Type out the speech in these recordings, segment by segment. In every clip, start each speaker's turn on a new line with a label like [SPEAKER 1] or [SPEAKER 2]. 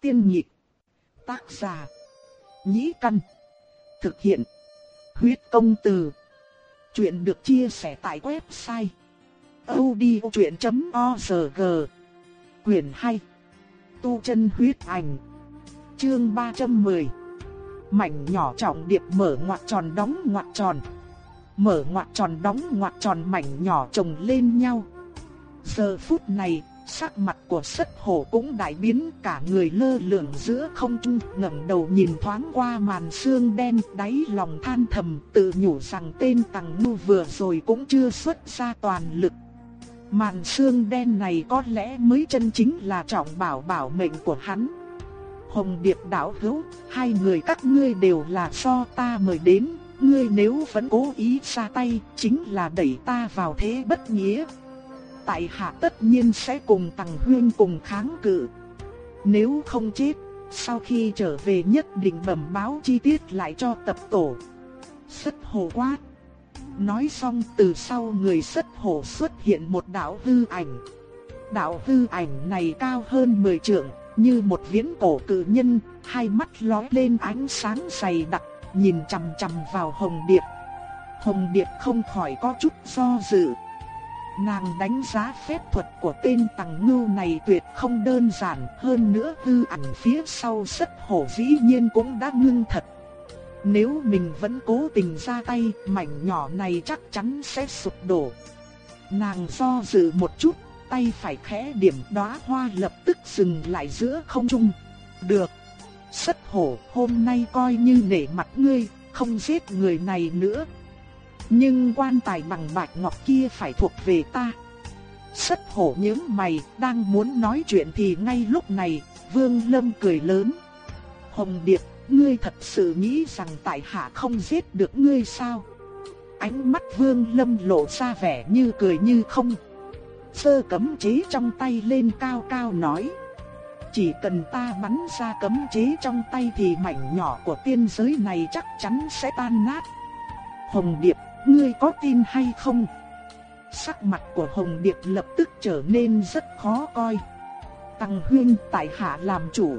[SPEAKER 1] Tiên nhịp. Tác giả. Nhĩ căn. Thực hiện. Huyết công từ. Chuyện được chia sẻ tại website. odchuyện.org Quyền hay Tu chân huyết ảnh. Chương 310. Mảnh nhỏ trọng điệp mở ngoặc tròn đóng ngoặc tròn. Mở ngoặc tròn đóng ngoặc tròn mảnh nhỏ chồng lên nhau. Giờ phút này, sắc mặt của sất hổ cũng đại biến cả người lơ lửng giữa không trung ngẩng đầu nhìn thoáng qua màn sương đen đáy lòng than thầm tự nhủ rằng tên tàng nu vừa rồi cũng chưa xuất ra toàn lực. Màn sương đen này có lẽ mới chân chính là trọng bảo bảo mệnh của hắn. Hồng Điệp đảo hữu, hai người các ngươi đều là do ta mời đến, ngươi nếu vẫn cố ý ra tay, chính là đẩy ta vào thế bất nghĩa tại hạ tất nhiên sẽ cùng Tằng Huyên cùng kháng cự. Nếu không chết, sau khi trở về nhất định bẩm báo chi tiết lại cho tập tổ. Sất hồ quát. Nói xong từ sau người sất Hổ xuất hiện một đạo hư ảnh. Đạo hư ảnh này cao hơn 10 trượng, như một viễn cổ cự nhân, hai mắt lóe lên ánh sáng dày đặc, nhìn chằm chằm vào Hồng Điệp. Hồng Điệp không khỏi có chút do dự. Nàng đánh giá phép thuật của tên tàng ngưu này tuyệt không đơn giản, hơn nữa hư ảnh phía sau rất hổ dĩ nhiên cũng đã ngưng thật. Nếu mình vẫn cố tình ra tay, mảnh nhỏ này chắc chắn sẽ sụp đổ. Nàng do dự một chút, tay phải khẽ điểm đóa hoa lập tức dừng lại giữa không trung. Được. Sất hổ hôm nay coi như nể mặt ngươi, không giết người này nữa, nhưng quan tài bằng bạch ngọc kia phải thuộc về ta. Sất hổ nhướng mày, đang muốn nói chuyện thì ngay lúc này, Vương Lâm cười lớn. Hồng Điệp, ngươi thật sự nghĩ rằng tại hạ không giết được ngươi sao? Ánh mắt Vương Lâm lộ ra vẻ như cười như không. Sơ cấm chế trong tay lên cao cao nói. Chỉ cần ta bắn ra cấm chế trong tay thì mảnh nhỏ của tiên giới này chắc chắn sẽ tan nát. Hồng Điệp ngươi có tin hay không? Sắc mặt của Hồng Điệp lập tức trở nên rất khó coi. Tăng huyên tại hạ làm chủ.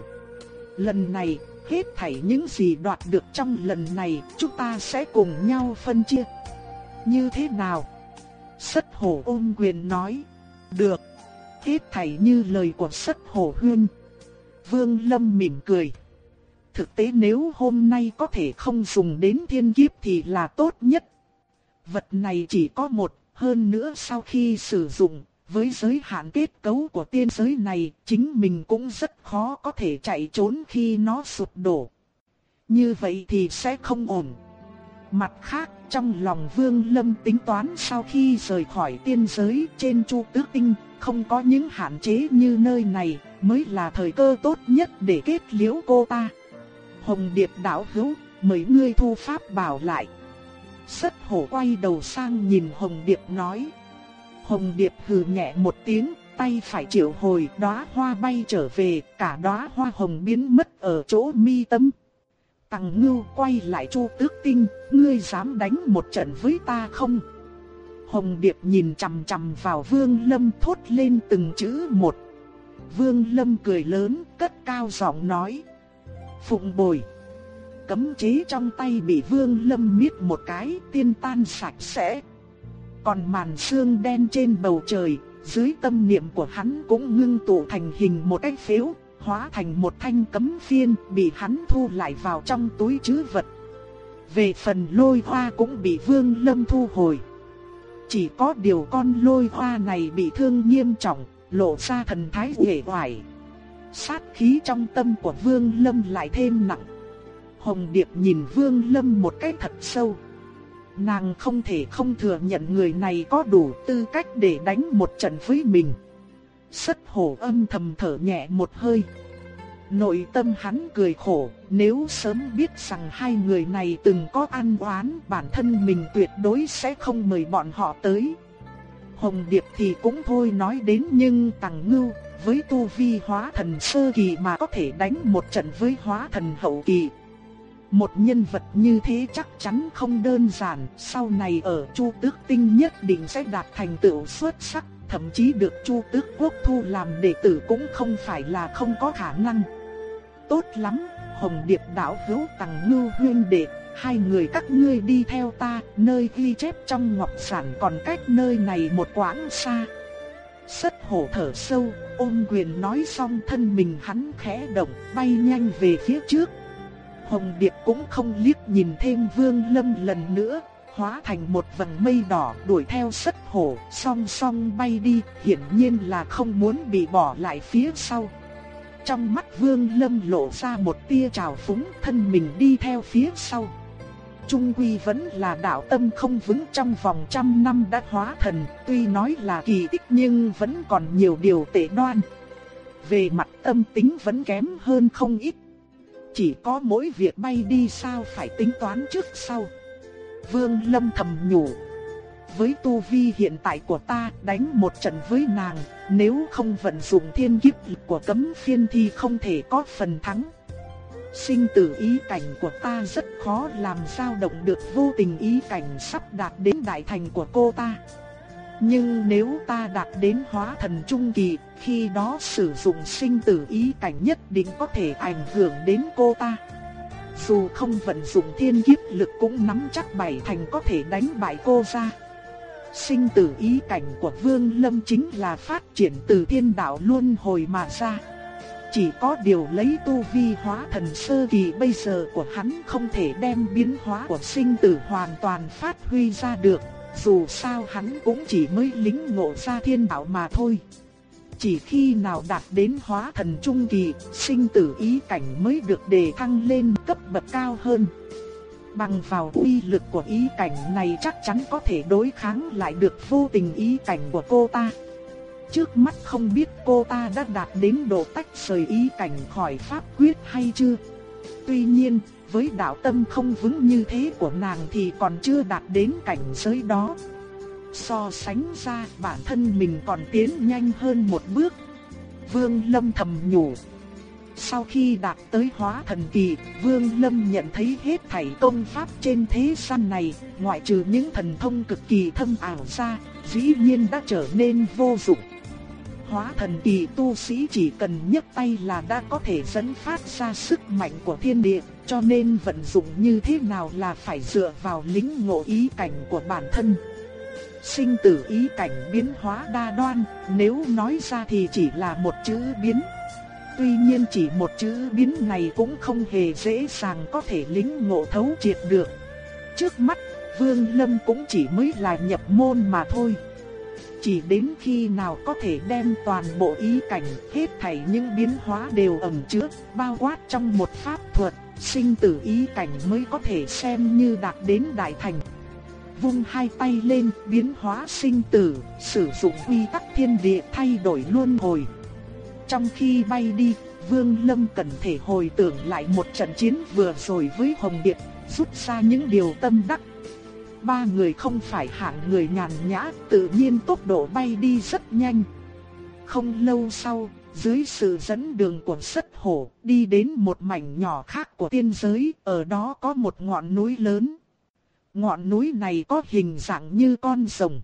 [SPEAKER 1] Lần này, hết thảy những gì đoạt được trong lần này, chúng ta sẽ cùng nhau phân chia. Như thế nào? Sất hổ ôm quyền nói. Được. Hết thảy như lời của sất hổ huyên. Vương Lâm mỉm cười. Thực tế nếu hôm nay có thể không dùng đến thiên kiếp thì là tốt nhất. Vật này chỉ có một, hơn nữa sau khi sử dụng, với giới hạn kết cấu của tiên giới này, chính mình cũng rất khó có thể chạy trốn khi nó sụp đổ. Như vậy thì sẽ không ổn. Mặt khác, trong lòng Vương Lâm tính toán sau khi rời khỏi tiên giới trên Chu Tước Tinh, không có những hạn chế như nơi này, mới là thời cơ tốt nhất để kết liễu cô ta. Hồng Điệp đạo hữu, mấy ngươi thu pháp bảo lại. Sất hổ quay đầu sang nhìn Hồng Điệp nói. Hồng Điệp hừ nhẹ một tiếng, tay phải triệu hồi đóa hoa bay trở về, cả đóa hoa hồng biến mất ở chỗ mi tâm. Tằng ngưu quay lại chu tước tinh, ngươi dám đánh một trận với ta không? Hồng Điệp nhìn chằm chằm vào Vương Lâm thốt lên từng chữ một. Vương Lâm cười lớn, cất cao giọng nói. Phụng bồi cấm chế trong tay bị Vương Lâm miết một cái, tiên tan sạch sẽ. Còn màn sương đen trên bầu trời, dưới tâm niệm của hắn cũng ngưng tụ thành hình một cái phiếu hóa thành một thanh cấm phiên, bị hắn thu lại vào trong túi trữ vật. Về phần lôi hoa cũng bị Vương Lâm thu hồi. Chỉ có điều con lôi hoa này bị thương nghiêm trọng, lộ ra thần thái uể oải. Sát khí trong tâm của Vương Lâm lại thêm nặng. Hồng Điệp nhìn Vương Lâm một cái thật sâu. Nàng không thể không thừa nhận người này có đủ tư cách để đánh một trận với mình. Sất hổ âm thầm thở nhẹ một hơi. Nội tâm hắn cười khổ, nếu sớm biết rằng hai người này từng có ăn oán, bản thân mình tuyệt đối sẽ không mời bọn họ tới. Hồng Điệp thì cũng thôi nói đến nhưng Tằng Ngưu, với tu vi hóa thần sơ kỳ mà có thể đánh một trận với hóa thần hậu kỳ, một nhân vật như thế chắc chắn không đơn giản, sau này ở Chu Tước Tinh nhất định sẽ đạt thành tựu xuất sắc, thậm chí được Chu Tước Quốc thu làm đệ tử cũng không phải là không có khả năng. tốt lắm, Hồng Điệp đạo hữu tặng ngưu huyên đệ, hai người các ngươi đi theo ta, nơi ghi chép trong ngọc sản còn cách nơi này một quãng xa. Sất hổ thở sâu, ôm quyền nói xong thân mình hắn khẽ động, bay nhanh về phía trước. Hồng Điệp cũng không liếc nhìn thêm Vương Lâm lần nữa, hóa thành một vầng mây đỏ đuổi theo sất hổ, song song bay đi, hiển nhiên là không muốn bị bỏ lại phía sau. Trong mắt Vương Lâm lộ ra một tia trào phúng, thân mình đi theo phía sau. Trung Quy vẫn là đạo tâm không vững trong vòng trăm năm đã hóa thần, tuy nói là kỳ tích nhưng vẫn còn nhiều điều tệ đoan. Về mặt tâm tính vẫn kém hơn không ít. Chỉ có mỗi việc bay đi sao phải tính toán trước sau. Vương Lâm thầm nhủ. Với tu vi hiện tại của ta đánh một trận với nàng, nếu không vận dụng thiên kiếp lực của cấm phiên thì không thể có phần thắng. Sinh tử ý cảnh của ta rất khó làm sao động được vô tình ý cảnh sắp đạt đến đại thành của cô ta. Nhưng nếu ta đạt đến hóa thần trung kỳ, khi đó sử dụng sinh tử ý cảnh nhất định có thể ảnh hưởng đến cô ta. Dù không vận dụng thiên kiếp lực cũng nắm chắc bảy thành có thể đánh bại cô ra. Sinh tử ý cảnh của Vương Lâm chính là phát triển từ thiên đạo luân hồi mà ra. Chỉ có điều lấy tu vi hóa thần sơ kỳ bây giờ của hắn không thể đem biến hóa của sinh tử hoàn toàn phát huy ra được, dù sao hắn cũng chỉ mới lính ngộ ra thiên đạo mà thôi. Chỉ khi nào đạt đến hóa thần trung kỳ, sinh tử ý cảnh mới được đề thăng lên cấp bậc cao hơn. Bằng vào uy lực của ý cảnh này chắc chắn có thể đối kháng lại được vô tình ý cảnh của cô ta. Trước mắt không biết cô ta đã đạt đến độ tách rời ý cảnh khỏi pháp quyết hay chưa. Tuy nhiên, với đạo tâm không vững như thế của nàng thì còn chưa đạt đến cảnh giới đó. So sánh ra bản thân mình còn tiến nhanh hơn một bước. Vương Lâm thầm nhủ. Sau khi đạt tới hóa thần kỳ, Vương Lâm nhận thấy hết thảy công pháp trên thế gian này, ngoại trừ những thần thông cực kỳ thâm ảo ra, dĩ nhiên đã trở nên vô dụng. Hóa thần kỳ tu sĩ chỉ cần nhấc tay là đã có thể dẫn phát ra sức mạnh của thiên địa, cho nên vận dụng như thế nào là phải dựa vào lính ngộ ý cảnh của bản thân. Sinh tử ý cảnh biến hóa đa đoan, nếu nói ra thì chỉ là một chữ biến. Tuy nhiên chỉ một chữ biến này cũng không hề dễ dàng có thể lính ngộ thấu triệt được. Trước mắt, Vương Lâm cũng chỉ mới là nhập môn mà thôi. Chỉ đến khi nào có thể đem toàn bộ ý cảnh, hết thảy những biến hóa đều ẩn chứa, bao quát trong một pháp thuật, sinh tử ý cảnh mới có thể xem như đạt đến đại thành. Vung hai tay lên, biến hóa sinh tử, sử dụng quy tắc thiên địa thay đổi luân hồi. Trong khi bay đi, Vương Lâm cần thể hồi tưởng lại một trận chiến vừa rồi với Hồng Điệp, rút ra những điều tâm đắc ba người không phải hạng người nhàn nhã, tự nhiên tốc độ bay đi rất nhanh. Không lâu sau, dưới sự dẫn đường của sất hổ, đi đến một mảnh nhỏ khác của tiên giới, ở đó có một ngọn núi lớn. Ngọn núi này có hình dạng như con rồng.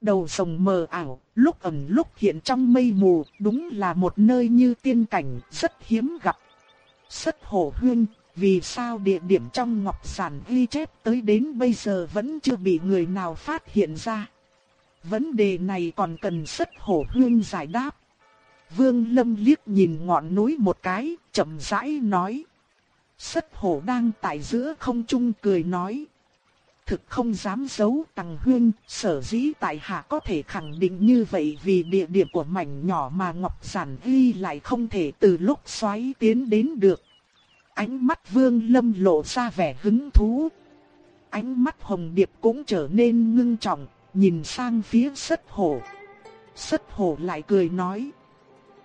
[SPEAKER 1] Đầu rồng mờ ảo, lúc ẩn lúc hiện trong mây mù, đúng là một nơi như tiên cảnh, rất hiếm gặp. Sất hổ huyên, vì sao địa điểm trong ngọc giản ghi chép tới đến bây giờ vẫn chưa bị người nào phát hiện ra? Vấn đề này còn cần sất hổ huyên giải đáp. Vương Lâm liếc nhìn ngọn núi một cái, chậm rãi nói. Sất hổ đang tại giữa không trung cười nói. Thực không dám giấu tầng huyên, sở dĩ tại hạ có thể khẳng định như vậy vì địa điểm của mảnh nhỏ mà Ngọc Giản ghi lại không thể từ lúc xoáy tiến đến được. Ánh mắt Vương Lâm lộ ra vẻ hứng thú. Ánh mắt Hồng Điệp cũng trở nên ngưng trọng, nhìn sang phía sất hổ. Sất hổ lại cười nói.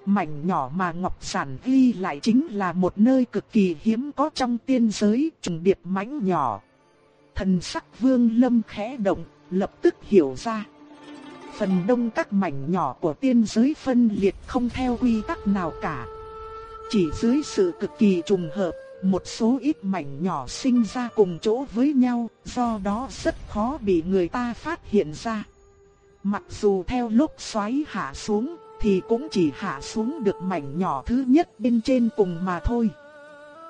[SPEAKER 1] Mảnh nhỏ mà Ngọc Sản ghi lại chính là một nơi cực kỳ hiếm có trong tiên giới, trùng điệp mảnh nhỏ. Thần sắc Vương Lâm khẽ động, lập tức hiểu ra. Phần đông các mảnh nhỏ của tiên giới phân liệt không theo quy tắc nào cả. Chỉ dưới sự cực kỳ trùng hợp, một số ít mảnh nhỏ sinh ra cùng chỗ với nhau, do đó rất khó bị người ta phát hiện ra. Mặc dù theo lúc xoáy hạ xuống, thì cũng chỉ hạ xuống được mảnh nhỏ thứ nhất bên trên cùng mà thôi.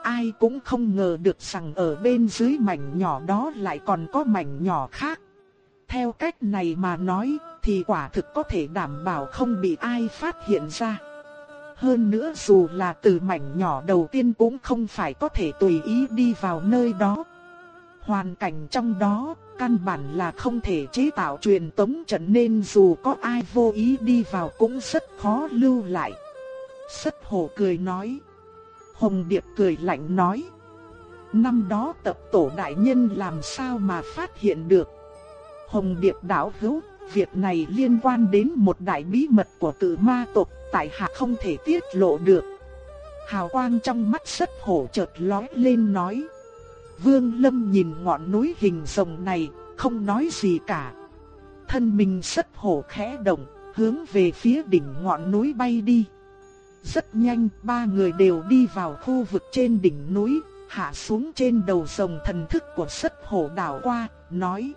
[SPEAKER 1] ai cũng không ngờ được rằng ở bên dưới mảnh nhỏ đó lại còn có mảnh nhỏ khác. Theo cách này mà nói thì quả thực có thể đảm bảo không bị ai phát hiện ra. Hơn nữa dù là từ mảnh nhỏ đầu tiên cũng không phải có thể tùy ý đi vào nơi đó. Hoàn cảnh trong đó, căn bản là không thể chế tạo truyền tống trận nên dù có ai vô ý đi vào cũng rất khó lưu lại. Sất hổ cười nói. Hồng Điệp cười lạnh nói. Năm đó tập tổ đại nhân làm sao mà phát hiện được. Hồng Điệp đảo hữu, việc này liên quan đến một đại bí mật của tự ma tộc, tại hạ không thể tiết lộ được. Hào quang trong mắt sất hổ chợt lóe lên nói. Vương Lâm nhìn ngọn núi hình rồng này, không nói gì cả. Thân mình sất hổ khẽ động, hướng về phía đỉnh ngọn núi bay đi. Rất nhanh, ba người đều đi vào khu vực trên đỉnh núi, hạ xuống trên đầu rồng thần thức của sất hổ đảo qua, nói.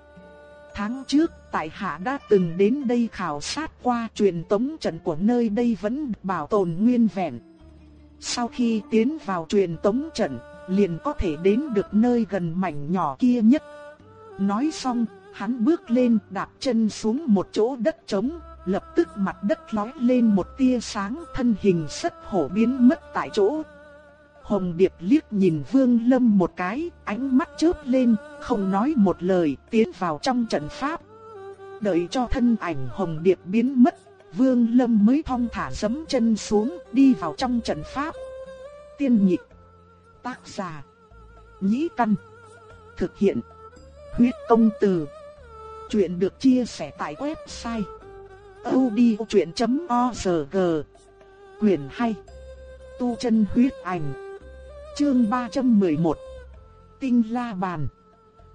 [SPEAKER 1] Tháng trước, tại hạ đã từng đến đây khảo sát qua truyền tống trận của nơi đây vẫn bảo tồn nguyên vẹn. Sau khi tiến vào truyền tống trận, liền có thể đến được nơi gần mảnh nhỏ kia nhất. Nói xong, hắn bước lên đạp chân xuống một chỗ đất trống, lập tức mặt đất lói lên một tia sáng thân hình sất hổ biến mất tại chỗ. Hồng Điệp liếc nhìn Vương Lâm một cái, ánh mắt chớp lên, không nói một lời, tiến vào trong trận pháp. Đợi cho thân ảnh Hồng Điệp biến mất, Vương Lâm mới thong thả giẫm chân xuống, đi vào trong trận pháp. Tiên nhị Tác giả. Nhĩ căn. Thực hiện. Huyết công từ. Chuyện được chia sẻ tại website. tudiyuanchuyen.org. Quyền hay. Tu chân huyết ảnh. Chương 311. Tinh la bàn.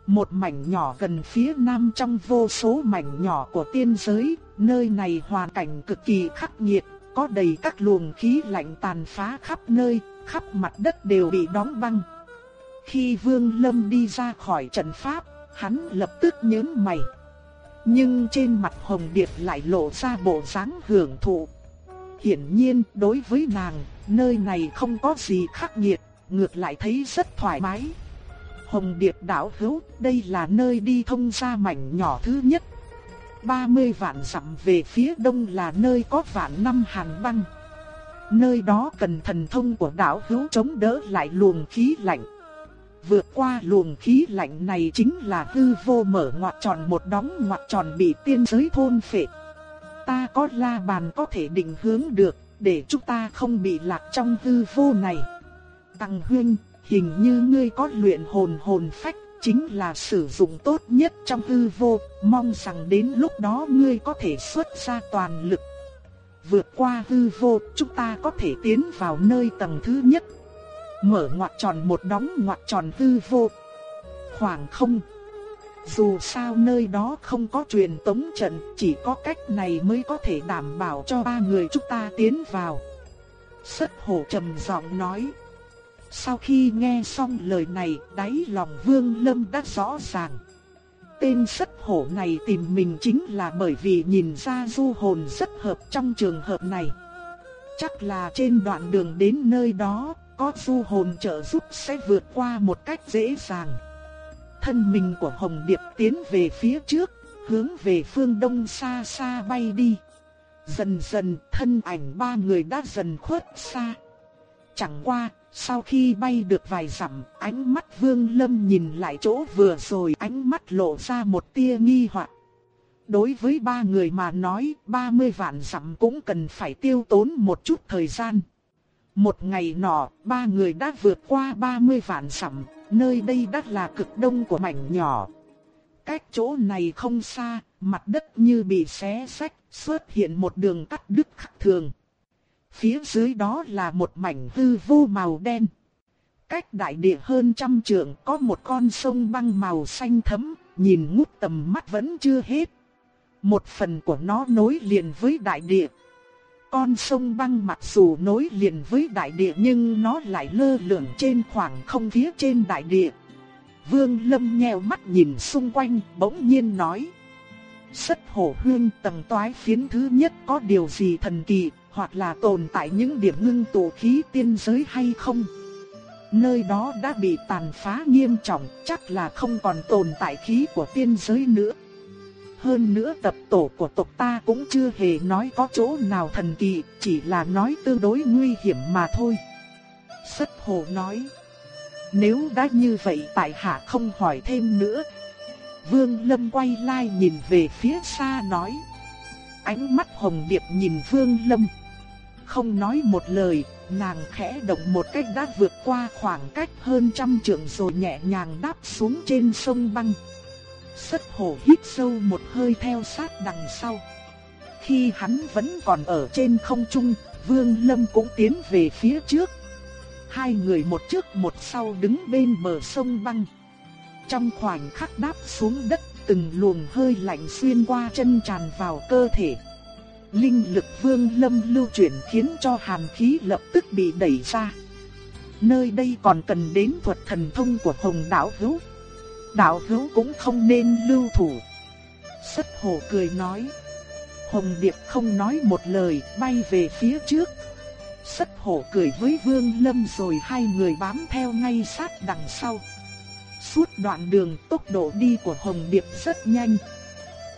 [SPEAKER 1] Một mảnh nhỏ gần phía nam trong vô số mảnh nhỏ của tiên giới, nơi này hoàn cảnh cực kỳ khắc nghiệt, có đầy các luồng khí lạnh tàn phá khắp nơi, khắp mặt đất đều bị đóng băng. Khi Vương Lâm đi ra khỏi trận pháp, hắn lập tức nhướng mày. Nhưng trên mặt Hồng Điệp lại lộ ra bộ dáng hưởng thụ. Hiển nhiên, đối với nàng, nơi này không có gì khắc nghiệt, ngược lại thấy rất thoải mái. Hồng Điệp đảo hữu, đây là nơi đi thông ra mảnh nhỏ thứ nhất. 30 vạn dặm về phía đông là nơi có vạn năm hàn băng. Nơi đó cần thần thông của đảo hữu chống đỡ lại luồng khí lạnh. Vượt qua luồng khí lạnh này chính là hư vô mở ngoặt tròn một đóng ngoặt tròn bị tiên giới thôn phệ. Ta có la bàn có thể định hướng được, để chúng ta không bị lạc trong hư vô này. Tăng huynh, hình như ngươi có luyện hồn hồn phách, chính là sử dụng tốt nhất trong hư vô, mong rằng đến lúc đó ngươi có thể xuất ra toàn lực vượt qua hư vô, chúng ta có thể tiến vào nơi tầng thứ nhất. Mở ngoặc tròn một đóng ngoặc tròn hư vô. Khoảng không. Dù sao nơi đó không có truyền tống trận, chỉ có cách này mới có thể đảm bảo cho ba người chúng ta tiến vào. Sất hổ trầm giọng nói. Sau khi nghe xong lời này, đáy lòng vương lâm đã rõ ràng tên sất hổ này tìm mình chính là bởi vì nhìn ra du hồn rất hợp trong trường hợp này. Chắc là trên đoạn đường đến nơi đó, có du hồn trợ giúp sẽ vượt qua một cách dễ dàng. Thân mình của Hồng Điệp tiến về phía trước, hướng về phương đông xa xa bay đi. Dần dần thân ảnh ba người đã dần khuất xa. Chẳng qua, sau khi bay được vài dặm, ánh mắt Vương Lâm nhìn lại chỗ vừa rồi, ánh mắt lộ ra một tia nghi hoặc. Đối với ba người mà nói, 30 vạn dặm cũng cần phải tiêu tốn một chút thời gian. Một ngày nọ, ba người đã vượt qua 30 vạn dặm, nơi đây đã là cực đông của mảnh nhỏ. Cách chỗ này không xa, mặt đất như bị xé rách, xuất hiện một đường cắt đứt khắc thường. Phía dưới đó là một mảnh hư vô màu đen. Cách đại địa hơn trăm trượng có một con sông băng màu xanh thẫm, nhìn ngút tầm mắt vẫn chưa hết. Một phần của nó nối liền với đại địa. Con sông băng mặc dù nối liền với đại địa nhưng nó lại lơ lửng trên khoảng không phía trên đại địa. Vương Lâm nheo mắt nhìn xung quanh, bỗng nhiên nói. "Sắt hổ huyên tầng toái phiến thứ nhất có điều gì thần kỳ, hoặc là tồn tại những điểm ngưng tụ khí tiên giới hay không? Nơi đó đã bị tàn phá nghiêm trọng, chắc là không còn tồn tại khí của tiên giới nữa. Hơn nữa tập tổ của tộc ta cũng chưa hề nói có chỗ nào thần kỳ, chỉ là nói tương đối nguy hiểm mà thôi. Sất hồ nói. Nếu đã như vậy tại hạ không hỏi thêm nữa. Vương Lâm quay lại nhìn về phía xa nói. Ánh mắt hồng điệp nhìn Vương Lâm. Không nói một lời, nàng khẽ động một cách đã vượt qua khoảng cách hơn trăm trượng rồi nhẹ nhàng đáp xuống trên sông băng. Sất hổ hít sâu một hơi theo sát đằng sau. Khi hắn vẫn còn ở trên không trung, Vương Lâm cũng tiến về phía trước. Hai người một trước một sau đứng bên bờ sông băng. Trong khoảnh khắc đáp xuống đất, từng luồng hơi lạnh xuyên qua chân tràn vào cơ thể. Linh lực Vương Lâm lưu chuyển khiến cho hàn khí lập tức bị đẩy ra. Nơi đây còn cần đến thuật thần thông của Hồng Đạo Hữu đạo hữu cũng không nên lưu thủ. Sất hồ cười nói. Hồng Điệp không nói một lời, bay về phía trước. Sất hổ cười với Vương Lâm rồi hai người bám theo ngay sát đằng sau. Suốt đoạn đường tốc độ đi của Hồng Điệp rất nhanh.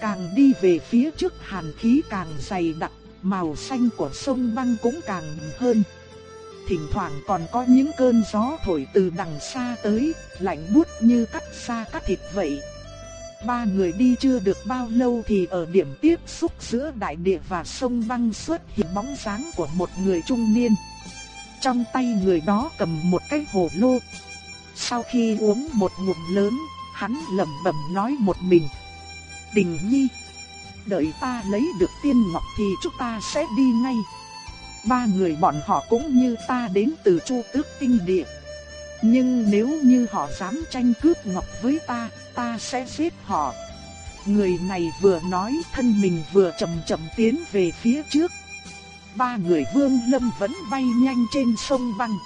[SPEAKER 1] Càng đi về phía trước hàn khí càng dày đặc, màu xanh của sông băng cũng càng hơn thỉnh thoảng còn có những cơn gió thổi từ đằng xa tới, lạnh buốt như cắt xa cắt thịt vậy. Ba người đi chưa được bao lâu thì ở điểm tiếp xúc giữa đại địa và sông băng xuất hiện bóng dáng của một người trung niên. Trong tay người đó cầm một cái hồ lô. Sau khi uống một ngụm lớn, hắn lẩm bẩm nói một mình. Đình nhi, đợi ta lấy được tiên ngọc thì chúng ta sẽ đi ngay ba người bọn họ cũng như ta đến từ Chu Tước Tinh Địa. Nhưng nếu như họ dám tranh cướp ngọc với ta, ta sẽ giết họ. Người này vừa nói thân mình vừa chậm chậm tiến về phía trước. Ba người Vương Lâm vẫn bay nhanh trên sông băng.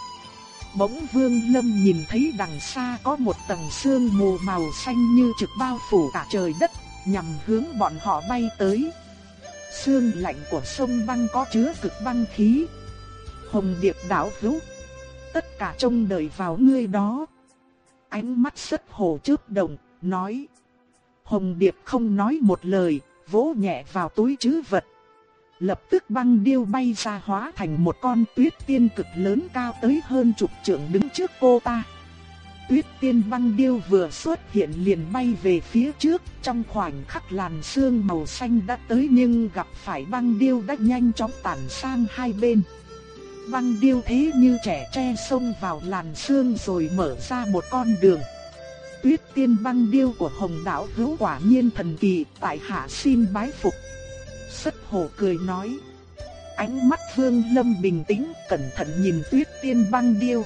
[SPEAKER 1] Bỗng Vương Lâm nhìn thấy đằng xa có một tầng sương mù màu xanh như trực bao phủ cả trời đất, nhằm hướng bọn họ bay tới. Sương lạnh của sông băng có chứa cực băng khí. Hồng Điệp đảo hữu. Tất cả trông đợi vào ngươi đó. Ánh mắt rất hồ chớp động, nói. Hồng Điệp không nói một lời, vỗ nhẹ vào túi trữ vật. Lập tức băng điêu bay ra hóa thành một con tuyết tiên cực lớn cao tới hơn chục trượng đứng trước cô ta tuyết tiên băng điêu vừa xuất hiện liền bay về phía trước, trong khoảnh khắc làn sương màu xanh đã tới nhưng gặp phải băng điêu đã nhanh chóng tản sang hai bên. Băng điêu thế như trẻ tre xông vào làn sương rồi mở ra một con đường. Tuyết tiên băng điêu của hồng đảo hữu quả nhiên thần kỳ, tại hạ xin bái phục. Sất Hổ cười nói. Ánh mắt vương lâm bình tĩnh, cẩn thận nhìn tuyết tiên băng điêu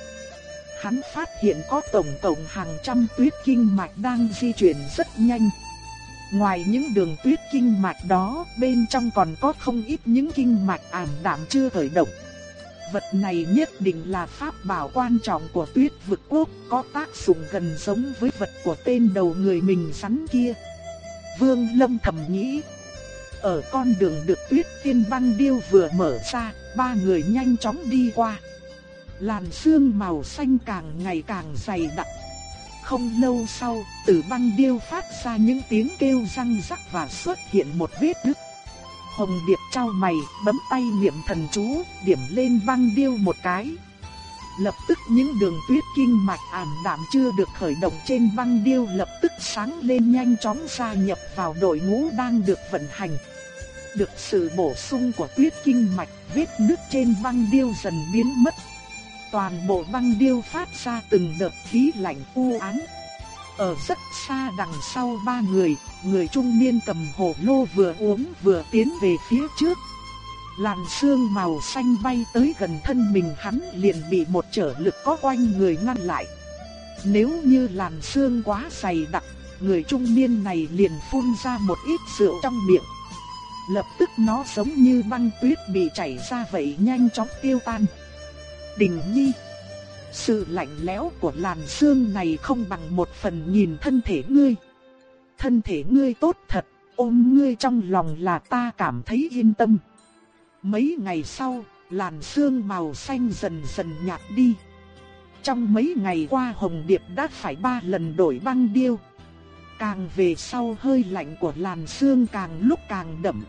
[SPEAKER 1] hắn phát hiện có tổng cộng hàng trăm tuyết kinh mạch đang di chuyển rất nhanh. Ngoài những đường tuyết kinh mạch đó, bên trong còn có không ít những kinh mạch ảm đạm chưa khởi động. Vật này nhất định là pháp bảo quan trọng của tuyết vực quốc, có tác dụng gần giống với vật của tên đầu người mình sắn kia. Vương Lâm thầm nghĩ. Ở con đường được tuyết tiên băng điêu vừa mở ra, ba người nhanh chóng đi qua. Làn sương màu xanh càng ngày càng dày đặc. Không lâu sau, từ băng điêu phát ra những tiếng kêu răng rắc và xuất hiện một vết nứt. Hồng Điệp trao mày, bấm tay niệm thần chú, điểm lên băng điêu một cái. Lập tức những đường tuyết kinh mạch ảm đạm chưa được khởi động trên băng điêu lập tức sáng lên nhanh chóng gia nhập vào đội ngũ đang được vận hành. Được sự bổ sung của tuyết kinh mạch, vết nứt trên băng điêu dần biến mất toàn bộ băng điêu phát ra từng đợt khí lạnh u ám. Ở rất xa đằng sau ba người, người trung niên cầm hồ lô vừa uống vừa tiến về phía trước. Làn sương màu xanh bay tới gần thân mình hắn liền bị một trở lực có quanh người ngăn lại. Nếu như làn sương quá dày đặc, người trung niên này liền phun ra một ít rượu trong miệng. Lập tức nó giống như băng tuyết bị chảy ra vậy nhanh chóng tiêu tan. Đình Nhi. Sự lạnh lẽo của làn xương này không bằng một phần nhìn thân thể ngươi. Thân thể ngươi tốt thật, ôm ngươi trong lòng là ta cảm thấy yên tâm. Mấy ngày sau, làn xương màu xanh dần dần nhạt đi. Trong mấy ngày qua Hồng Điệp đã phải ba lần đổi băng điêu. Càng về sau hơi lạnh của làn xương càng lúc càng đậm.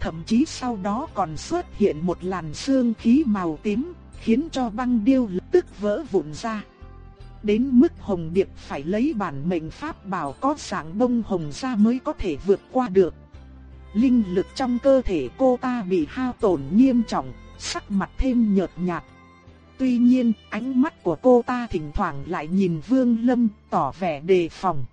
[SPEAKER 1] Thậm chí sau đó còn xuất hiện một làn xương khí màu tím, khiến cho băng điêu lập tức vỡ vụn ra. Đến mức Hồng Điệp phải lấy bản mệnh pháp bảo có sáng bông hồng ra mới có thể vượt qua được. Linh lực trong cơ thể cô ta bị hao tổn nghiêm trọng, sắc mặt thêm nhợt nhạt. Tuy nhiên, ánh mắt của cô ta thỉnh thoảng lại nhìn Vương Lâm, tỏ vẻ đề phòng.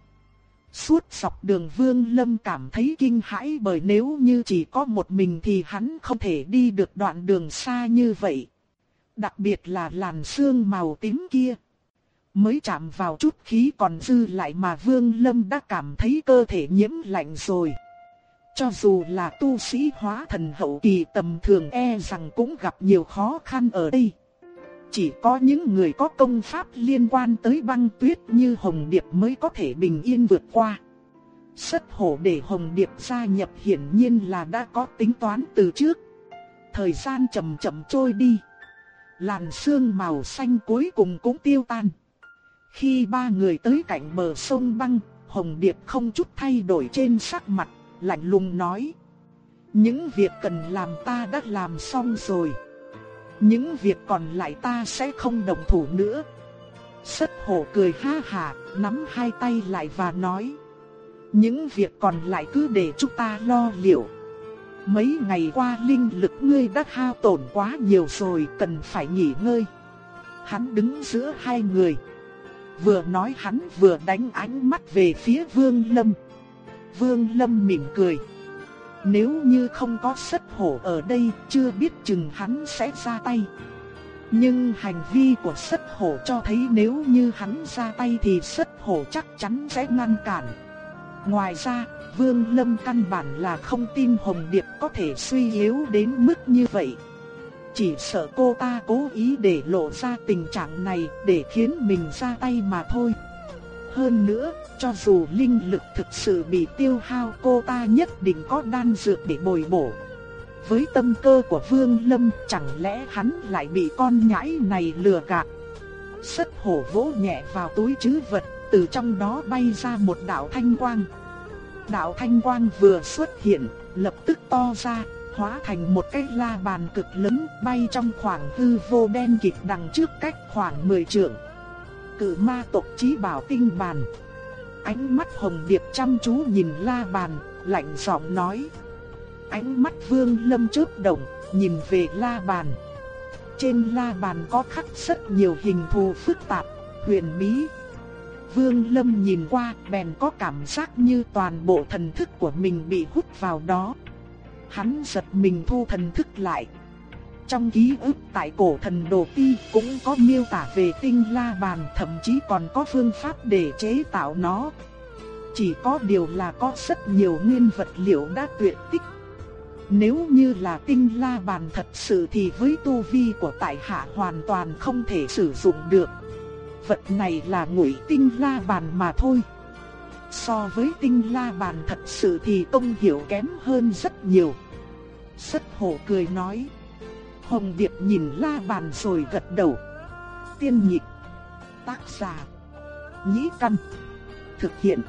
[SPEAKER 1] Suốt dọc đường Vương Lâm cảm thấy kinh hãi bởi nếu như chỉ có một mình thì hắn không thể đi được đoạn đường xa như vậy. Đặc biệt là làn xương màu tím kia. Mới chạm vào chút khí còn dư lại mà Vương Lâm đã cảm thấy cơ thể nhiễm lạnh rồi. Cho dù là tu sĩ hóa thần hậu kỳ tầm thường e rằng cũng gặp nhiều khó khăn ở đây. Chỉ có những người có công pháp liên quan tới băng tuyết như Hồng Điệp mới có thể bình yên vượt qua. Sất hổ để Hồng Điệp gia nhập hiển nhiên là đã có tính toán từ trước. Thời gian chậm chậm trôi đi. Làn sương màu xanh cuối cùng cũng tiêu tan. Khi ba người tới cạnh bờ sông băng, Hồng Điệp không chút thay đổi trên sắc mặt, lạnh lùng nói. Những việc cần làm ta đã làm xong rồi. Những việc còn lại ta sẽ không đồng thủ nữa. Sất hổ cười ha hà, nắm hai tay lại và nói. Những việc còn lại cứ để chúng ta lo liệu. Mấy ngày qua linh lực ngươi đã hao tổn quá nhiều rồi, cần phải nghỉ ngơi. Hắn đứng giữa hai người. Vừa nói hắn vừa đánh ánh mắt về phía Vương Lâm. Vương Lâm mỉm cười. Nếu như không có sất hổ ở đây, chưa biết chừng hắn sẽ ra tay. Nhưng hành vi của sất hổ cho thấy nếu như hắn ra tay thì sất hổ chắc chắn sẽ ngăn cản. Ngoài ra, Vương Lâm căn bản là không tin Hồng Điệp có thể suy yếu đến mức như vậy. Chỉ sợ cô ta cố ý để lộ ra tình trạng này để khiến mình ra tay mà thôi. Hơn nữa, cho dù linh lực thực sự bị tiêu hao cô ta nhất định có đan dược để bồi bổ. Với tâm cơ của Vương Lâm chẳng lẽ hắn lại bị con nhãi này lừa gạt. Sất hổ vỗ nhẹ vào túi chứ vật, từ trong đó bay ra một đạo thanh quang. Đạo thanh quang vừa xuất hiện, lập tức to ra, hóa thành một cái la bàn cực lớn bay trong khoảng hư vô đen kịt đằng trước cách khoảng 10 trượng. Cự ma tộc chí bảo tinh bàn. Ánh mắt hồng điệp chăm chú nhìn la bàn, lạnh giọng nói. Ánh mắt vương lâm chớp động, nhìn về la bàn. Trên la bàn có khắc rất nhiều hình thù phức tạp, huyền bí. Vương lâm nhìn qua, bèn có cảm giác như toàn bộ thần thức của mình bị hút vào đó. Hắn giật mình thu thần thức lại. Trong ký ức tại cổ thần đồ ti cũng có miêu tả về tinh la bàn, thậm chí còn có phương pháp để chế tạo nó. Chỉ có điều là có rất nhiều nguyên vật liệu đã tuyệt tích. Nếu như là tinh la bàn thật sự thì với tu vi của tại hạ hoàn toàn không thể sử dụng được. Vật này là ngụy tinh la bàn mà thôi. So với tinh la bàn thật sự thì công hiểu kém hơn rất nhiều. Sất hổ cười nói. Hồng Điệp nhìn la bàn rồi gật đầu. Tiên nhịp. Tác giả. Nhĩ căn. Thực hiện.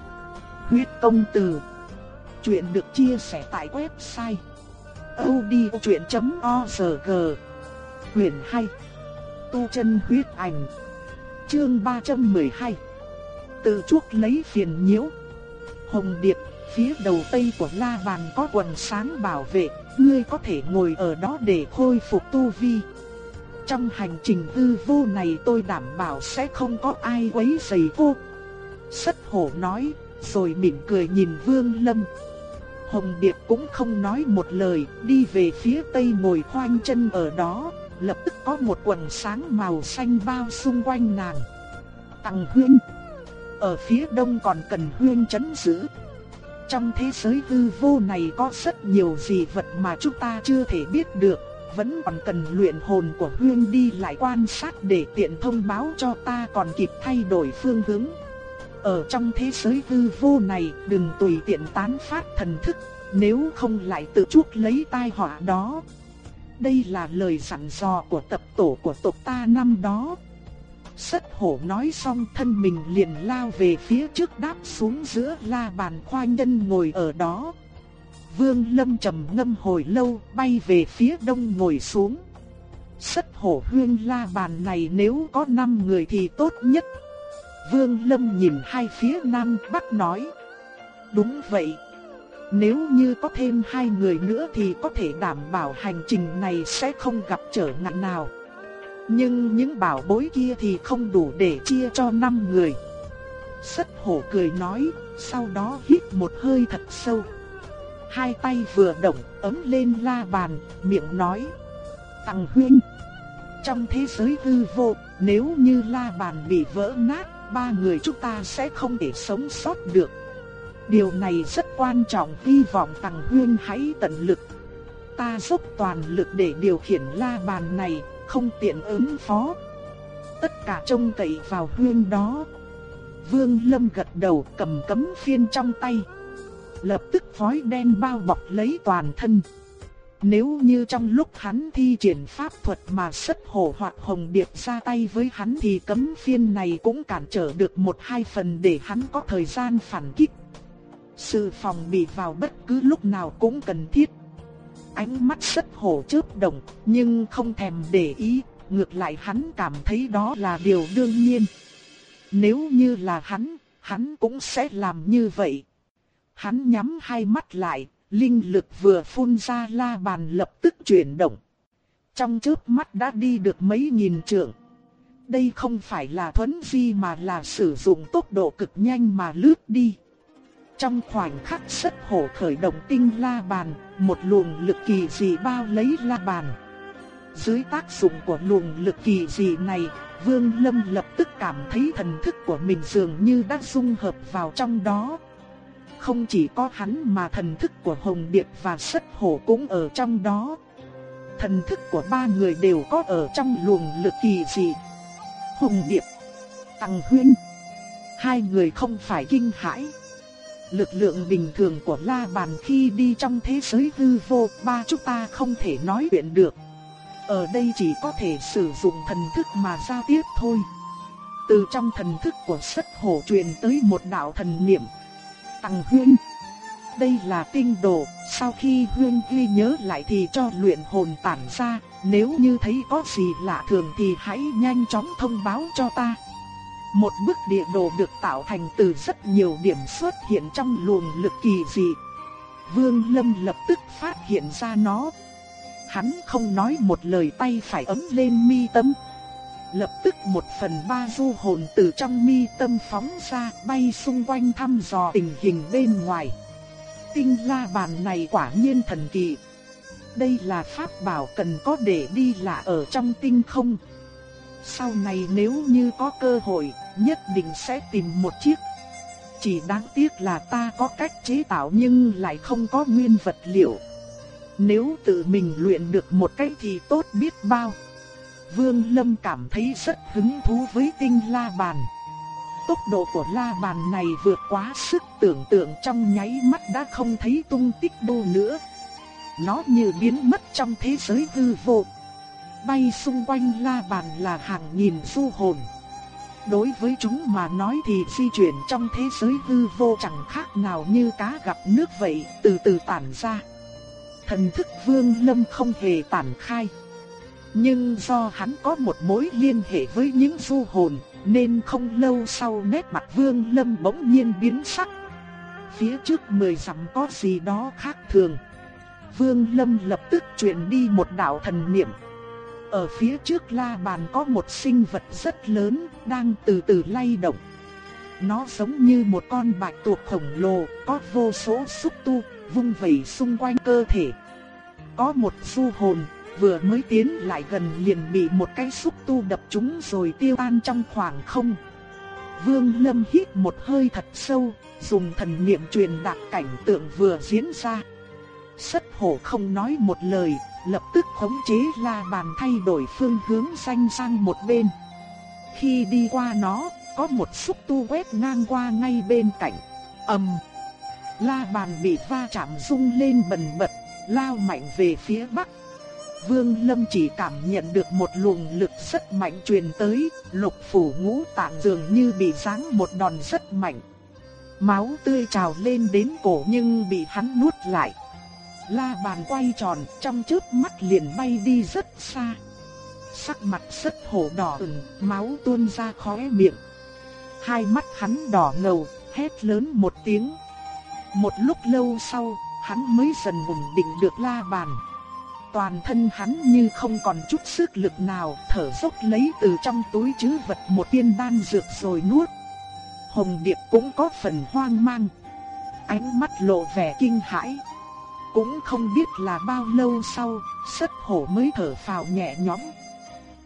[SPEAKER 1] Huyết công từ. Chuyện được chia sẻ tại website. odchuyện.org Huyền 2. Tu chân huyết ảnh. Chương 312. Tự chuốc lấy phiền nhiễu. Hồng Điệp, phía đầu tây của la bàn có quần sáng bảo vệ, ngươi có thể ngồi ở đó để khôi phục tu vi. Trong hành trình hư vô này tôi đảm bảo sẽ không có ai quấy rầy cô. Sất hổ nói, rồi mỉm cười nhìn Vương Lâm. Hồng Điệp cũng không nói một lời, đi về phía tây ngồi khoanh chân ở đó, lập tức có một quần sáng màu xanh bao xung quanh nàng. Tằng Huyên, ở phía đông còn cần Huyên chấn giữ. Trong thế giới hư vô này có rất nhiều gì vật mà chúng ta chưa thể biết được, vẫn còn cần luyện hồn của Huyên đi lại quan sát để tiện thông báo cho ta còn kịp thay đổi phương hướng. Ở trong thế giới hư vô này, đừng tùy tiện tán phát thần thức, nếu không lại tự chuốc lấy tai họa đó. Đây là lời dặn dò của tập tổ của tộc ta năm đó. Sất hổ nói xong thân mình liền lao về phía trước đáp xuống giữa la bàn khoa nhân ngồi ở đó. Vương Lâm trầm ngâm hồi lâu, bay về phía đông ngồi xuống. Sất hổ huyên la bàn này nếu có 5 người thì tốt nhất. Vương Lâm nhìn hai phía nam bắc nói. Đúng vậy. Nếu như có thêm hai người nữa thì có thể đảm bảo hành trình này sẽ không gặp trở ngại nào. Nhưng những bảo bối kia thì không đủ để chia cho năm người. Sất hổ cười nói, sau đó hít một hơi thật sâu. Hai tay vừa động, ấm lên la bàn, miệng nói. Tăng huynh. Trong thế giới hư vô, nếu như la bàn bị vỡ nát, ba người chúng ta sẽ không thể sống sót được. Điều này rất quan trọng, hy vọng Tăng huyên hãy tận lực. Ta dốc toàn lực để điều khiển la bàn này, không tiện ứng phó. Tất cả trông cậy vào huyên đó. Vương Lâm gật đầu cầm cấm phiên trong tay. Lập tức phói đen bao bọc lấy toàn thân. Nếu như trong lúc hắn thi triển pháp thuật mà sất hổ hoặc hồng điệp ra tay với hắn thì cấm phiên này cũng cản trở được một hai phần để hắn có thời gian phản kích. Sự phòng bị vào bất cứ lúc nào cũng cần thiết. Ánh mắt rất hổ chớp động, nhưng không thèm để ý, ngược lại hắn cảm thấy đó là điều đương nhiên. Nếu như là hắn, hắn cũng sẽ làm như vậy. Hắn nhắm hai mắt lại, linh lực vừa phun ra la bàn lập tức chuyển động. Trong chớp mắt đã đi được mấy nghìn trượng. Đây không phải là thuấn di mà là sử dụng tốc độ cực nhanh mà lướt đi. Trong khoảnh khắc sất hổ khởi động tinh la bàn, một luồng lực kỳ dị bao lấy la bàn. Dưới tác dụng của luồng lực kỳ dị này, Vương Lâm lập tức cảm thấy thần thức của mình dường như đã dung hợp vào trong đó. Không chỉ có hắn mà thần thức của Hồng Điệp và Sất Hổ cũng ở trong đó. Thần thức của ba người đều có ở trong luồng lực kỳ dị. Hồng Điệp, Tăng Huyên, hai người không phải kinh hãi. Lực lượng bình thường của La Bàn khi đi trong thế giới hư vô, ba chúng ta không thể nói chuyện được. Ở đây chỉ có thể sử dụng thần thức mà giao tiếp thôi. Từ trong thần thức của sất hổ truyền tới một đạo thần niệm. Tăng huyên. Đây là tinh đồ, sau khi huyên ghi nhớ lại thì cho luyện hồn tản ra, nếu như thấy có gì lạ thường thì hãy nhanh chóng thông báo cho ta. Một bức địa đồ được tạo thành từ rất nhiều điểm xuất hiện trong luồng lực kỳ dị. Vương Lâm lập tức phát hiện ra nó. Hắn không nói một lời tay phải ấm lên mi tâm. Lập tức một phần ba du hồn từ trong mi tâm phóng ra bay xung quanh thăm dò tình hình bên ngoài. Tinh la bàn này quả nhiên thần kỳ. Đây là pháp bảo cần có để đi lạ ở trong tinh không. Sau này nếu như có cơ hội, nhất định sẽ tìm một chiếc. Chỉ đáng tiếc là ta có cách chế tạo nhưng lại không có nguyên vật liệu. Nếu tự mình luyện được một cách thì tốt biết bao. Vương Lâm cảm thấy rất hứng thú với tinh la bàn. Tốc độ của la bàn này vượt quá sức tưởng tượng trong nháy mắt đã không thấy tung tích đâu nữa. Nó như biến mất trong thế giới hư vô bay xung quanh la bàn là hàng nghìn du hồn. Đối với chúng mà nói thì di chuyển trong thế giới hư vô chẳng khác nào như cá gặp nước vậy, từ từ tản ra. Thần thức Vương Lâm không hề tản khai. Nhưng do hắn có một mối liên hệ với những du hồn, nên không lâu sau nét mặt Vương Lâm bỗng nhiên biến sắc. Phía trước mười dặm có gì đó khác thường. Vương Lâm lập tức truyền đi một đạo thần niệm, ở phía trước la bàn có một sinh vật rất lớn, đang từ từ lay động. Nó giống như một con bạch tuộc khổng lồ, có vô số xúc tu, vung vẩy xung quanh cơ thể. Có một du hồn, vừa mới tiến lại gần liền bị một cái xúc tu đập trúng rồi tiêu tan trong khoảng không. Vương Lâm hít một hơi thật sâu, dùng thần niệm truyền đạt cảnh tượng vừa diễn ra. Sất hổ không nói một lời, lập tức khống chế la bàn thay đổi phương hướng xanh sang một bên. Khi đi qua nó, có một xúc tu quét ngang qua ngay bên cạnh. ầm, La bàn bị va chạm rung lên bần bật, lao mạnh về phía bắc. Vương Lâm chỉ cảm nhận được một luồng lực rất mạnh truyền tới, lục phủ ngũ tạng dường như bị giáng một đòn rất mạnh. Máu tươi trào lên đến cổ nhưng bị hắn nuốt lại. La bàn quay tròn, trong chớp mắt liền bay đi rất xa. Sắc mặt rất hổ đỏ ửng, máu tuôn ra khóe miệng. Hai mắt hắn đỏ ngầu, hét lớn một tiếng. Một lúc lâu sau, hắn mới dần ổn định được la bàn. Toàn thân hắn như không còn chút sức lực nào, thở dốc lấy từ trong túi trữ vật một viên đan dược rồi nuốt. Hồng Điệp cũng có phần hoang mang. Ánh mắt lộ vẻ kinh hãi. Cũng không biết là bao lâu sau, sất hổ mới thở phào nhẹ nhõm.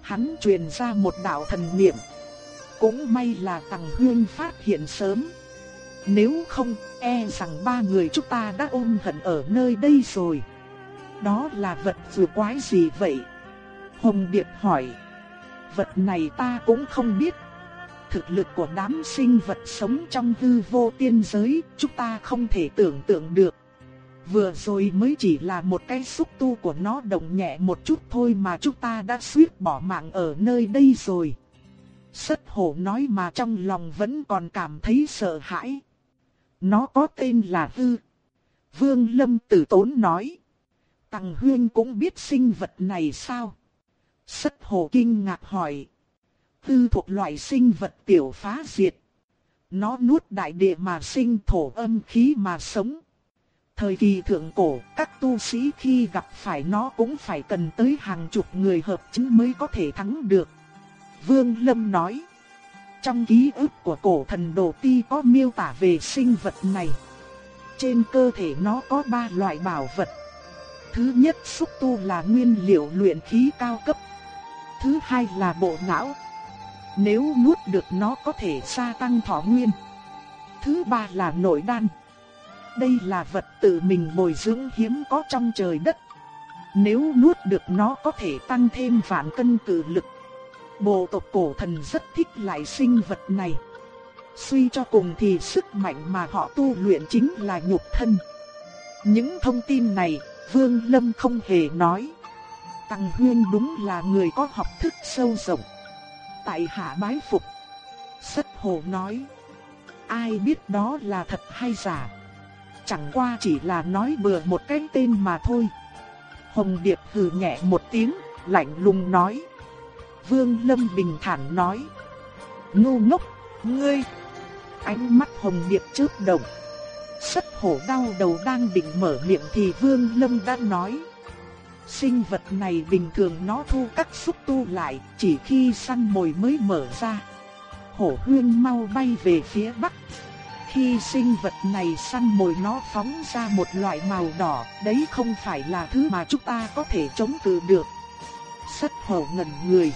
[SPEAKER 1] Hắn truyền ra một đạo thần niệm. Cũng may là Tằng Hương phát hiện sớm. Nếu không, e rằng ba người chúng ta đã ôm hận ở nơi đây rồi. Đó là vật vừa quái gì vậy? Hồng Điệp hỏi. Vật này ta cũng không biết. Thực lực của đám sinh vật sống trong hư vô tiên giới, chúng ta không thể tưởng tượng được. Vừa rồi mới chỉ là một cái xúc tu của nó động nhẹ một chút thôi mà chúng ta đã suýt bỏ mạng ở nơi đây rồi. Sất hổ nói mà trong lòng vẫn còn cảm thấy sợ hãi. Nó có tên là Hư. Vương Lâm tử tốn nói. Tằng Huyên cũng biết sinh vật này sao? Sất hổ kinh ngạc hỏi. Hư thuộc loại sinh vật tiểu phá diệt. Nó nuốt đại địa mà sinh thổ âm khí mà sống. Thời kỳ thượng cổ, các tu sĩ khi gặp phải nó cũng phải cần tới hàng chục người hợp chính mới có thể thắng được. Vương Lâm nói. Trong ký ức của cổ thần Đồ Ti có miêu tả về sinh vật này. Trên cơ thể nó có ba loại bảo vật. Thứ nhất xúc tu là nguyên liệu luyện khí cao cấp. Thứ hai là bộ não. Nếu nuốt được nó có thể gia tăng thọ nguyên. Thứ ba là nội đan. Đây là vật tự mình bồi dưỡng hiếm có trong trời đất. Nếu nuốt được nó có thể tăng thêm vạn cân cử lực. Bộ tộc cổ thần rất thích lại sinh vật này. Suy cho cùng thì sức mạnh mà họ tu luyện chính là nhục thân. Những thông tin này, Vương Lâm không hề nói. Tăng Huyên đúng là người có học thức sâu rộng. Tại hạ bái phục. Sất hồ nói. Ai biết đó là thật hay giả. Chẳng qua chỉ là nói bừa một cái tên mà thôi. Hồng Điệp hừ nhẹ một tiếng, lạnh lùng nói. Vương Lâm bình thản nói. Ngu ngốc, ngươi. Ánh mắt Hồng Điệp chớp động. Sất hổ đau đầu đang định mở miệng thì Vương Lâm đã nói. Sinh vật này bình thường nó thu các xúc tu lại, chỉ khi săn mồi mới mở ra. Hổ huyên mau bay về phía bắc. Khi sinh vật này săn mồi nó phóng ra một loại màu đỏ, đấy không phải là thứ mà chúng ta có thể chống cự được. Sất hổ ngẩn người.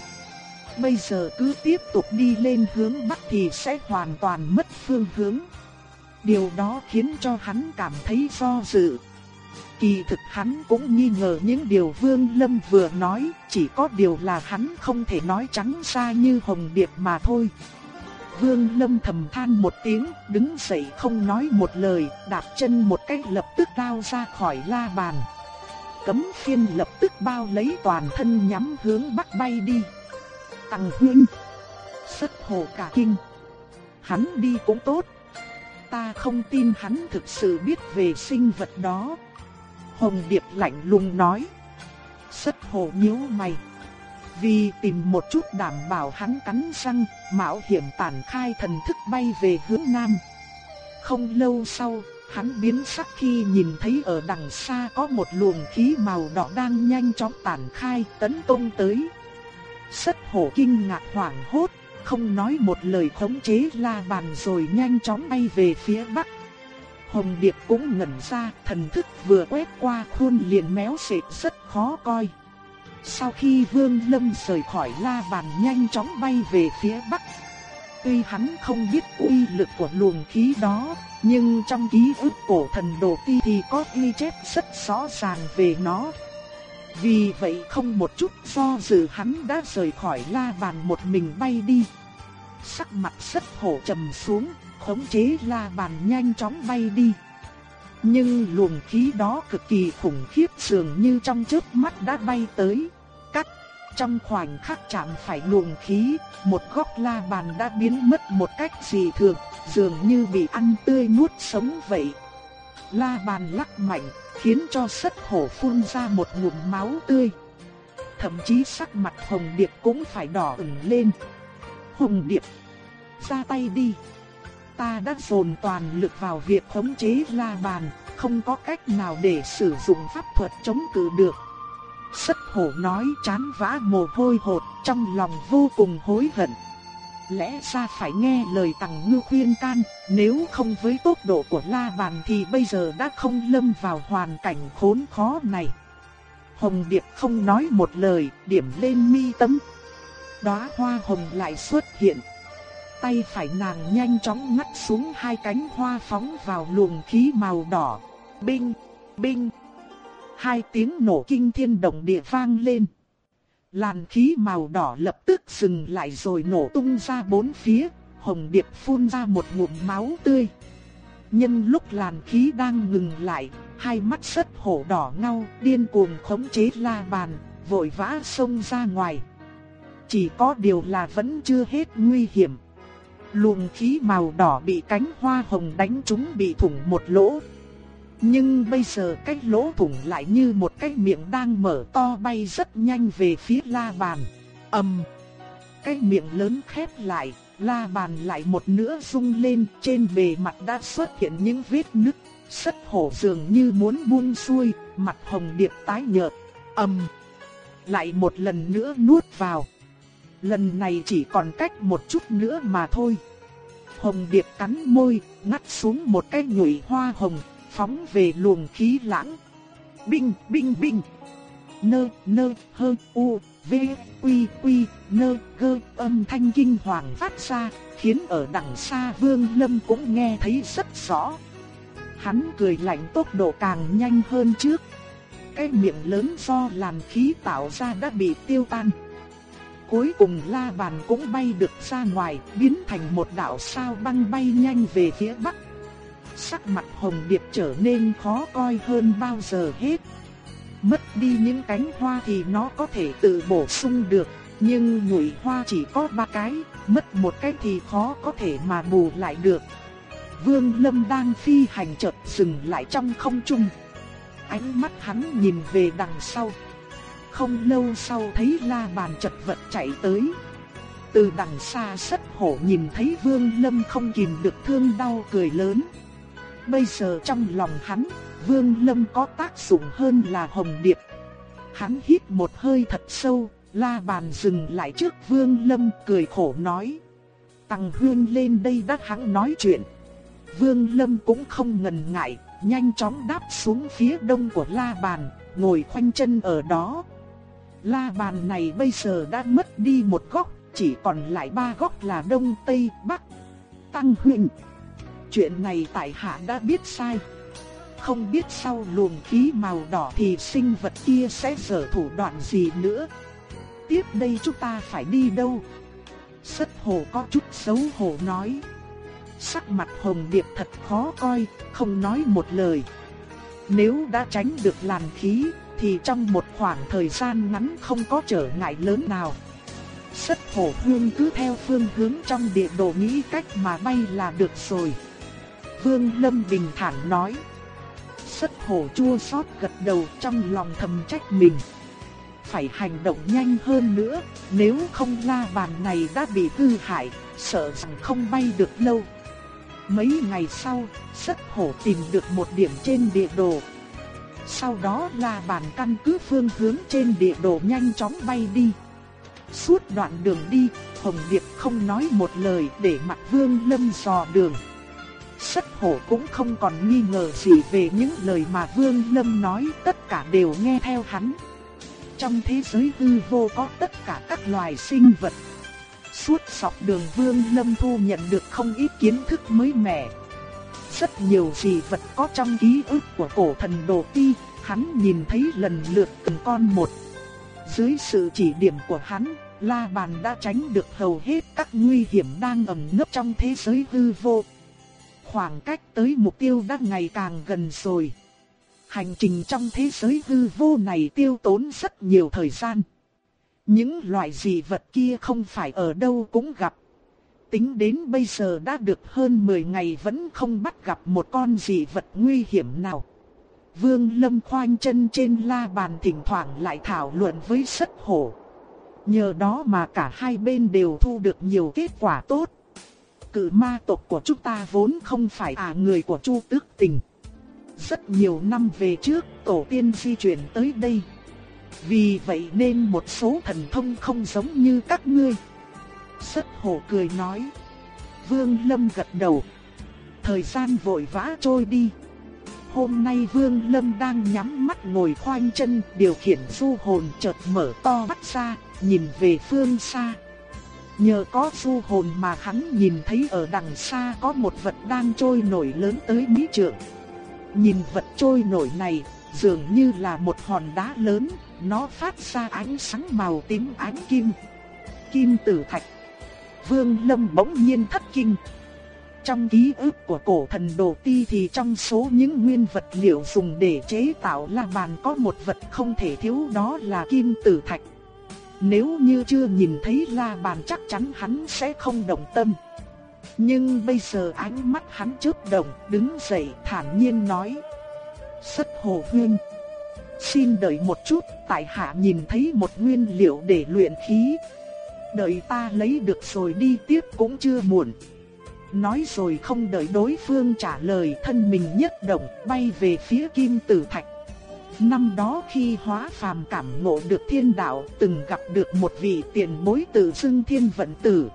[SPEAKER 1] Bây giờ cứ tiếp tục đi lên hướng bắc thì sẽ hoàn toàn mất phương hướng. Điều đó khiến cho hắn cảm thấy do dự. Kỳ thực hắn cũng nghi ngờ những điều Vương Lâm vừa nói, chỉ có điều là hắn không thể nói trắng ra như Hồng Điệp mà thôi. Vương Lâm thầm than một tiếng, đứng dậy không nói một lời, đạp chân một cái lập tức lao ra khỏi la bàn. Cấm phiên lập tức bao lấy toàn thân nhắm hướng bắc bay đi. Tăng huynh, sất hồ cả kinh. Hắn đi cũng tốt. Ta không tin hắn thực sự biết về sinh vật đó. Hồng Điệp lạnh lùng nói. Sất hồ nhíu mày. Vì tìm một chút đảm bảo hắn cắn răng, mạo hiểm tản khai thần thức bay về hướng nam. Không lâu sau, hắn biến sắc khi nhìn thấy ở đằng xa có một luồng khí màu đỏ đang nhanh chóng tản khai tấn công tới. Sất hổ kinh ngạc hoảng hốt, không nói một lời khống chế la bàn rồi nhanh chóng bay về phía bắc. Hồng Điệp cũng ngẩn ra, thần thức vừa quét qua khuôn liền méo xệt rất khó coi. Sau khi Vương Lâm rời khỏi la bàn nhanh chóng bay về phía bắc. Tuy hắn không biết uy lực của luồng khí đó, nhưng trong ký ức cổ thần đồ ti thì có ghi chép rất rõ ràng về nó. Vì vậy không một chút do dự hắn đã rời khỏi la bàn một mình bay đi. Sắc mặt rất hổ trầm xuống, khống chế la bàn nhanh chóng bay đi. Nhưng luồng khí đó cực kỳ khủng khiếp dường như trong chớp mắt đã bay tới. Trong khoảnh khắc chạm phải luồng khí, một góc la bàn đã biến mất một cách dị thường, dường như bị ăn tươi nuốt sống vậy. La bàn lắc mạnh, khiến cho sất hổ phun ra một ngụm máu tươi. Thậm chí sắc mặt Hồng Điệp cũng phải đỏ ửng lên. Hồng Điệp, ra tay đi. Ta đã dồn toàn lực vào việc khống chế la bàn, không có cách nào để sử dụng pháp thuật chống cự được. Sất hổ nói chán vã mồ hôi hột, trong lòng vô cùng hối hận. Lẽ ra phải nghe lời tặng ngư khuyên can, nếu không với tốc độ của la bàn thì bây giờ đã không lâm vào hoàn cảnh khốn khó này. Hồng Điệp không nói một lời, điểm lên mi tâm. Đóa hoa hồng lại xuất hiện. Tay phải nàng nhanh chóng ngắt xuống hai cánh hoa phóng vào luồng khí màu đỏ. Binh, binh. Hai tiếng nổ kinh thiên động địa vang lên. Làn khí màu đỏ lập tức dừng lại rồi nổ tung ra bốn phía, Hồng Điệp phun ra một ngụm máu tươi. Nhân lúc làn khí đang ngừng lại, hai mắt sất hổ đỏ ngao, điên cuồng khống chế la bàn, vội vã xông ra ngoài. Chỉ có điều là vẫn chưa hết nguy hiểm. Luồng khí màu đỏ bị cánh hoa hồng đánh trúng bị thủng một lỗ. Nhưng bây giờ cái lỗ thủng lại như một cái miệng đang mở to bay rất nhanh về phía la bàn. ầm, cái miệng lớn khép lại, la bàn lại một nữa rung lên, trên bề mặt đã xuất hiện những vết nứt. Sất hổ dường như muốn buông xuôi, mặt hồng điệp tái nhợt. ầm, lại một lần nữa nuốt vào. Lần này chỉ còn cách một chút nữa mà thôi. Hồng điệp cắn môi, ngắt xuống một cái nhụy hoa hồng, phóng về luồng khí lãng. Binh, binh, binh. Nơ, nơ, hơ, u, v, quy, quy, nơ, gơ, âm thanh kinh hoàng phát ra, khiến ở đằng xa Vương Lâm cũng nghe thấy rất rõ. Hắn cười lạnh tốc độ càng nhanh hơn trước. Cái miệng lớn do làn khí tạo ra đã bị tiêu tan. Cuối cùng la bàn cũng bay được ra ngoài, biến thành một đạo sao băng bay nhanh về phía bắc. Sắc mặt hồng điệp trở nên khó coi hơn bao giờ hết. Mất đi những cánh hoa thì nó có thể tự bổ sung được, nhưng nhụy hoa chỉ có ba cái, mất một cái thì khó có thể mà bù lại được. Vương Lâm đang phi hành chợt dừng lại trong không trung. Ánh mắt hắn nhìn về đằng sau. Không lâu sau thấy la bàn chật vật chạy tới. Từ đằng xa sất hổ nhìn thấy Vương Lâm không kìm được thương đau cười lớn. Bây giờ trong lòng hắn, Vương Lâm có tác dụng hơn là Hồng Điệp. Hắn hít một hơi thật sâu, la bàn dừng lại trước Vương Lâm cười khổ nói. Tăng Hương lên đây đã hắn nói chuyện. Vương Lâm cũng không ngần ngại, nhanh chóng đáp xuống phía đông của la bàn, ngồi khoanh chân ở đó. La bàn này bây giờ đã mất đi một góc, chỉ còn lại ba góc là đông, tây, bắc. Tăng Hương chuyện này tại hạ đã biết sai. Không biết sau luồng khí màu đỏ thì sinh vật kia sẽ dở thủ đoạn gì nữa. Tiếp đây chúng ta phải đi đâu? Sất hồ có chút xấu hổ nói. Sắc mặt hồng điệp thật khó coi, không nói một lời. Nếu đã tránh được làn khí, thì trong một khoảng thời gian ngắn không có trở ngại lớn nào. Sất hổ hương cứ theo phương hướng trong địa đồ nghĩ cách mà bay là được rồi. Vương Lâm bình thản nói. Sất hổ chua xót gật đầu trong lòng thầm trách mình. Phải hành động nhanh hơn nữa, nếu không la bàn này đã bị hư hại, sợ rằng không bay được lâu. Mấy ngày sau, sất hổ tìm được một điểm trên địa đồ. Sau đó la bàn căn cứ phương hướng trên địa đồ nhanh chóng bay đi. Suốt đoạn đường đi, Hồng Điệp không nói một lời để mặt Vương Lâm dò đường. Sất hổ cũng không còn nghi ngờ gì về những lời mà Vương Lâm nói, tất cả đều nghe theo hắn. Trong thế giới hư vô có tất cả các loài sinh vật. Suốt dọc đường Vương Lâm thu nhận được không ít kiến thức mới mẻ. Rất nhiều gì vật có trong ký ức của cổ thần Đồ Ti, hắn nhìn thấy lần lượt từng con một. Dưới sự chỉ điểm của hắn, La Bàn đã tránh được hầu hết các nguy hiểm đang ẩn nấp trong thế giới hư vô khoảng cách tới mục tiêu đã ngày càng gần rồi. Hành trình trong thế giới hư vô này tiêu tốn rất nhiều thời gian. Những loại dị vật kia không phải ở đâu cũng gặp. Tính đến bây giờ đã được hơn 10 ngày vẫn không bắt gặp một con dị vật nguy hiểm nào. Vương Lâm khoanh chân trên la bàn thỉnh thoảng lại thảo luận với sất hổ. Nhờ đó mà cả hai bên đều thu được nhiều kết quả tốt. Cự ma tộc của chúng ta vốn không phải à người của Chu Tước Tình. Rất nhiều năm về trước, tổ tiên di chuyển tới đây. Vì vậy nên một số thần thông không giống như các ngươi. Sất hổ cười nói. Vương Lâm gật đầu. Thời gian vội vã trôi đi. Hôm nay Vương Lâm đang nhắm mắt ngồi khoanh chân điều khiển du hồn chợt mở to mắt ra, nhìn về phương xa. Nhờ có du hồn mà hắn nhìn thấy ở đằng xa có một vật đang trôi nổi lớn tới mỹ trượng. Nhìn vật trôi nổi này, dường như là một hòn đá lớn, nó phát ra ánh sáng màu tím ánh kim. Kim tử thạch. Vương Lâm bỗng nhiên thất kinh. Trong ký ức của cổ thần đồ ti thì trong số những nguyên vật liệu dùng để chế tạo la bàn có một vật không thể thiếu đó là kim tử thạch. Nếu như chưa nhìn thấy la bàn chắc chắn hắn sẽ không động tâm. Nhưng bây giờ ánh mắt hắn chớp động, đứng dậy thản nhiên nói. sắt hồ huyên. Xin đợi một chút, tại hạ nhìn thấy một nguyên liệu để luyện khí. Đợi ta lấy được rồi đi tiếp cũng chưa muộn. Nói rồi không đợi đối phương trả lời thân mình nhất động bay về phía kim tử thạch. Năm đó khi hóa phàm cảm ngộ được thiên đạo, từng gặp được một vị tiền bối tự xưng thiên vận tử.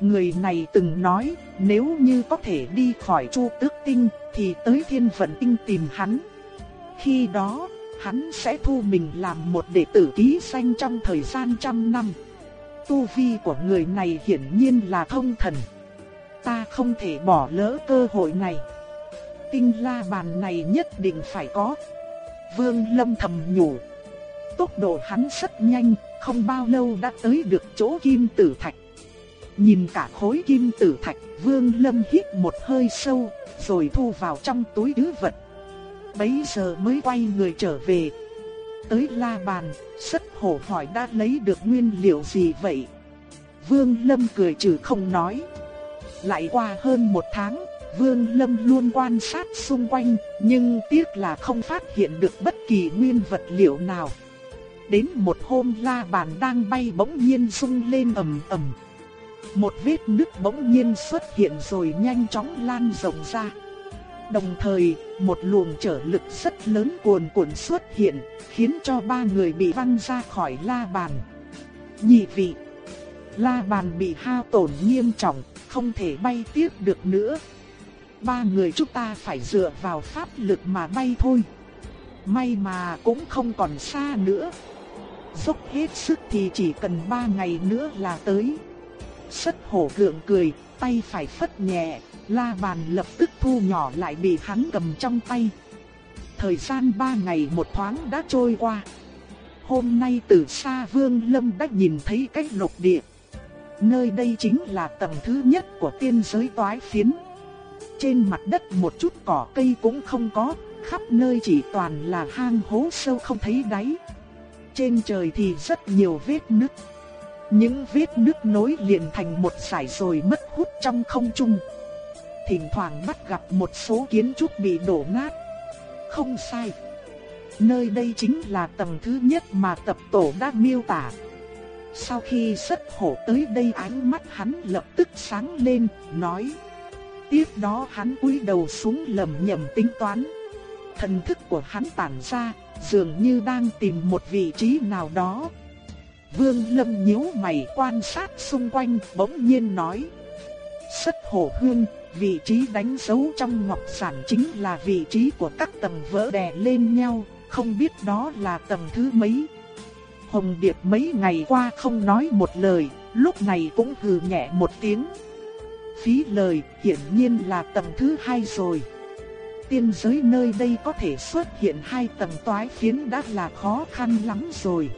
[SPEAKER 1] Người này từng nói, nếu như có thể đi khỏi chu tước tinh, thì tới thiên vận tinh tìm hắn. Khi đó, hắn sẽ thu mình làm một đệ tử ký danh trong thời gian trăm năm. Tu vi của người này hiển nhiên là thông thần. Ta không thể bỏ lỡ cơ hội này. Tinh la bàn này nhất định phải có. Vương Lâm thầm nhủ. Tốc độ hắn rất nhanh, không bao lâu đã tới được chỗ kim tử thạch. Nhìn cả khối kim tử thạch, Vương Lâm hít một hơi sâu, rồi thu vào trong túi đứa vật. Bấy giờ mới quay người trở về. Tới la bàn, sất hổ hỏi đã lấy được nguyên liệu gì vậy? Vương Lâm cười trừ không nói. Lại qua hơn một tháng, Vương Lâm luôn quan sát xung quanh, nhưng tiếc là không phát hiện được bất kỳ nguyên vật liệu nào. Đến một hôm la bàn đang bay bỗng nhiên rung lên ầm ầm. Một vết nứt bỗng nhiên xuất hiện rồi nhanh chóng lan rộng ra. Đồng thời, một luồng trở lực rất lớn cuồn cuộn xuất hiện, khiến cho ba người bị văng ra khỏi la bàn. Nhị vị, la bàn bị hao tổn nghiêm trọng, không thể bay tiếp được nữa. Ba người chúng ta phải dựa vào pháp lực mà bay thôi. May mà cũng không còn xa nữa. Dốc hết sức thì chỉ cần ba ngày nữa là tới. Sất hổ gượng cười, tay phải phất nhẹ, la bàn lập tức thu nhỏ lại bị hắn cầm trong tay. Thời gian ba ngày một thoáng đã trôi qua. Hôm nay từ xa Vương Lâm đã nhìn thấy cách lục địa. Nơi đây chính là tầng thứ nhất của tiên giới toái phiến. Trên mặt đất một chút cỏ cây cũng không có, khắp nơi chỉ toàn là hang hố sâu không thấy đáy. Trên trời thì rất nhiều vết nứt. Những vết nứt nối liền thành một sải rồi mất hút trong không trung. Thỉnh thoảng bắt gặp một số kiến trúc bị đổ nát. Không sai. Nơi đây chính là tầng thứ nhất mà tập tổ đã miêu tả. Sau khi xuất hổ tới đây ánh mắt hắn lập tức sáng lên, nói. Tiếp đó hắn cúi đầu xuống lầm nhầm tính toán. Thần thức của hắn tản ra, dường như đang tìm một vị trí nào đó. Vương Lâm nhíu mày quan sát xung quanh, bỗng nhiên nói: "Sất Hổ Hương, vị trí đánh dấu trong ngọc sản chính là vị trí của các tầng vỡ đè lên nhau, không biết đó là tầng thứ mấy?" Hồng Điệp mấy ngày qua không nói một lời, lúc này cũng hừ nhẹ một tiếng. Phí lời, hiển nhiên là tầng thứ hai rồi. Tiên giới nơi đây có thể xuất hiện hai tầng toái phiến đã là khó khăn lắm rồi.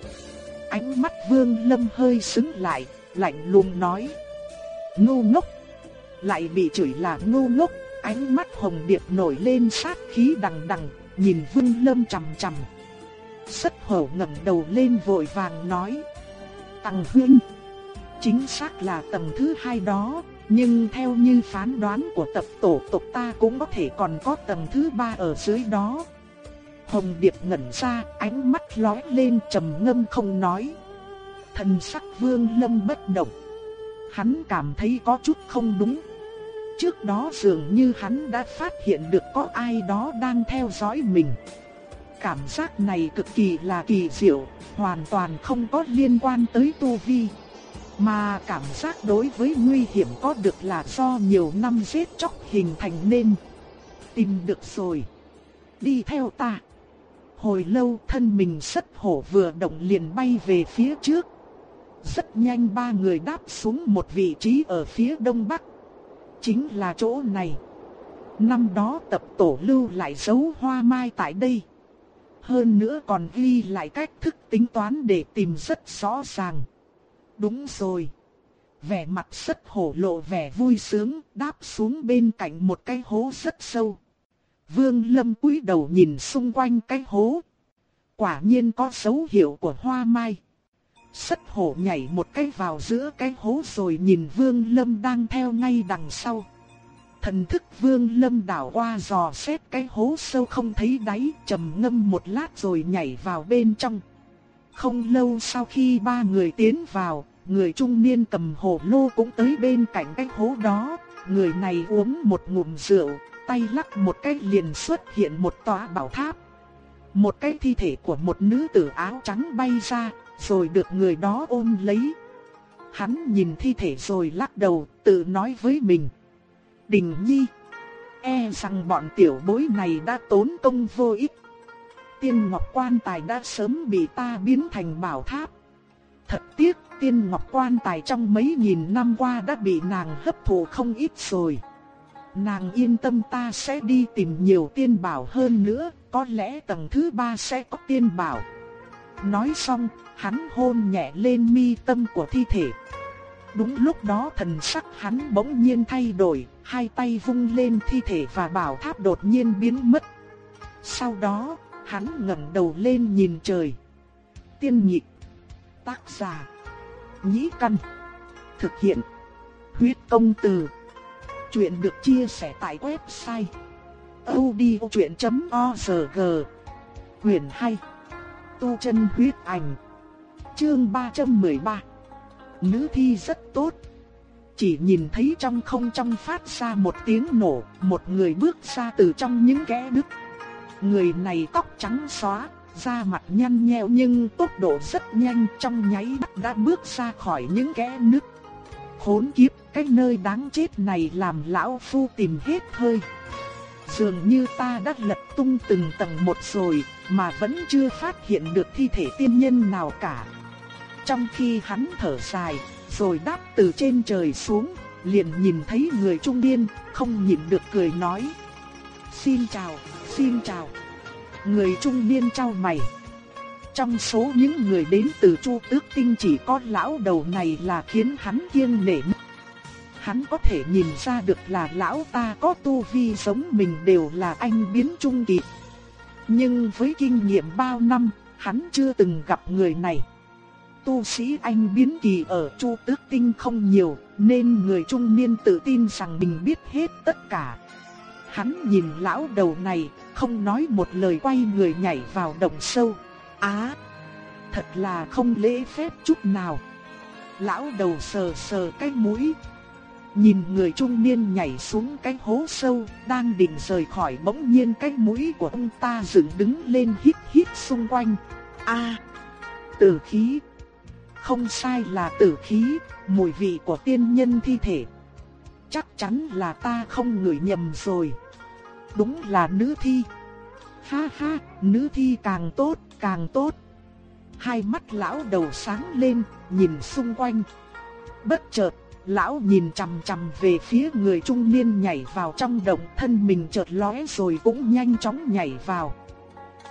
[SPEAKER 1] Ánh mắt Vương Lâm hơi sững lại, lạnh lùng nói: "Ngu ngốc." Lại bị chửi là ngu ngốc, ánh mắt Hồng Điệp nổi lên sát khí đằng đằng, nhìn Vương Lâm chằm chằm. Sất hổ ngẩng đầu lên vội vàng nói. Tăng huynh. Chính xác là tầng thứ hai đó, nhưng theo như phán đoán của tập tổ tộc ta cũng có thể còn có tầng thứ ba ở dưới đó. Hồng Điệp ngẩn ra, ánh mắt lóe lên trầm ngâm không nói. Thần sắc Vương Lâm bất động. Hắn cảm thấy có chút không đúng. Trước đó dường như hắn đã phát hiện được có ai đó đang theo dõi mình. Cảm giác này cực kỳ là kỳ diệu, hoàn toàn không có liên quan tới tu vi. Mà cảm giác đối với nguy hiểm có được là do nhiều năm giết chóc hình thành nên. Tìm được rồi. Đi theo ta. Hồi lâu thân mình sất hổ vừa động liền bay về phía trước. Rất nhanh ba người đáp xuống một vị trí ở phía đông bắc. Chính là chỗ này. Năm đó tập tổ lưu lại dấu hoa mai tại đây. Hơn nữa còn ghi lại cách thức tính toán để tìm rất rõ ràng. Đúng rồi. Vẻ mặt rất hổ lộ vẻ vui sướng, đáp xuống bên cạnh một cái hố rất sâu. Vương Lâm cúi đầu nhìn xung quanh cái hố. Quả nhiên có dấu hiệu của hoa mai. Sất hổ nhảy một cái vào giữa cái hố rồi nhìn Vương Lâm đang theo ngay đằng sau. Thần thức Vương Lâm đảo qua dò xét cái hố sâu không thấy đáy, trầm ngâm một lát rồi nhảy vào bên trong. Không lâu sau khi ba người tiến vào, người trung niên cầm hồ lô cũng tới bên cạnh cái hố đó. Người này uống một ngụm rượu, tay lắc một cái liền xuất hiện một tòa bảo tháp. Một cái thi thể của một nữ tử áo trắng bay ra, rồi được người đó ôm lấy. Hắn nhìn thi thể rồi lắc đầu, tự nói với mình. Đình nhi, e rằng bọn tiểu bối này đã tốn công vô ích. Tiên Ngọc Quan Tài đã sớm bị ta biến thành bảo tháp. Thật tiếc, Tiên Ngọc Quan Tài trong mấy nghìn năm qua đã bị nàng hấp thụ không ít rồi. Nàng yên tâm ta sẽ đi tìm nhiều tiên bảo hơn nữa, có lẽ tầng thứ ba sẽ có tiên bảo. Nói xong, hắn hôn nhẹ lên mi tâm của thi thể. Đúng lúc đó thần sắc hắn bỗng nhiên thay đổi, hai tay vung lên thi thể và bảo tháp đột nhiên biến mất. Sau đó, hắn ngẩng đầu lên nhìn trời. Tiên nhị tác giả, nhĩ căn, thực hiện, huyết công từ. Chuyện được chia sẻ tại website odchuyện.org Quyền 2 Tu chân huyết ảnh Chương 313 Nữ thi rất tốt Chỉ nhìn thấy trong không trong phát ra một tiếng nổ Một người bước ra từ trong những kẽ đứt. Người này tóc trắng xóa Da mặt nhăn nheo nhưng tốc độ rất nhanh Trong nháy mắt đã bước ra khỏi những kẽ nứt hỗn kiếp, cái nơi đáng chết này làm lão phu tìm hết hơi Dường như ta đã lật tung từng tầng một rồi, mà vẫn chưa phát hiện được thi thể tiên nhân nào cả. Trong khi hắn thở dài, rồi đáp từ trên trời xuống, liền nhìn thấy người trung niên, không nhịn được cười nói. Xin chào, xin chào. Người trung niên trao mày. Trong số những người đến từ Chu Tước Tinh chỉ có lão đầu này là khiến hắn kiêng nể hắn có thể nhìn ra được là lão ta có tu vi giống mình đều là anh biến trung kỳ. Nhưng với kinh nghiệm bao năm, hắn chưa từng gặp người này. Tu sĩ anh biến kỳ ở Chu Tước Tinh không nhiều, nên người trung niên tự tin rằng mình biết hết tất cả. Hắn nhìn lão đầu này, không nói một lời quay người nhảy vào đồng sâu. Á, thật là không lễ phép chút nào. Lão đầu sờ sờ cái mũi, Nhìn người trung niên nhảy xuống cái hố sâu, đang định rời khỏi bỗng nhiên cái mũi của ông ta dựng đứng lên hít hít xung quanh. A, tử khí. Không sai là tử khí, mùi vị của tiên nhân thi thể. Chắc chắn là ta không ngửi nhầm rồi. Đúng là nữ thi. Ha ha, nữ thi càng tốt, càng tốt. Hai mắt lão đầu sáng lên, nhìn xung quanh. Bất chợt, Lão nhìn chằm chằm về phía người trung niên nhảy vào trong động thân mình chợt lóe rồi cũng nhanh chóng nhảy vào.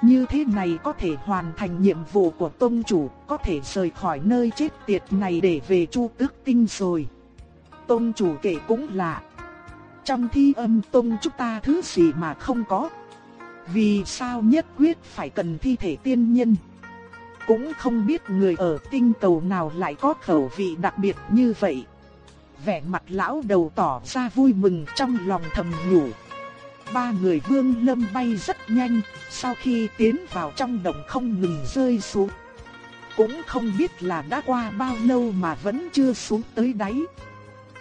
[SPEAKER 1] Như thế này có thể hoàn thành nhiệm vụ của tông chủ, có thể rời khỏi nơi chết tiệt này để về chu tước tinh rồi. Tông chủ kể cũng lạ trong thi âm tông chúng ta thứ gì mà không có. Vì sao nhất quyết phải cần thi thể tiên nhân? Cũng không biết người ở tinh cầu nào lại có khẩu vị đặc biệt như vậy. Vẻ mặt lão đầu tỏ ra vui mừng trong lòng thầm nhủ. Ba người vương lâm bay rất nhanh, sau khi tiến vào trong đồng không ngừng rơi xuống. Cũng không biết là đã qua bao lâu mà vẫn chưa xuống tới đáy.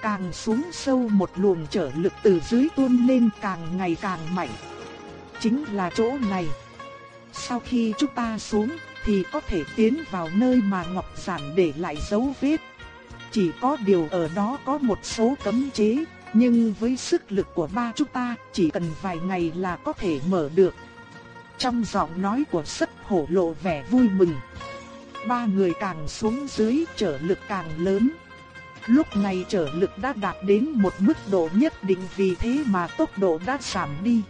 [SPEAKER 1] Càng xuống sâu một luồng trở lực từ dưới tuôn lên càng ngày càng mạnh. Chính là chỗ này. Sau khi chúng ta xuống thì có thể tiến vào nơi mà Ngọc Giản để lại dấu vết. Chỉ có điều ở đó có một số cấm chế, nhưng với sức lực của ba chúng ta chỉ cần vài ngày là có thể mở được. Trong giọng nói của sất hổ lộ vẻ vui mừng. Ba người càng xuống dưới trở lực càng lớn. Lúc này trở lực đã đạt đến một mức độ nhất định vì thế mà tốc độ đã giảm đi.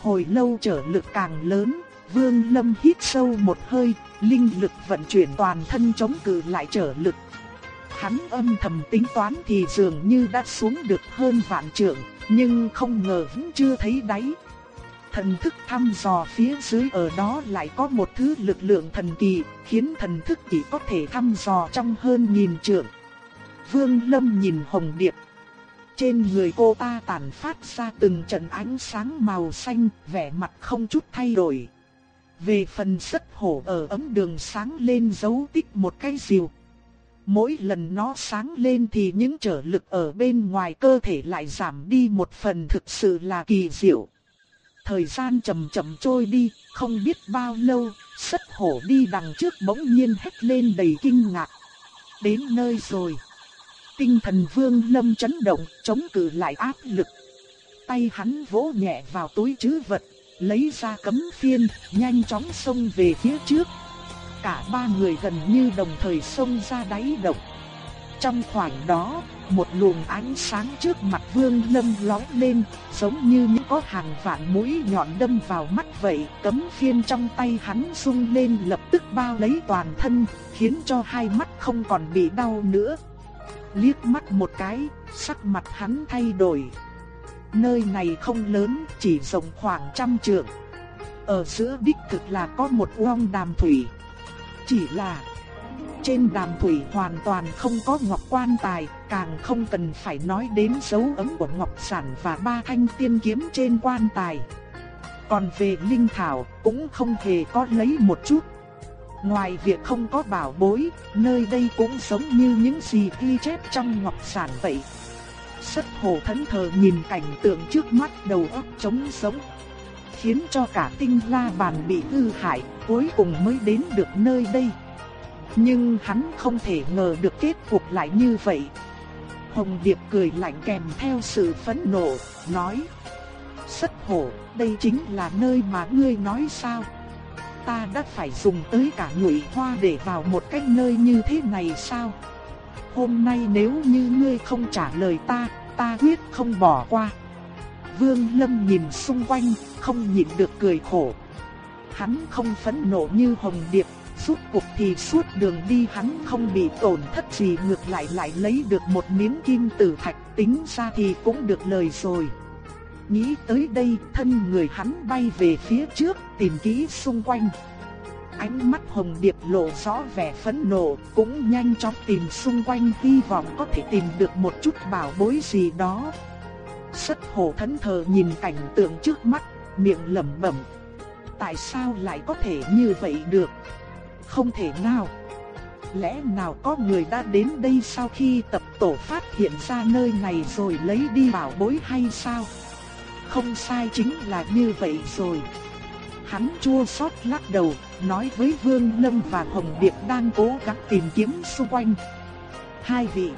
[SPEAKER 1] Hồi lâu trở lực càng lớn, Vương Lâm hít sâu một hơi, linh lực vận chuyển toàn thân chống cự lại trở lực. Hắn âm thầm tính toán thì dường như đã xuống được hơn vạn trượng, nhưng không ngờ vẫn chưa thấy đáy. Thần thức thăm dò phía dưới ở đó lại có một thứ lực lượng thần kỳ, khiến thần thức chỉ có thể thăm dò trong hơn nghìn trượng. Vương Lâm nhìn Hồng Điệp. Trên người cô ta tản phát ra từng trận ánh sáng màu xanh, vẻ mặt không chút thay đổi. Về phần sất hổ ở ấm đường sáng lên dấu tích một cái diều. Mỗi lần nó sáng lên thì những trở lực ở bên ngoài cơ thể lại giảm đi một phần thực sự là kỳ diệu. Thời gian chậm chậm trôi đi, không biết bao lâu, sất hổ đi đằng trước bỗng nhiên hét lên đầy kinh ngạc. Đến nơi rồi. Tinh thần vương lâm chấn động, chống cự lại áp lực. Tay hắn vỗ nhẹ vào túi chứ vật, lấy ra cấm phiên, nhanh chóng xông về phía trước. Cả ba người gần như đồng thời xông ra đáy động. Trong khoảng đó, một luồng ánh sáng trước mặt Vương Lâm lóe lên, giống như những có hàng vạn mũi nhọn đâm vào mắt vậy. Cấm phiên trong tay hắn rung lên lập tức bao lấy toàn thân, khiến cho hai mắt không còn bị đau nữa. Liếc mắt một cái, sắc mặt hắn thay đổi, Nơi này không lớn, chỉ rộng khoảng trăm trượng. Ở giữa đích thực là có một uông đàm thủy. Chỉ là trên đàm thủy hoàn toàn không có ngọc quan tài, càng không cần phải nói đến dấu ấn của ngọc sản và ba thanh tiên kiếm trên quan tài. Còn về linh thảo cũng không hề có lấy một chút. Ngoài việc không có bảo bối, nơi đây cũng giống như những gì ghi chép trong ngọc sản vậy. Sất hồ thẫn thờ nhìn cảnh tượng trước mắt đầu óc trống sống. Khiến cho cả tinh la bàn bị hư hại, cuối cùng mới đến được nơi đây. Nhưng hắn không thể ngờ được kết cục lại như vậy. Hồng Điệp cười lạnh kèm theo sự phẫn nộ, nói Sất hổ, đây chính là nơi mà ngươi nói sao? Ta đã phải dùng tới cả nhụy hoa để vào một cái nơi như thế này sao? Hôm nay nếu như ngươi không trả lời ta, ta quyết không bỏ qua. Vương Lâm nhìn xung quanh, không nhịn được cười khổ. Hắn không phẫn nộ như Hồng Điệp, suốt cuộc thì suốt đường đi hắn không bị tổn thất gì ngược lại lại lấy được một miếng kim tử thạch tính ra thì cũng được lời rồi. Nghĩ tới đây, thân người hắn bay về phía trước, tìm kỹ xung quanh. Ánh mắt Hồng Điệp lộ rõ vẻ phẫn nộ, cũng nhanh chóng tìm xung quanh hy vọng có thể tìm được một chút bảo bối gì đó. Sất hổ thẫn thờ nhìn cảnh tượng trước mắt, miệng lẩm bẩm. Tại sao lại có thể như vậy được? Không thể nào. Lẽ nào có người đã đến đây sau khi tập tổ phát hiện ra nơi này rồi lấy đi bảo bối hay sao? Không sai chính là như vậy rồi. Hắn chua xót lắc đầu, nói với Vương Lâm và Hồng Điệp đang cố gắng tìm kiếm xung quanh. Hai vị,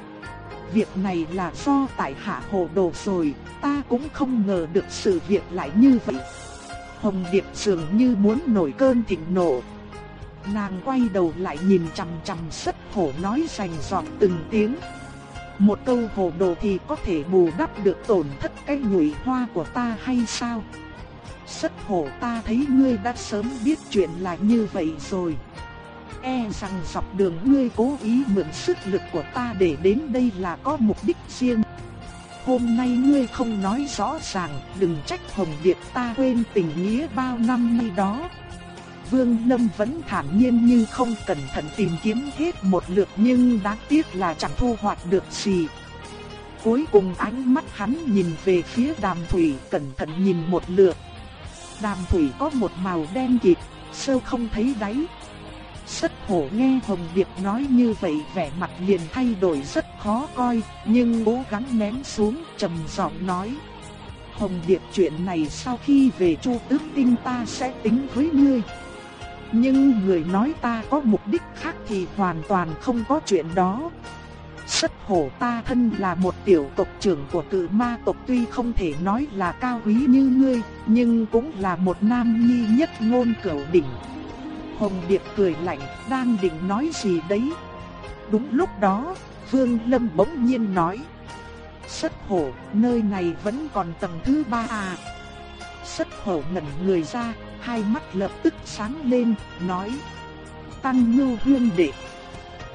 [SPEAKER 1] việc này là do tại hạ hồ đồ rồi, ta cũng không ngờ được sự việc lại như vậy. Hồng Điệp dường như muốn nổi cơn thịnh nộ. Nàng quay đầu lại nhìn chằm chằm sất hổ nói rành rọt từng tiếng. Một câu hồ đồ thì có thể bù đắp được tổn thất cái nhụy hoa của ta hay sao? Sất hổ ta thấy ngươi đã sớm biết chuyện là như vậy rồi. E rằng dọc đường ngươi cố ý mượn sức lực của ta để đến đây là có mục đích riêng. hôm nay ngươi không nói rõ ràng, đừng trách Hồng Điệp ta quên tình nghĩa bao năm nay đó. Vương Lâm vẫn thản nhiên như không cẩn thận tìm kiếm hết một lượt nhưng đáng tiếc là chẳng thu hoạch được gì. Cuối cùng ánh mắt hắn nhìn về phía đàm thủy cẩn thận nhìn một lượt. Đàm thủy có một màu đen kịt, sâu không thấy đáy. Sất hổ nghe Hồng Điệp nói như vậy vẻ mặt liền thay đổi rất khó coi, nhưng cố gắng ném xuống trầm giọng nói. Hồng Điệp chuyện này sau khi về Chu Tước Tinh ta sẽ tính với ngươi. Nhưng người nói ta có mục đích khác thì hoàn toàn không có chuyện đó. Sất hổ ta thân là một tiểu tộc trưởng của cự ma tộc tuy không thể nói là cao quý như ngươi, nhưng cũng là một nam nhi nhất ngôn cửu đỉnh. Hồng Điệp cười lạnh, đang định nói gì đấy. Đúng lúc đó, Vương Lâm bỗng nhiên nói. Sất hổ, nơi này vẫn còn tầng thứ ba à. Sất hổ ngẩn người ra, hai mắt lập tức sáng lên, nói. Tăng ngưu huyên đệ.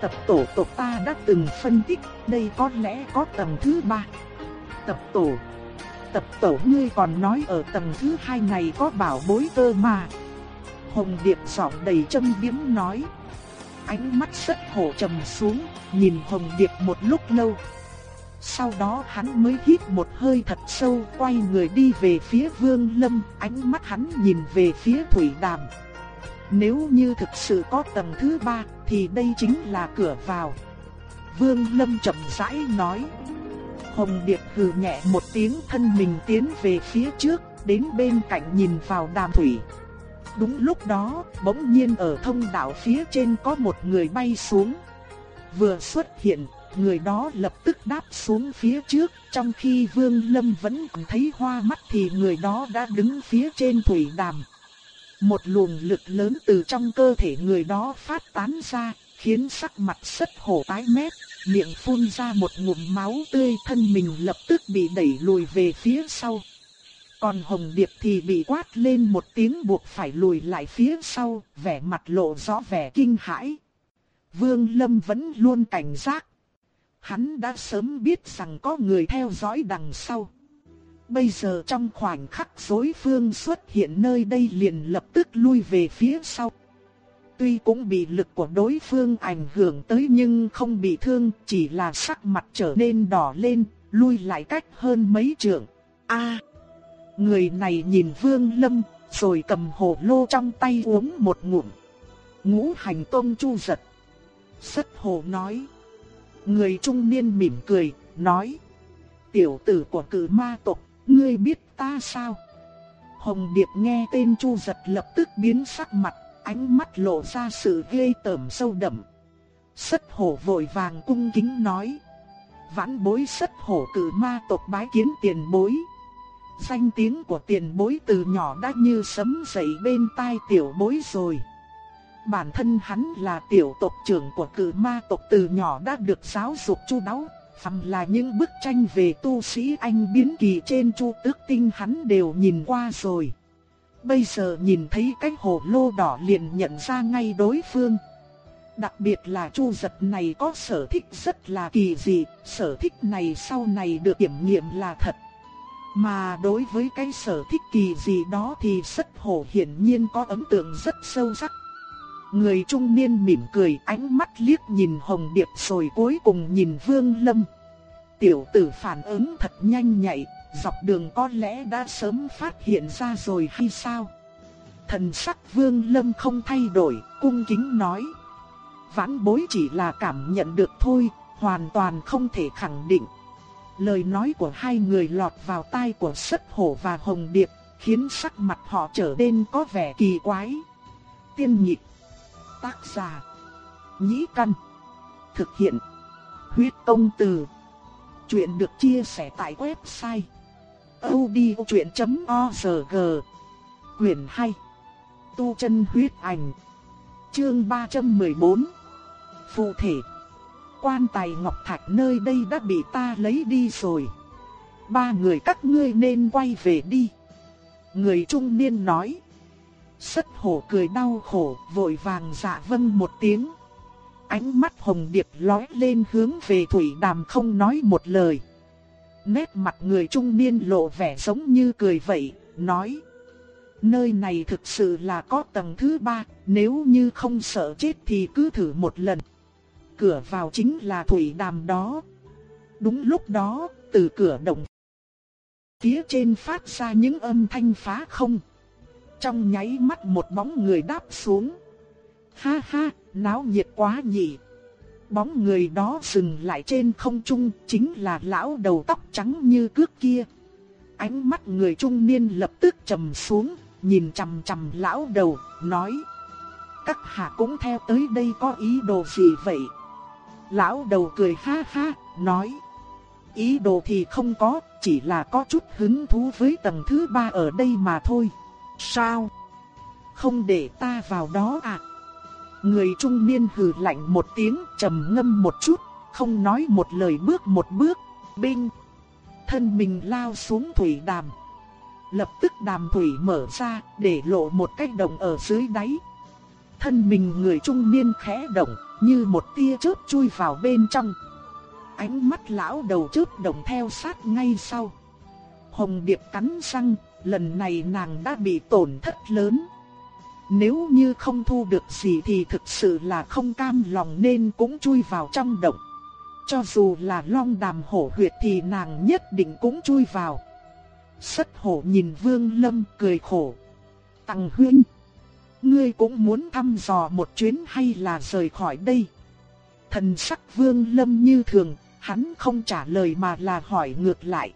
[SPEAKER 1] Tập tổ tộc ta đã từng phân tích, đây có lẽ có tầng thứ ba. Tập tổ. Tập tổ ngươi còn nói ở tầng thứ hai này có bảo bối cơ mà. Hồng Điệp giọng đầy châm biếm nói. Ánh mắt rất hổ trầm xuống, nhìn Hồng Điệp một lúc lâu. Sau đó hắn mới hít một hơi thật sâu, quay người đi về phía Vương Lâm, ánh mắt hắn nhìn về phía Thủy Đàm. Nếu như thực sự có tầng thứ ba, thì đây chính là cửa vào. Vương Lâm chậm rãi nói. Hồng Điệp hừ nhẹ một tiếng thân mình tiến về phía trước, đến bên cạnh nhìn vào đàm thủy. Đúng lúc đó, bỗng nhiên ở thông đạo phía trên có một người bay xuống. Vừa xuất hiện, người đó lập tức đáp xuống phía trước, trong khi Vương Lâm vẫn thấy hoa mắt thì người đó đã đứng phía trên thủy đàm. Một luồng lực lớn từ trong cơ thể người đó phát tán ra, khiến sắc mặt sất hổ tái mét, miệng phun ra một ngụm máu tươi thân mình lập tức bị đẩy lùi về phía sau. Còn Hồng Điệp thì bị quát lên một tiếng buộc phải lùi lại phía sau, vẻ mặt lộ rõ vẻ kinh hãi. Vương Lâm vẫn luôn cảnh giác. Hắn đã sớm biết rằng có người theo dõi đằng sau. Bây giờ trong khoảnh khắc dối phương xuất hiện nơi đây liền lập tức lui về phía sau. Tuy cũng bị lực của đối phương ảnh hưởng tới nhưng không bị thương, chỉ là sắc mặt trở nên đỏ lên, lui lại cách hơn mấy trượng. A Người này nhìn Vương Lâm, rồi cầm hồ lô trong tay uống một ngụm. Ngũ hành tông chu giật. Sất hồ nói. Người trung niên mỉm cười, nói. Tiểu tử của cử ma tộc, ngươi biết ta sao? Hồng Điệp nghe tên chu giật lập tức biến sắc mặt, ánh mắt lộ ra sự ghê tởm sâu đậm. Sất hổ vội vàng cung kính nói. Vãn bối sất hổ cử ma tộc bái kiến tiền bối. Danh tiếng của tiền bối từ nhỏ đã như sấm dậy bên tai tiểu bối rồi. Bản thân hắn là tiểu tộc trưởng của cử ma tộc từ nhỏ đã được giáo dục chu đáo. Phàm là những bức tranh về tu sĩ anh biến kỳ trên chu tước tinh hắn đều nhìn qua rồi. Bây giờ nhìn thấy cái hồ lô đỏ liền nhận ra ngay đối phương. Đặc biệt là chu giật này có sở thích rất là kỳ dị, sở thích này sau này được kiểm nghiệm là thật. Mà đối với cái sở thích kỳ dị đó thì rất hổ hiển nhiên có ấn tượng rất sâu sắc. Người trung niên mỉm cười ánh mắt liếc nhìn Hồng Điệp rồi cuối cùng nhìn Vương Lâm. Tiểu tử phản ứng thật nhanh nhạy, dọc đường có lẽ đã sớm phát hiện ra rồi hay sao? Thần sắc Vương Lâm không thay đổi, cung kính nói. Vãn bối chỉ là cảm nhận được thôi, hoàn toàn không thể khẳng định. Lời nói của hai người lọt vào tai của Sất Hổ và Hồng Điệp, khiến sắc mặt họ trở nên có vẻ kỳ quái. Tiên nhịp, tác giả, nhĩ căn, thực hiện, huyết công từ. Chuyện được chia sẻ tại website odchuyện.org Quyền 2 Tu chân huyết ảnh Chương 314 Phụ thể quan tài ngọc thạch nơi đây đã bị ta lấy đi rồi. Ba người các ngươi nên quay về đi. Người trung niên nói. Sất hổ cười đau khổ, vội vàng dạ vâng một tiếng. Ánh mắt hồng điệp lói lên hướng về thủy đàm không nói một lời. Nét mặt người trung niên lộ vẻ giống như cười vậy, nói. Nơi này thực sự là có tầng thứ ba, nếu như không sợ chết thì cứ thử một lần. Cửa vào chính là thủy đàm đó. Đúng lúc đó, từ cửa động phía trên phát ra những âm thanh phá không. Trong nháy mắt một bóng người đáp xuống. Ha ha, náo nhiệt quá nhỉ. Bóng người đó dừng lại trên không trung, chính là lão đầu tóc trắng như cước kia. Ánh mắt người trung niên lập tức trầm xuống, nhìn chằm chằm lão đầu, nói: "Các hạ cũng theo tới đây có ý đồ gì vậy?" Lão đầu cười ha ha, nói: "Ý đồ thì không có, chỉ là có chút hứng thú với tầng thứ ba ở đây mà thôi." "Sao? Không để ta vào đó à?" Người trung niên hừ lạnh một tiếng, trầm ngâm một chút, không nói một lời bước một bước, binh. Thân mình lao xuống thủy đàm. Lập tức đàm thủy mở ra, để lộ một cái động ở dưới đáy. Thân mình người trung niên khẽ động, như một tia chớp chui vào bên trong. Ánh mắt lão đầu chớp động theo sát ngay sau. Hồng Điệp cắn răng, lần này nàng đã bị tổn thất lớn. Nếu như không thu được gì thì thực sự là không cam lòng nên cũng chui vào trong động. Cho dù là long đàm hổ huyệt thì nàng nhất định cũng chui vào. Sất hổ nhìn Vương Lâm cười khổ. Tăng huynh, ngươi cũng muốn thăm dò một chuyến hay là rời khỏi đây? Thần sắc Vương Lâm như thường, hắn không trả lời mà là hỏi ngược lại.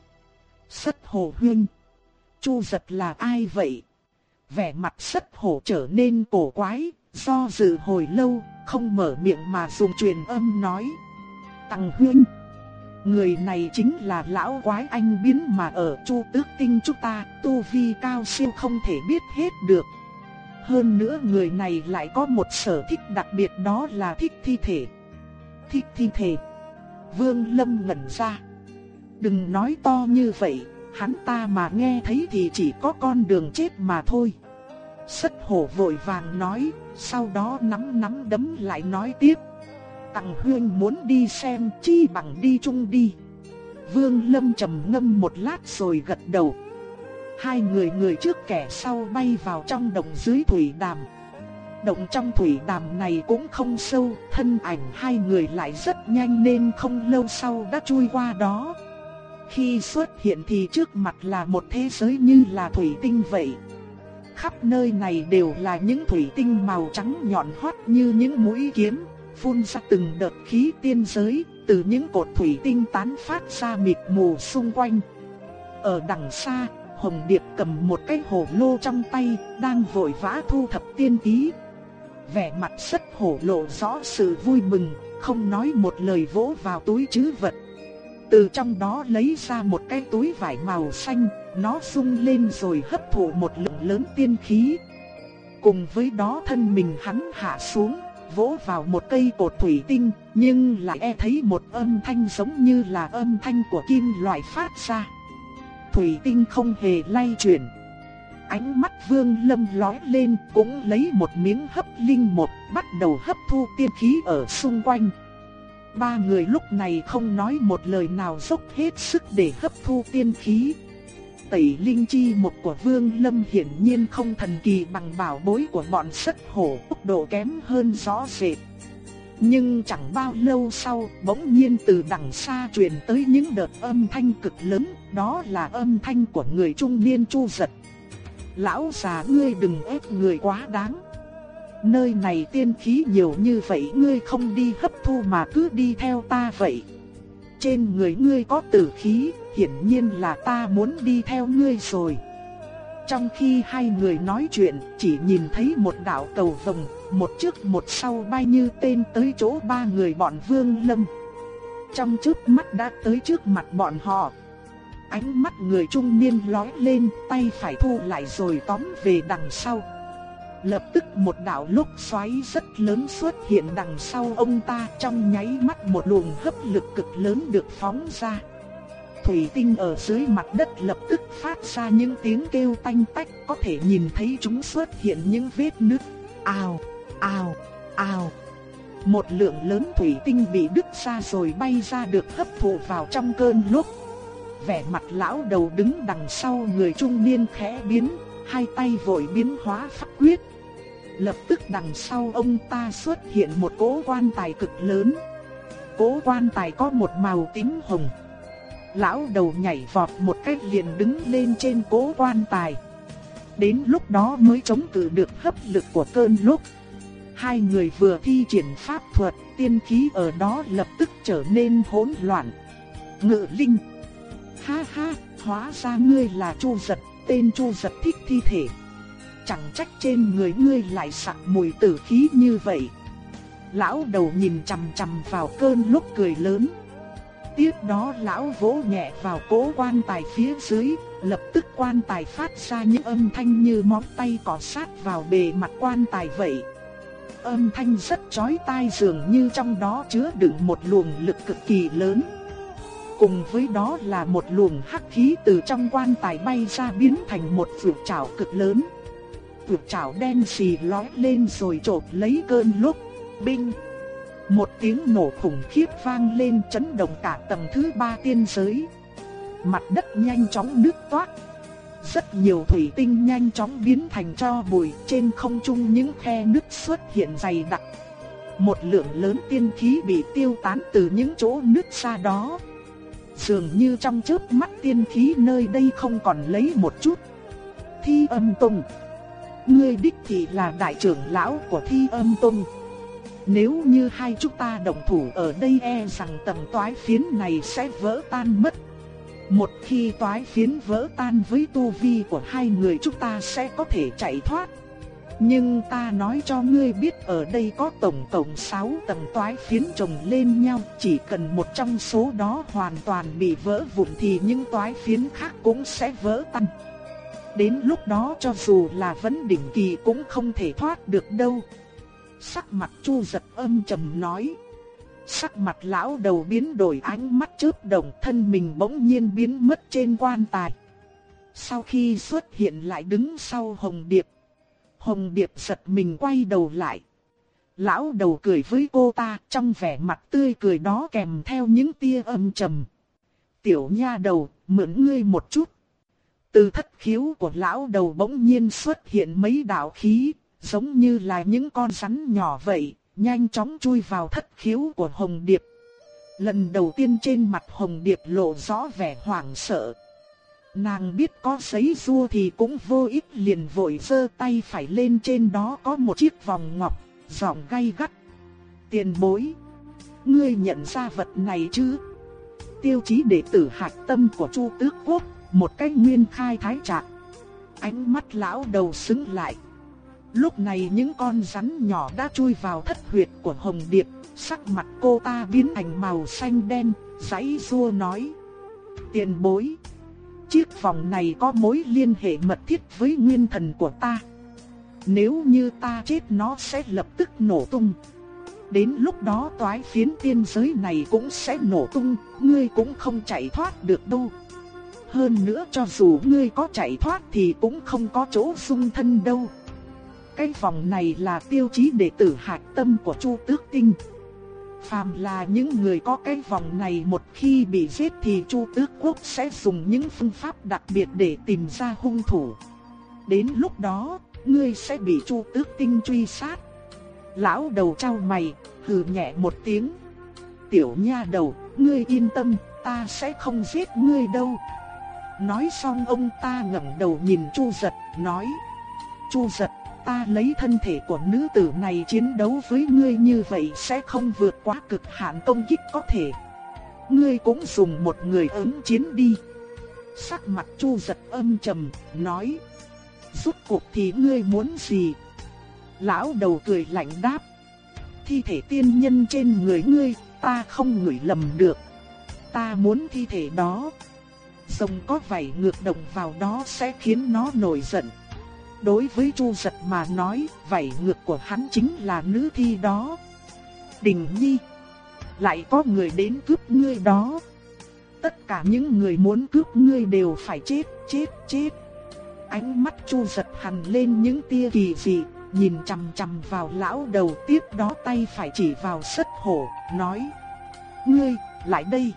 [SPEAKER 1] Sất hổ huynh, Chu giật là ai vậy? vẻ mặt rất hổ trở nên cổ quái, do dự hồi lâu, không mở miệng mà dùng truyền âm nói. Tăng huynh, người này chính là lão quái anh biến mà ở chu tước tinh chúng ta, tu vi cao siêu không thể biết hết được. Hơn nữa người này lại có một sở thích đặc biệt đó là thích thi thể. Thích thi thể. Vương Lâm ngẩn ra. Đừng nói to như vậy, hắn ta mà nghe thấy thì chỉ có con đường chết mà thôi. Sất hổ vội vàng nói, sau đó nắm nắm đấm lại nói tiếp. Tằng Huyên muốn đi xem chi bằng đi chung đi. Vương Lâm trầm ngâm một lát rồi gật đầu. Hai người người trước kẻ sau bay vào trong đồng dưới thủy đàm. Động trong thủy đàm này cũng không sâu, thân ảnh hai người lại rất nhanh nên không lâu sau đã chui qua đó. Khi xuất hiện thì trước mặt là một thế giới như là thủy tinh vậy. Khắp nơi này đều là những thủy tinh màu trắng nhọn hoắt như những mũi kiếm, phun ra từng đợt khí tiên giới, từ những cột thủy tinh tán phát ra mịt mù xung quanh. Ở đằng xa, Hồng Điệp cầm một cái hồ lô trong tay, đang vội vã thu thập tiên khí. Vẻ mặt rất hổ lộ rõ sự vui mừng, không nói một lời vỗ vào túi trữ vật. Từ trong đó lấy ra một cái túi vải màu xanh, nó rung lên rồi hấp thụ một lượng lớn tiên khí. Cùng với đó thân mình hắn hạ xuống, vỗ vào một cây cột thủy tinh, nhưng lại e thấy một âm thanh giống như là âm thanh của kim loại phát ra. Thủy tinh không hề lay chuyển. Ánh mắt vương lâm lói lên cũng lấy một miếng hấp linh một bắt đầu hấp thu tiên khí ở xung quanh. Ba người lúc này không nói một lời nào dốc hết sức để hấp thu tiên khí. Tẩy linh chi một của Vương Lâm hiển nhiên không thần kỳ bằng bảo bối của bọn sất hổ, tốc độ kém hơn rõ rệt. Nhưng chẳng bao lâu sau, bỗng nhiên từ đằng xa truyền tới những đợt âm thanh cực lớn, đó là âm thanh của người trung niên Chu Giật. Lão già ngươi đừng ép người quá đáng. Nơi này tiên khí nhiều như vậy ngươi không đi hấp thu mà cứ đi theo ta vậy. Trên người ngươi có tử khí, hiển nhiên là ta muốn đi theo ngươi rồi. Trong khi hai người nói chuyện, chỉ nhìn thấy một đạo cầu vồng, một trước một sau bay như tên tới chỗ ba người bọn Vương Lâm. Trong chớp mắt đã tới trước mặt bọn họ. Ánh mắt người trung niên lóe lên, tay phải thu lại rồi tóm về đằng sau. Lập tức một đạo lúc xoáy rất lớn xuất hiện đằng sau ông ta trong nháy mắt một luồng hấp lực cực lớn được phóng ra. Thủy tinh ở dưới mặt đất lập tức phát ra những tiếng kêu tanh tách có thể nhìn thấy chúng xuất hiện những vết nứt. Ào, ào, ào. Một lượng lớn thủy tinh bị đứt ra rồi bay ra được hấp thụ vào trong cơn lúc. vẻ mặt lão đầu đứng đằng sau người trung niên khẽ biến, hai tay vội biến hóa pháp quyết. Lập tức đằng sau ông ta xuất hiện một cỗ quan tài cực lớn. Cỗ quan tài có một màu tím hồng. Lão đầu nhảy vọt một cách liền đứng lên trên cỗ quan tài. Đến lúc đó mới chống cự được hấp lực của cơn lúc. Hai người vừa thi triển pháp thuật, tiên khí ở đó lập tức trở nên hỗn loạn. Ngự linh. Ha ha, hóa ra ngươi là Chu Giật, tên Chu Giật thích thi thể. Chẳng trách trên người ngươi lại sặc mùi tử khí như vậy. Lão đầu nhìn chằm chằm vào cơn lúc cười lớn. Tiếp đó lão vỗ nhẹ vào cố quan tài phía dưới, lập tức quan tài phát ra những âm thanh như móng tay cọ sát vào bề mặt quan tài vậy. Âm thanh rất chói tai dường như trong đó chứa đựng một luồng lực cực kỳ lớn. Cùng với đó là một luồng hắc khí từ trong quan tài bay ra biến thành một vượt trảo cực lớn. Vượt trảo đen xì lói lên rồi trột lấy cơn lúc. Binh! Một tiếng nổ khủng khiếp vang lên chấn động cả tầng thứ ba tiên giới. Mặt đất nhanh chóng nước toát. Rất nhiều thủy tinh nhanh chóng biến thành cho bụi, trên không trung những khe nứt xuất hiện dày đặc. Một lượng lớn tiên khí bị tiêu tán từ những chỗ nứt xa đó. Dường như trong chớp mắt tiên khí nơi đây không còn lấy một chút. Thi âm tông Ngươi đích thị là đại trưởng lão của thi âm tông. Nếu như hai chúng ta đồng thủ ở đây e rằng tầng toái phiến này sẽ vỡ tan mất. Một khi toái phiến vỡ tan với tu vi của hai người chúng ta sẽ có thể chạy thoát. Nhưng ta nói cho ngươi biết ở đây có tổng tổng 6 tầng toái phiến chồng lên nhau, chỉ cần một trong số đó hoàn toàn bị vỡ vụn thì những toái phiến khác cũng sẽ vỡ tan. Đến lúc đó cho dù là vấn đỉnh kỳ cũng không thể thoát được đâu. Sắc mặt Chu giật âm trầm nói. Sắc mặt lão đầu biến đổi ánh mắt chớp động thân mình bỗng nhiên biến mất trên quan tài. Sau khi xuất hiện lại đứng sau Hồng Điệp. Hồng Điệp giật mình quay đầu lại. Lão đầu cười với cô ta trong vẻ mặt tươi cười đó kèm theo những tia âm trầm. Tiểu nha đầu, mượn ngươi một chút. Từ thất khiếu của lão đầu bỗng nhiên xuất hiện mấy đạo khí, giống như là những con rắn nhỏ vậy, nhanh chóng chui vào thất khiếu của Hồng Điệp. Lần đầu tiên trên mặt Hồng Điệp lộ rõ vẻ hoảng sợ. Nàng biết có giấy rua thì cũng vô ích liền vội giơ tay phải lên trên đó có một chiếc vòng ngọc, giọng gay gắt. Tiền bối, ngươi nhận ra vật này chứ? Tiêu chí đệ tử hạch tâm của Chu Tước Quốc, một cái nguyên khai thái trạng. Ánh mắt lão đầu sững lại. Lúc này những con rắn nhỏ đã chui vào thất huyệt của Hồng Điệp, sắc mặt cô ta biến thành màu xanh đen, giấy rua nói. Tiền bối, chiếc vòng này có mối liên hệ mật thiết với nguyên thần của ta. Nếu như ta chết nó sẽ lập tức nổ tung. Đến lúc đó toái phiến tiên giới này cũng sẽ nổ tung, ngươi cũng không chạy thoát được đâu. Hơn nữa cho dù ngươi có chạy thoát thì cũng không có chỗ dung thân đâu. Cái vòng này là tiêu chí đệ tử hạt tâm của Chu Tước Tinh. Phàm là những người có cái vòng này một khi bị giết thì Chu Tước Quốc sẽ dùng những phương pháp đặc biệt để tìm ra hung thủ. Đến lúc đó, ngươi sẽ bị Chu Tước Tinh truy sát. Lão đầu trao mày, hừ nhẹ một tiếng. Tiểu nha đầu, ngươi yên tâm, ta sẽ không giết ngươi đâu. Nói xong ông ta ngẩng đầu nhìn Chu Giật, nói: "Chu Giật, ta lấy thân thể của nữ tử này chiến đấu với ngươi như vậy sẽ không vượt quá cực hạn công kích có thể. Ngươi cũng dùng một người ứng chiến đi. Sắc mặt Chu giật âm trầm, nói. Rút cuộc thì ngươi muốn gì? Lão đầu cười lạnh đáp. Thi thể tiên nhân trên người ngươi, ta không ngửi lầm được. Ta muốn thi thể đó. Rồng có vảy ngược động vào đó sẽ khiến nó nổi giận. Đối với Chu Giật mà nói, vảy ngược của hắn chính là nữ thi đó. Đình Nhi, lại có người đến cướp ngươi đó. Tất cả những người muốn cướp ngươi đều phải chết, chết, chết. Ánh mắt Chu Giật hằn lên những tia kỳ dị, nhìn chằm chằm vào lão đầu tiếp đó tay phải chỉ vào sất hổ, nói: "Ngươi, lại đây."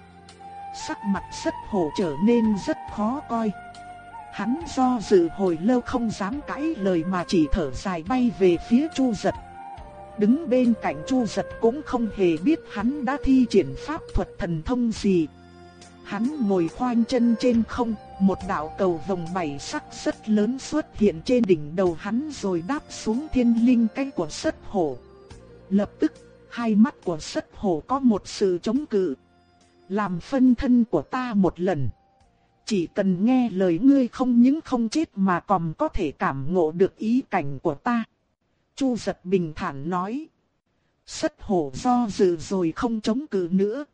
[SPEAKER 1] sắc mặt sất hổ trở nên rất khó coi. Hắn do dự hồi lâu không dám cãi lời mà chỉ thở dài bay về phía Chu Giật. Đứng bên cạnh Chu Giật cũng không hề biết hắn đã thi triển pháp thuật thần thông gì. Hắn ngồi khoanh chân trên không, một đạo cầu vòng bảy sắc rất lớn xuất hiện trên đỉnh đầu hắn rồi đáp xuống thiên linh cánh của sất hổ. Lập tức, hai mắt của sất hổ có một sự chống cự. Làm phân thân của ta một lần. Chỉ cần nghe lời ngươi không những không chết mà còn có thể cảm ngộ được ý cảnh của ta. Chu giật bình thản nói. Sất hổ do dự rồi không chống cự nữa.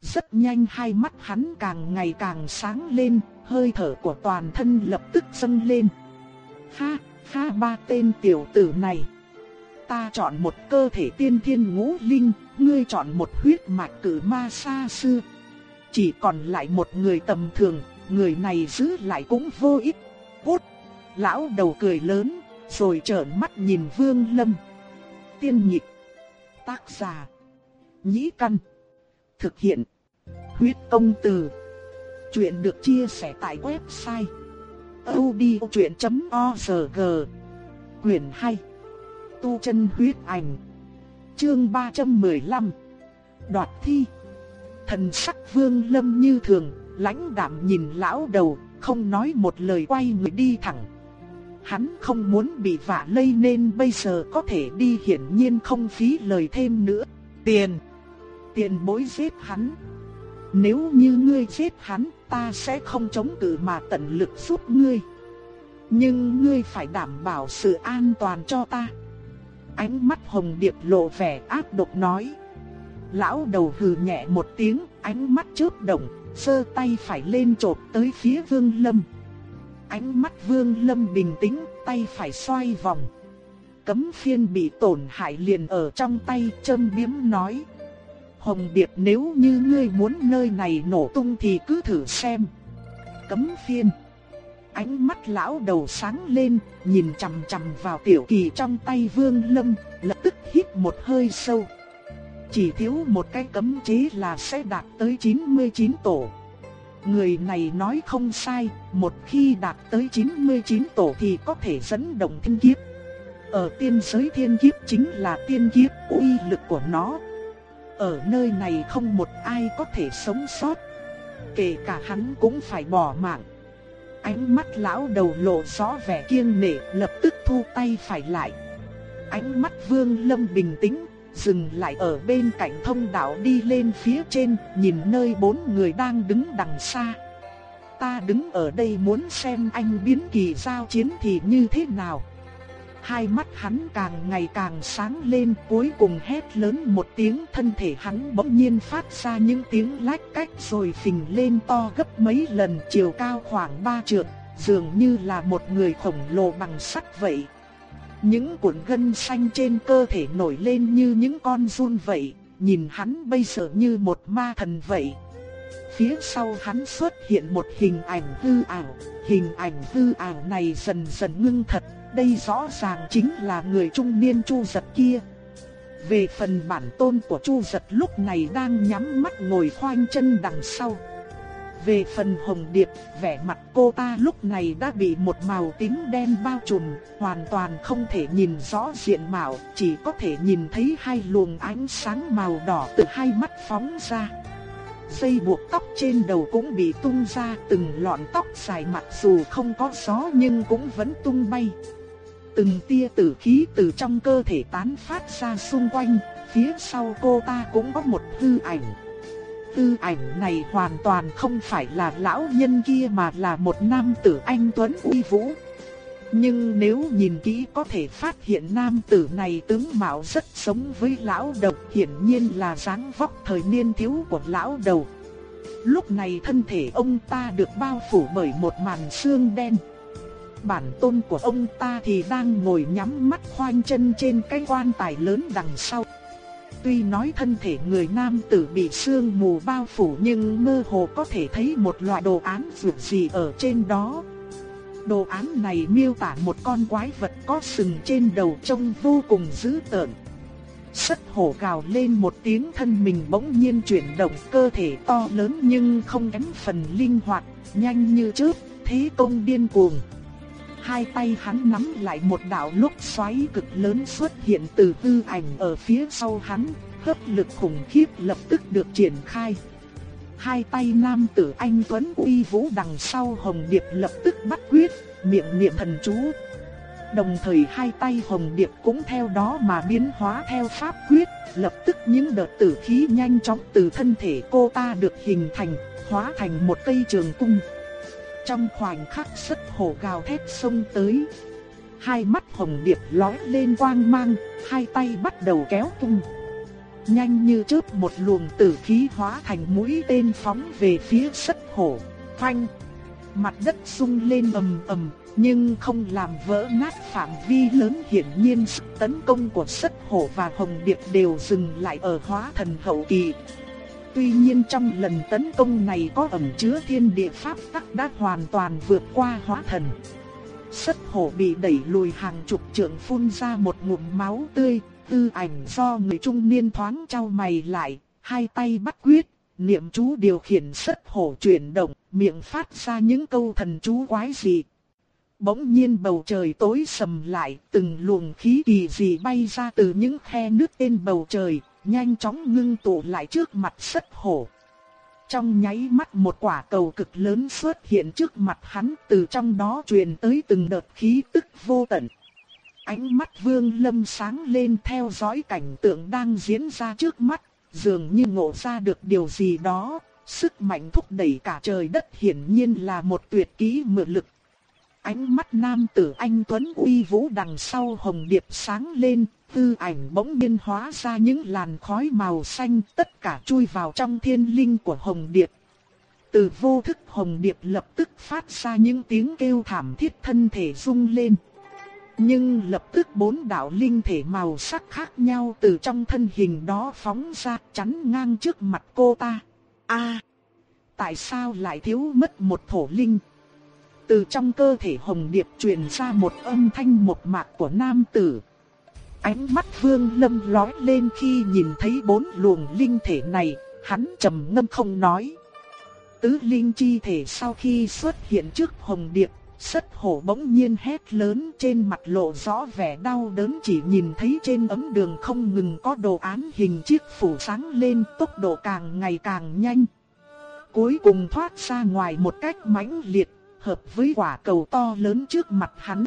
[SPEAKER 1] Rất nhanh hai mắt hắn càng ngày càng sáng lên, hơi thở của toàn thân lập tức dâng lên. Ha, ha ba tên tiểu tử này. Ta chọn một cơ thể tiên thiên ngũ linh, ngươi chọn một huyết mạch cử ma xa xưa. Chỉ còn lại một người tầm thường, người này giữ lại cũng vô ích. Cút! Lão đầu cười lớn, rồi trợn mắt nhìn Vương Lâm. Tiên nhịp. Tác giả. Nhĩ căn. Thực hiện. Huyết công từ. Chuyện được chia sẻ tại website. odchuyện.org Quyền 2. Tu chân huyết ảnh. Chương 315. Đoạt thi. Thần sắc vương lâm như thường, lãnh đạm nhìn lão đầu, không nói một lời quay người đi thẳng. Hắn không muốn bị vạ lây nên bây giờ có thể đi hiển nhiên không phí lời thêm nữa. Tiền! Tiền bối giết hắn. Nếu như ngươi giết hắn, ta sẽ không chống cự mà tận lực giúp ngươi. Nhưng ngươi phải đảm bảo sự an toàn cho ta. Ánh mắt Hồng Điệp lộ vẻ ác độc nói. Lão đầu hừ nhẹ một tiếng, ánh mắt chớp động, sơ tay phải lên chộp tới phía Vương Lâm. Ánh mắt Vương Lâm bình tĩnh, tay phải xoay vòng. Cấm phiên bị tổn hại liền ở trong tay, châm biếm nói. Hồng Điệp nếu như ngươi muốn nơi này nổ tung thì cứ thử xem. Cấm phiên. Ánh mắt lão đầu sáng lên, nhìn chằm chằm vào tiểu kỳ trong tay Vương Lâm, lập tức hít một hơi sâu. Chỉ thiếu một cái cấm chế là sẽ đạt tới 99 tổ. Người này nói không sai, một khi đạt tới 99 tổ thì có thể dẫn động thiên kiếp. Ở tiên giới thiên kiếp chính là tiên kiếp uy lực của nó. Ở nơi này không một ai có thể sống sót. Kể cả hắn cũng phải bỏ mạng. Ánh mắt lão đầu lộ rõ vẻ kiêng nể lập tức thu tay phải lại. Ánh mắt vương lâm bình tĩnh dừng lại ở bên cạnh thông đạo đi lên phía trên, nhìn nơi bốn người đang đứng đằng xa. Ta đứng ở đây muốn xem anh biến kỳ giao chiến thì như thế nào. Hai mắt hắn càng ngày càng sáng lên cuối cùng hét lớn một tiếng thân thể hắn bỗng nhiên phát ra những tiếng lách cách rồi phình lên to gấp mấy lần chiều cao khoảng ba trượng, dường như là một người khổng lồ bằng sắt vậy. Những cuộn gân xanh trên cơ thể nổi lên như những con run vậy, nhìn hắn bây giờ như một ma thần vậy. Phía sau hắn xuất hiện một hình ảnh hư ảo, hình ảnh hư ảo này dần dần ngưng thật, đây rõ ràng chính là người trung niên Chu Giật kia. Về phần bản tôn của Chu Giật lúc này đang nhắm mắt ngồi khoanh chân đằng sau. Về phần hồng điệp, vẻ mặt cô ta lúc này đã bị một màu tím đen bao trùm, hoàn toàn không thể nhìn rõ diện mạo, chỉ có thể nhìn thấy hai luồng ánh sáng màu đỏ từ hai mắt phóng ra. Dây buộc tóc trên đầu cũng bị tung ra, từng lọn tóc dài mặc dù không có gió nhưng cũng vẫn tung bay. Từng tia tử khí từ trong cơ thể tán phát ra xung quanh, phía sau cô ta cũng có một hư ảnh tư ảnh này hoàn toàn không phải là lão nhân kia mà là một nam tử anh Tuấn uy vũ. Nhưng nếu nhìn kỹ có thể phát hiện nam tử này tướng mạo rất giống với lão đầu, hiển nhiên là dáng vóc thời niên thiếu của lão đầu. Lúc này thân thể ông ta được bao phủ bởi một màn xương đen. Bản tôn của ông ta thì đang ngồi nhắm mắt khoanh chân trên cái quan tài lớn đằng sau. Tuy nói thân thể người nam tử bị sương mù bao phủ nhưng mơ hồ có thể thấy một loại đồ án vượt gì ở trên đó. Đồ án này miêu tả một con quái vật có sừng trên đầu trông vô cùng dữ tợn. Sất hổ gào lên một tiếng thân mình bỗng nhiên chuyển động cơ thể to lớn nhưng không kém phần linh hoạt, nhanh như chớp, thế công điên cuồng. Hai tay hắn nắm lại một đạo lúc xoáy cực lớn xuất hiện từ tư ảnh ở phía sau hắn, hấp lực khủng khiếp lập tức được triển khai. Hai tay nam tử anh Tuấn uy vũ đằng sau Hồng Điệp lập tức bắt quyết, miệng niệm thần chú. Đồng thời hai tay Hồng Điệp cũng theo đó mà biến hóa theo pháp quyết, lập tức những đợt tử khí nhanh chóng từ thân thể cô ta được hình thành, hóa thành một cây trường cung. Trong khoảnh khắc sất hổ gào thét xông tới. Hai mắt Hồng Điệp lóe lên quang mang, hai tay bắt đầu kéo tung, nhanh như chớp một luồng tử khí hóa thành mũi tên phóng về phía sất hổ. Phanh! Mặt đất sung lên ầm ầm, nhưng không làm vỡ nát phạm vi lớn hiển nhiên sức tấn công của sất hổ và hồng điệp đều dừng lại ở hóa thần hậu kỳ. Tuy nhiên trong lần tấn công này có ẩn chứa thiên địa pháp tắc đã hoàn toàn vượt qua hóa thần. Sất hổ bị đẩy lùi hàng chục trượng phun ra một ngụm máu tươi, tư ảnh do người trung niên thoáng trao mày lại, hai tay bắt quyết, niệm chú điều khiển sất hổ chuyển động, miệng phát ra những câu thần chú quái dị. Bỗng nhiên bầu trời tối sầm lại, từng luồng khí kỳ dị bay ra từ những khe nước trên bầu trời, nhanh chóng ngưng tụ lại trước mặt sất hổ. Trong nháy mắt một quả cầu cực lớn xuất hiện trước mặt hắn từ trong đó truyền tới từng đợt khí tức vô tận. Ánh mắt vương lâm sáng lên theo dõi cảnh tượng đang diễn ra trước mắt, dường như ngộ ra được điều gì đó, sức mạnh thúc đẩy cả trời đất hiển nhiên là một tuyệt kỹ mượn lực. Ánh mắt nam tử anh Tuấn uy vũ đằng sau hồng điệp sáng lên, tư ảnh bỗng nhiên hóa ra những làn khói màu xanh, tất cả chui vào trong thiên linh của hồng điệp. Từ vô thức hồng điệp lập tức phát ra những tiếng kêu thảm thiết thân thể rung lên. Nhưng lập tức bốn đạo linh thể màu sắc khác nhau từ trong thân hình đó phóng ra, chắn ngang trước mặt cô ta. a à, tại sao lại thiếu mất một thổ linh? Từ trong cơ thể hồng điệp truyền ra một âm thanh một mạc của nam tử. Ánh mắt vương lâm lóe lên khi nhìn thấy bốn luồng linh thể này, hắn trầm ngâm không nói. Tứ linh chi thể sau khi xuất hiện trước hồng điệp Sất hổ bỗng nhiên hét lớn trên mặt lộ rõ vẻ đau đớn chỉ nhìn thấy trên ấm đường không ngừng có đồ án hình chiếc phủ sáng lên tốc độ càng ngày càng nhanh. Cuối cùng thoát ra ngoài một cách mãnh liệt, hợp với quả cầu to lớn trước mặt hắn.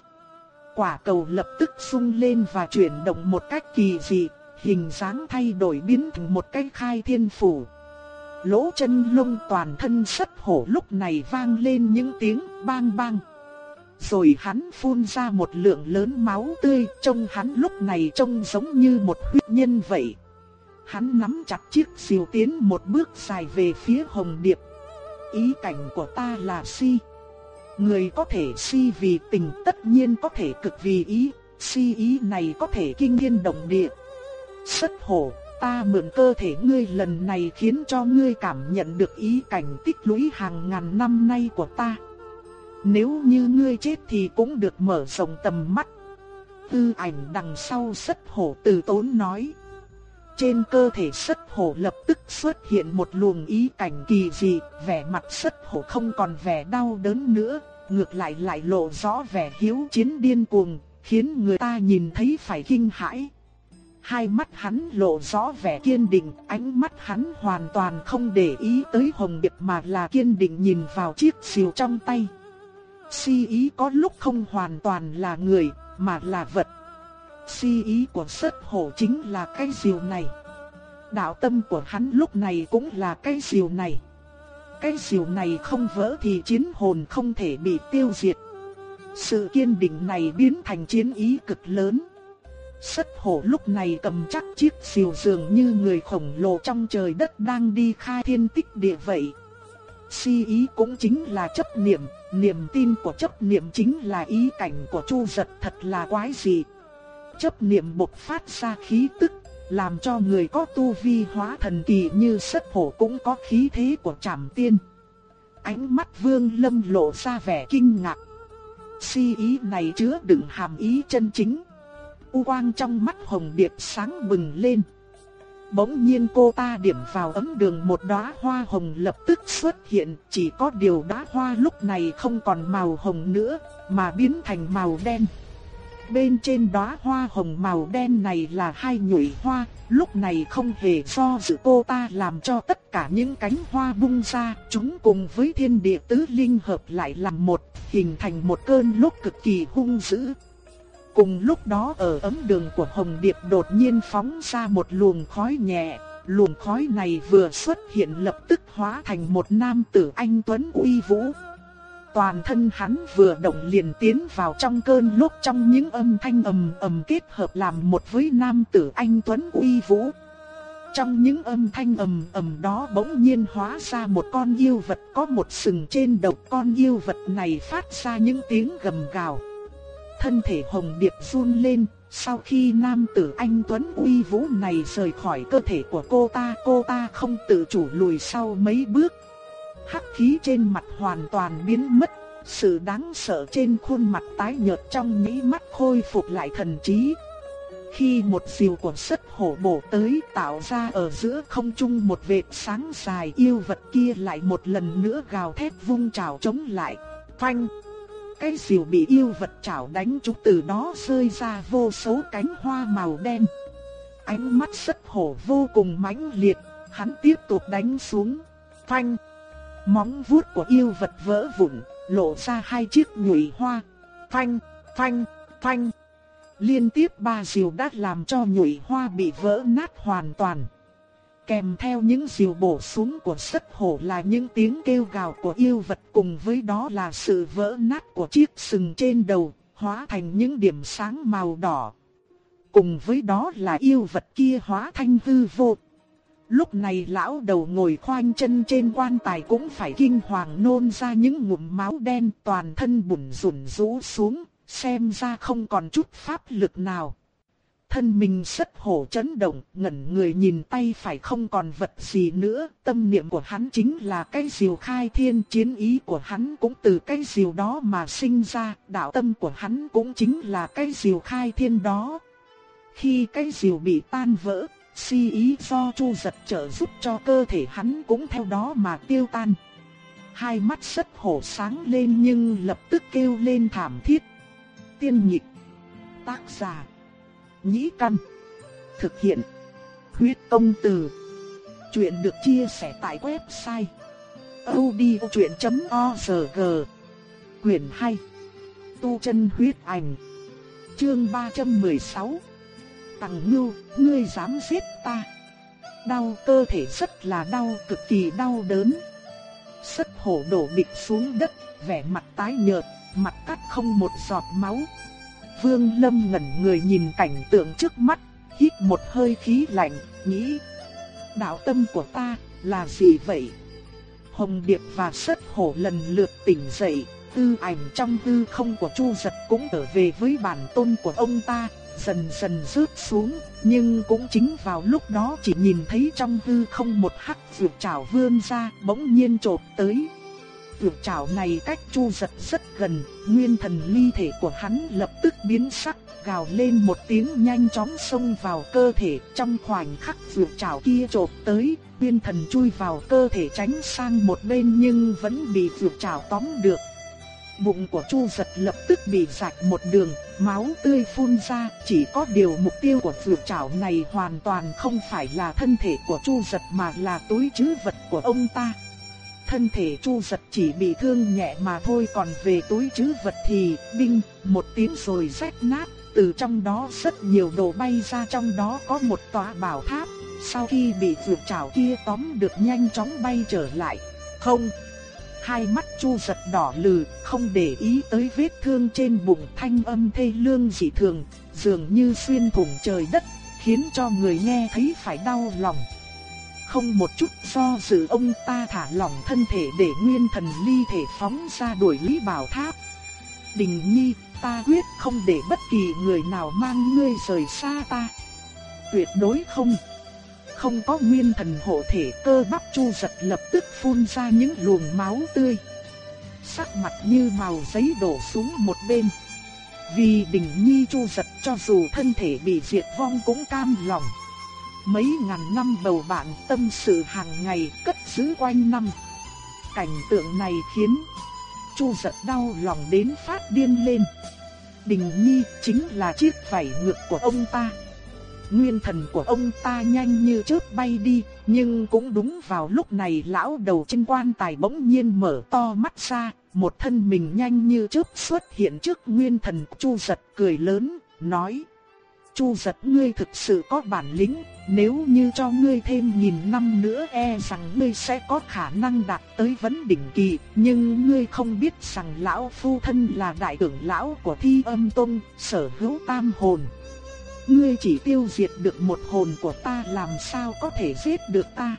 [SPEAKER 1] Quả cầu lập tức sung lên và chuyển động một cách kỳ dị, hình dáng thay đổi biến thành một cái khai thiên phủ. Lỗ chân lông toàn thân sất hổ lúc này vang lên những tiếng bang bang. Rồi hắn phun ra một lượng lớn máu tươi, trông hắn lúc này trông giống như một huyết nhân vậy. Hắn nắm chặt chiếc diều tiến một bước dài về phía Hồng Điệp. Ý cảnh của ta là si. Người có thể si vì tình tất nhiên có thể cực vì ý, si ý này có thể kinh thiên động địa. Sất hổ, ta mượn cơ thể ngươi lần này khiến cho ngươi cảm nhận được ý cảnh tích lũy hàng ngàn năm nay của ta. Nếu như ngươi chết thì cũng được mở rộng tầm mắt. Tư ảnh đằng sau sất hổ từ tốn nói. Trên cơ thể sất hổ lập tức xuất hiện một luồng ý cảnh kỳ dị, vẻ mặt sất hổ không còn vẻ đau đớn nữa, ngược lại lại lộ rõ vẻ hiếu chiến điên cuồng, khiến người ta nhìn thấy phải kinh hãi. Hai mắt hắn lộ rõ vẻ kiên định, ánh mắt hắn hoàn toàn không để ý tới Hồng Điệp mà là kiên định nhìn vào chiếc xìu trong tay si ý có lúc không hoàn toàn là người, mà là vật. Si ý của sất hổ chính là cái diều này. Đạo tâm của hắn lúc này cũng là cái diều này. Cái diều này không vỡ thì chiến hồn không thể bị tiêu diệt. Sự kiên định này biến thành chiến ý cực lớn. Sất hổ lúc này cầm chắc chiếc diều dường như người khổng lồ trong trời đất đang đi khai thiên tích địa vậy. Si ý cũng chính là chấp niệm, Niềm tin của chấp niệm chính là ý cảnh của Chu giật thật là quái dị. Chấp niệm bộc phát ra khí tức, làm cho người có tu vi hóa thần kỳ như sất hổ cũng có khí thế của trảm tiên. Ánh mắt vương lâm lộ ra vẻ kinh ngạc. Si ý này chứa đựng hàm ý chân chính. u quang trong mắt Hồng Điệp sáng bừng lên. Bỗng nhiên cô ta điểm vào ấm đường một đóa hoa hồng lập tức xuất hiện, chỉ có điều đóa hoa lúc này không còn màu hồng nữa, mà biến thành màu đen. Bên trên đóa hoa hồng màu đen này là hai nhụy hoa, lúc này không hề do dự cô ta làm cho tất cả những cánh hoa bung ra, chúng cùng với thiên địa tứ linh hợp lại làm một, hình thành một cơn lốc cực kỳ hung dữ. Cùng lúc đó ở ấm đường của Hồng Điệp đột nhiên phóng ra một luồng khói nhẹ, luồng khói này vừa xuất hiện lập tức hóa thành một nam tử anh Tuấn uy vũ. Toàn thân hắn vừa động liền tiến vào trong cơn lốc trong những âm thanh ầm ầm kết hợp làm một với nam tử anh Tuấn uy vũ. Trong những âm thanh ầm ầm đó bỗng nhiên hóa ra một con yêu vật có một sừng trên đầu con yêu vật này phát ra những tiếng gầm gào. Thân thể hồng điệp run lên, sau khi nam tử anh Tuấn uy vũ này rời khỏi cơ thể của cô ta, cô ta không tự chủ lùi sau mấy bước. Hắc khí trên mặt hoàn toàn biến mất, sự đáng sợ trên khuôn mặt tái nhợt trong mỹ mắt khôi phục lại thần trí. Khi một diều của sất hổ bổ tới tạo ra ở giữa không trung một vệt sáng dài yêu vật kia lại một lần nữa gào thét vung trào chống lại. Phanh! Cái diều bị yêu vật chảo đánh trúng từ đó rơi ra vô số cánh hoa màu đen. Ánh mắt sất hổ vô cùng mãnh liệt, hắn tiếp tục đánh xuống. Phanh! Móng vuốt của yêu vật vỡ vụn, lộ ra hai chiếc nhụy hoa. Phanh! Phanh! Phanh! Liên tiếp ba diều đã làm cho nhụy hoa bị vỡ nát hoàn toàn. Kèm theo những diều bổ xuống của sất hổ là những tiếng kêu gào của yêu vật cùng với đó là sự vỡ nát của chiếc sừng trên đầu, hóa thành những điểm sáng màu đỏ. Cùng với đó là yêu vật kia hóa thành hư vô. Lúc này lão đầu ngồi khoanh chân trên quan tài cũng phải kinh hoàng nôn ra những ngụm máu đen toàn thân bùn rủn rũ xuống, xem ra không còn chút pháp lực nào. Thân mình sất hổ chấn động, ngẩn người nhìn tay phải không còn vật gì nữa, tâm niệm của hắn chính là cái diều khai thiên chiến ý của hắn cũng từ cái diều đó mà sinh ra, đạo tâm của hắn cũng chính là cái diều khai thiên đó. Khi cái diều bị tan vỡ, si ý do chu giật trợ giúp cho cơ thể hắn cũng theo đó mà tiêu tan. Hai mắt sất hổ sáng lên nhưng lập tức kêu lên thảm thiết. Tiên nhịp Tác giả, Nhĩ Căn. Thực hiện. Huyết công từ. Chuyện được chia sẻ tại website. odchuyện.org Quyền 2. Tu chân huyết ảnh. Chương 316. Tằng ngưu, ngươi dám giết ta. Đau cơ thể rất là đau, cực kỳ đau đớn. Sất hổ đổ bịch xuống đất, vẻ mặt tái nhợt, mặt cắt không một giọt máu, Vương Lâm ngẩn người nhìn cảnh tượng trước mắt, hít một hơi khí lạnh, nghĩ. Đạo tâm của ta là gì vậy? Hồng Điệp và Sất Hổ lần lượt tỉnh dậy, tư ảnh trong tư không của Chu Giật cũng trở về với bản tôn của ông ta, dần dần rớt xuống, nhưng cũng chính vào lúc đó chỉ nhìn thấy trong hư không một hắc vượt trảo vươn ra, bỗng nhiên chộp tới vượt trảo này cách chu giật rất gần, nguyên thần ly thể của hắn lập tức biến sắc, gào lên một tiếng nhanh chóng xông vào cơ thể trong khoảnh khắc vượt trảo kia chộp tới, nguyên thần chui vào cơ thể tránh sang một bên nhưng vẫn bị vượt trảo tóm được. Bụng của Chu giật lập tức bị rạch một đường, máu tươi phun ra, chỉ có điều mục tiêu của vượt trảo này hoàn toàn không phải là thân thể của Chu giật mà là túi trữ vật của ông ta thân thể chu giật chỉ bị thương nhẹ mà thôi còn về túi trữ vật thì binh một tiếng rồi rách nát, từ trong đó rất nhiều đồ bay ra trong đó có một tòa bảo tháp, sau khi bị vượt trảo kia tóm được nhanh chóng bay trở lại. Không, hai mắt chu giật đỏ lừ, không để ý tới vết thương trên bụng thanh âm thê lương dị thường, dường như xuyên thủng trời đất, khiến cho người nghe thấy phải đau lòng không một chút do dự ông ta thả lỏng thân thể để nguyên thần ly thể phóng ra đuổi Lý Bảo Tháp. Đình Nhi, ta quyết không để bất kỳ người nào mang ngươi rời xa ta. Tuyệt đối không. Không có nguyên thần hộ thể, cơ bắp chu giật lập tức phun ra những luồng máu tươi. Sắc mặt như màu giấy đổ xuống một bên. Vì Đình Nhi Chu giật cho dù thân thể bị diệt vong cũng cam lòng. Mấy ngàn năm bầu bạn tâm sự hàng ngày cất giữ quanh năm. Cảnh tượng này khiến Chu giật đau lòng đến phát điên lên. Đình Nhi chính là chiếc vảy ngược của ông ta. Nguyên thần của ông ta nhanh như chớp bay đi, nhưng cũng đúng vào lúc này lão đầu trên quan tài bỗng nhiên mở to mắt ra, một thân mình nhanh như chớp xuất hiện trước nguyên thần Chu giật cười lớn, nói. Chu giật ngươi thực sự có bản lĩnh, nếu như cho ngươi thêm nghìn năm nữa e rằng ngươi sẽ có khả năng đạt tới vấn đỉnh kỳ, nhưng ngươi không biết rằng lão phu thân là đại trưởng lão của thi âm tông, sở hữu tam hồn. Ngươi chỉ tiêu diệt được một hồn của ta làm sao có thể giết được ta.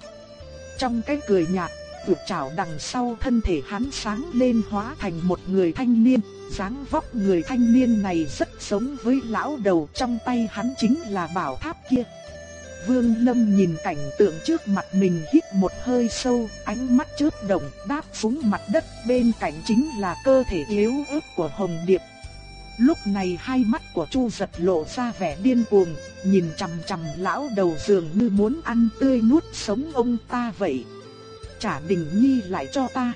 [SPEAKER 1] Trong cái cười nhạt, vượt trảo đằng sau thân thể hắn sáng lên hóa thành một người thanh niên, dáng vóc người thanh niên này rất giống với lão đầu trong tay hắn chính là bảo tháp kia. Vương Lâm nhìn cảnh tượng trước mặt mình hít một hơi sâu, ánh mắt chớp động đáp xuống mặt đất bên cạnh chính là cơ thể yếu ớt của Hồng Điệp. Lúc này hai mắt của Chu giật lộ ra vẻ điên cuồng, nhìn chằm chằm lão đầu giường như muốn ăn tươi nuốt sống ông ta vậy. Trả Đình Nhi lại cho ta.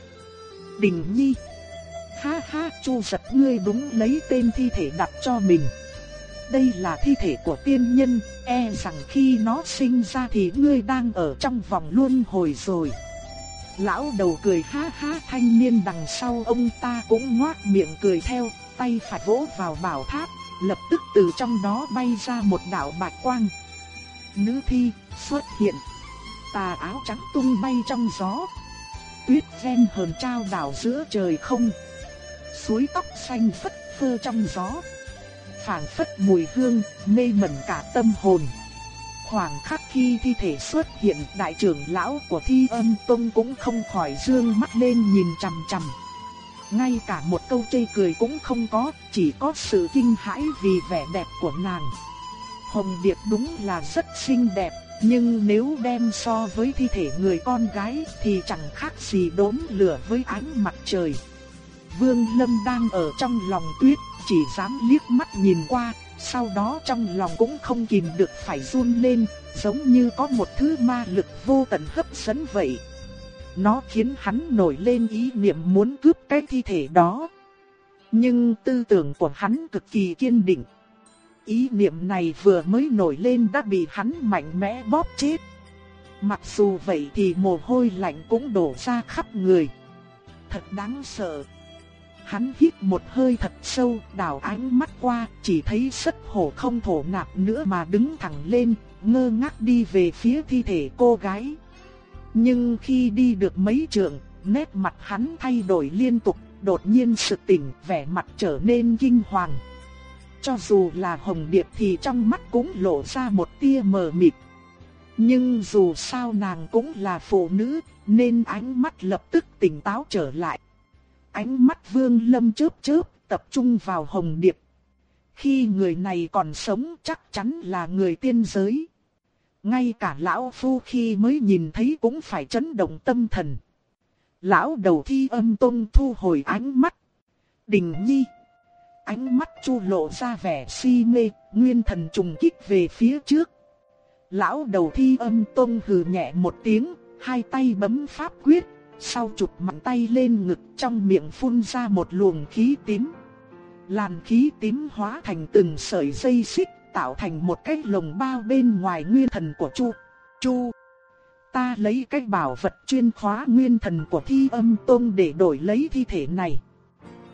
[SPEAKER 1] Đình Nhi. Ha ha, Chu giật ngươi đúng lấy tên thi thể đặt cho mình. Đây là thi thể của tiên nhân, e rằng khi nó sinh ra thì ngươi đang ở trong vòng luân hồi rồi. Lão đầu cười ha ha thanh niên đằng sau ông ta cũng ngoác miệng cười theo, tay phải vỗ vào bảo tháp, lập tức từ trong đó bay ra một đạo bạch quang. Nữ thi xuất hiện, tà áo trắng tung bay trong gió. Tuyết ven hờn trao đảo giữa trời không. Suối tóc xanh phất phơ trong gió. phảng phất mùi hương, mê mẩn cả tâm hồn. Khoảng khắc khi thi thể xuất hiện, đại trưởng lão của Thi Âm Tông cũng không khỏi dương mắt lên nhìn chằm chằm. Ngay cả một câu chê cười cũng không có, chỉ có sự kinh hãi vì vẻ đẹp của nàng. Hồng Điệp đúng là rất xinh đẹp, nhưng nếu đem so với thi thể người con gái thì chẳng khác gì đốm lửa với ánh mặt trời. Vương Lâm đang ở trong lòng tuyết, chỉ dám liếc mắt nhìn qua, sau đó trong lòng cũng không kìm được phải run lên, giống như có một thứ ma lực vô tận hấp dẫn vậy. Nó khiến hắn nổi lên ý niệm muốn cướp cái thi thể đó. Nhưng tư tưởng của hắn cực kỳ kiên định. Ý niệm này vừa mới nổi lên đã bị hắn mạnh mẽ bóp chết. Mặc dù vậy thì mồ hôi lạnh cũng đổ ra khắp người. Thật đáng sợ. Hắn hít một hơi thật sâu, đảo ánh mắt qua, chỉ thấy sất hổ không thổ nạp nữa mà đứng thẳng lên, ngơ ngác đi về phía thi thể cô gái. Nhưng khi đi được mấy trượng, nét mặt hắn thay đổi liên tục, đột nhiên sự tỉnh, vẻ mặt trở nên kinh hoàng. Cho dù là hồng điệp thì trong mắt cũng lộ ra một tia mờ mịt. Nhưng dù sao nàng cũng là phụ nữ, nên ánh mắt lập tức tỉnh táo trở lại. Ánh mắt vương lâm chớp chớp, tập trung vào hồng điệp. Khi người này còn sống chắc chắn là người tiên giới. Ngay cả lão phu khi mới nhìn thấy cũng phải chấn động tâm thần. Lão đầu thi âm tôn thu hồi ánh mắt. Đình nhi. Ánh mắt chu lộ ra vẻ si mê, nguyên thần trùng kích về phía trước. Lão đầu thi âm tôn hừ nhẹ một tiếng, hai tay bấm pháp quyết, sau chụp mạnh tay lên ngực trong miệng phun ra một luồng khí tím. Làn khí tím hóa thành từng sợi dây xích tạo thành một cái lồng bao bên ngoài nguyên thần của Chu. Chu, ta lấy cái bảo vật chuyên khóa nguyên thần của thi âm tôn để đổi lấy thi thể này.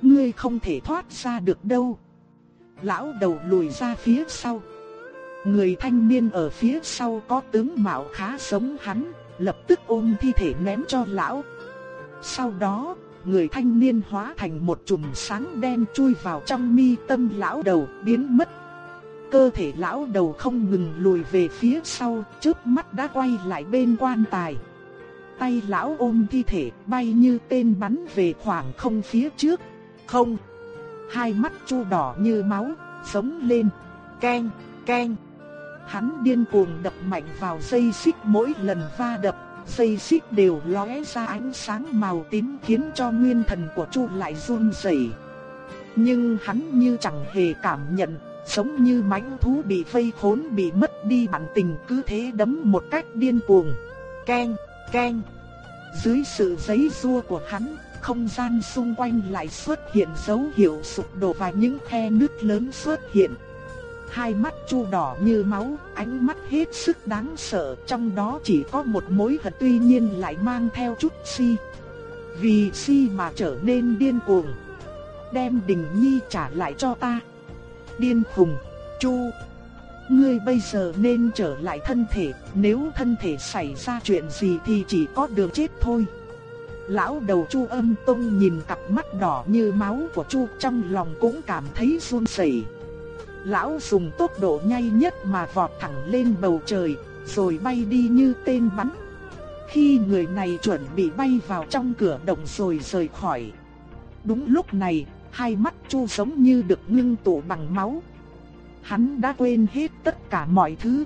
[SPEAKER 1] Ngươi không thể thoát ra được đâu. Lão đầu lùi ra phía sau. Người thanh niên ở phía sau có tướng mạo khá giống hắn, lập tức ôm thi thể ném cho lão. Sau đó, người thanh niên hóa thành một chùm sáng đen chui vào trong mi tâm lão đầu, biến mất cơ thể lão đầu không ngừng lùi về phía sau, trước mắt đã quay lại bên quan tài. Tay lão ôm thi thể bay như tên bắn về khoảng không phía trước. Không. Hai mắt chu đỏ như máu, sống lên. Keng, keng. Hắn điên cuồng đập mạnh vào dây xích mỗi lần va đập, dây xích đều lóe ra ánh sáng màu tím khiến cho nguyên thần của Chu lại run rẩy. Nhưng hắn như chẳng hề cảm nhận, giống như mãnh thú bị vây khốn bị mất đi bản tình cứ thế đấm một cách điên cuồng. Keng, keng. Dưới sự giấy rua của hắn, không gian xung quanh lại xuất hiện dấu hiệu sụp đổ và những khe nứt lớn xuất hiện. Hai mắt chu đỏ như máu, ánh mắt hết sức đáng sợ, trong đó chỉ có một mối hận tuy nhiên lại mang theo chút si. Vì si mà trở nên điên cuồng. Đem Đình Nhi trả lại cho ta. Điên khùng, chu. Ngươi bây giờ nên trở lại thân thể, nếu thân thể xảy ra chuyện gì thì chỉ có đường chết thôi. Lão đầu Chu Âm Tông nhìn cặp mắt đỏ như máu của Chu trong lòng cũng cảm thấy run rẩy. Lão dùng tốc độ nhanh nhất mà vọt thẳng lên bầu trời, rồi bay đi như tên bắn. Khi người này chuẩn bị bay vào trong cửa động rồi rời khỏi. Đúng lúc này, hai mắt Chu giống như được ngưng tụ bằng máu. Hắn đã quên hết tất cả mọi thứ.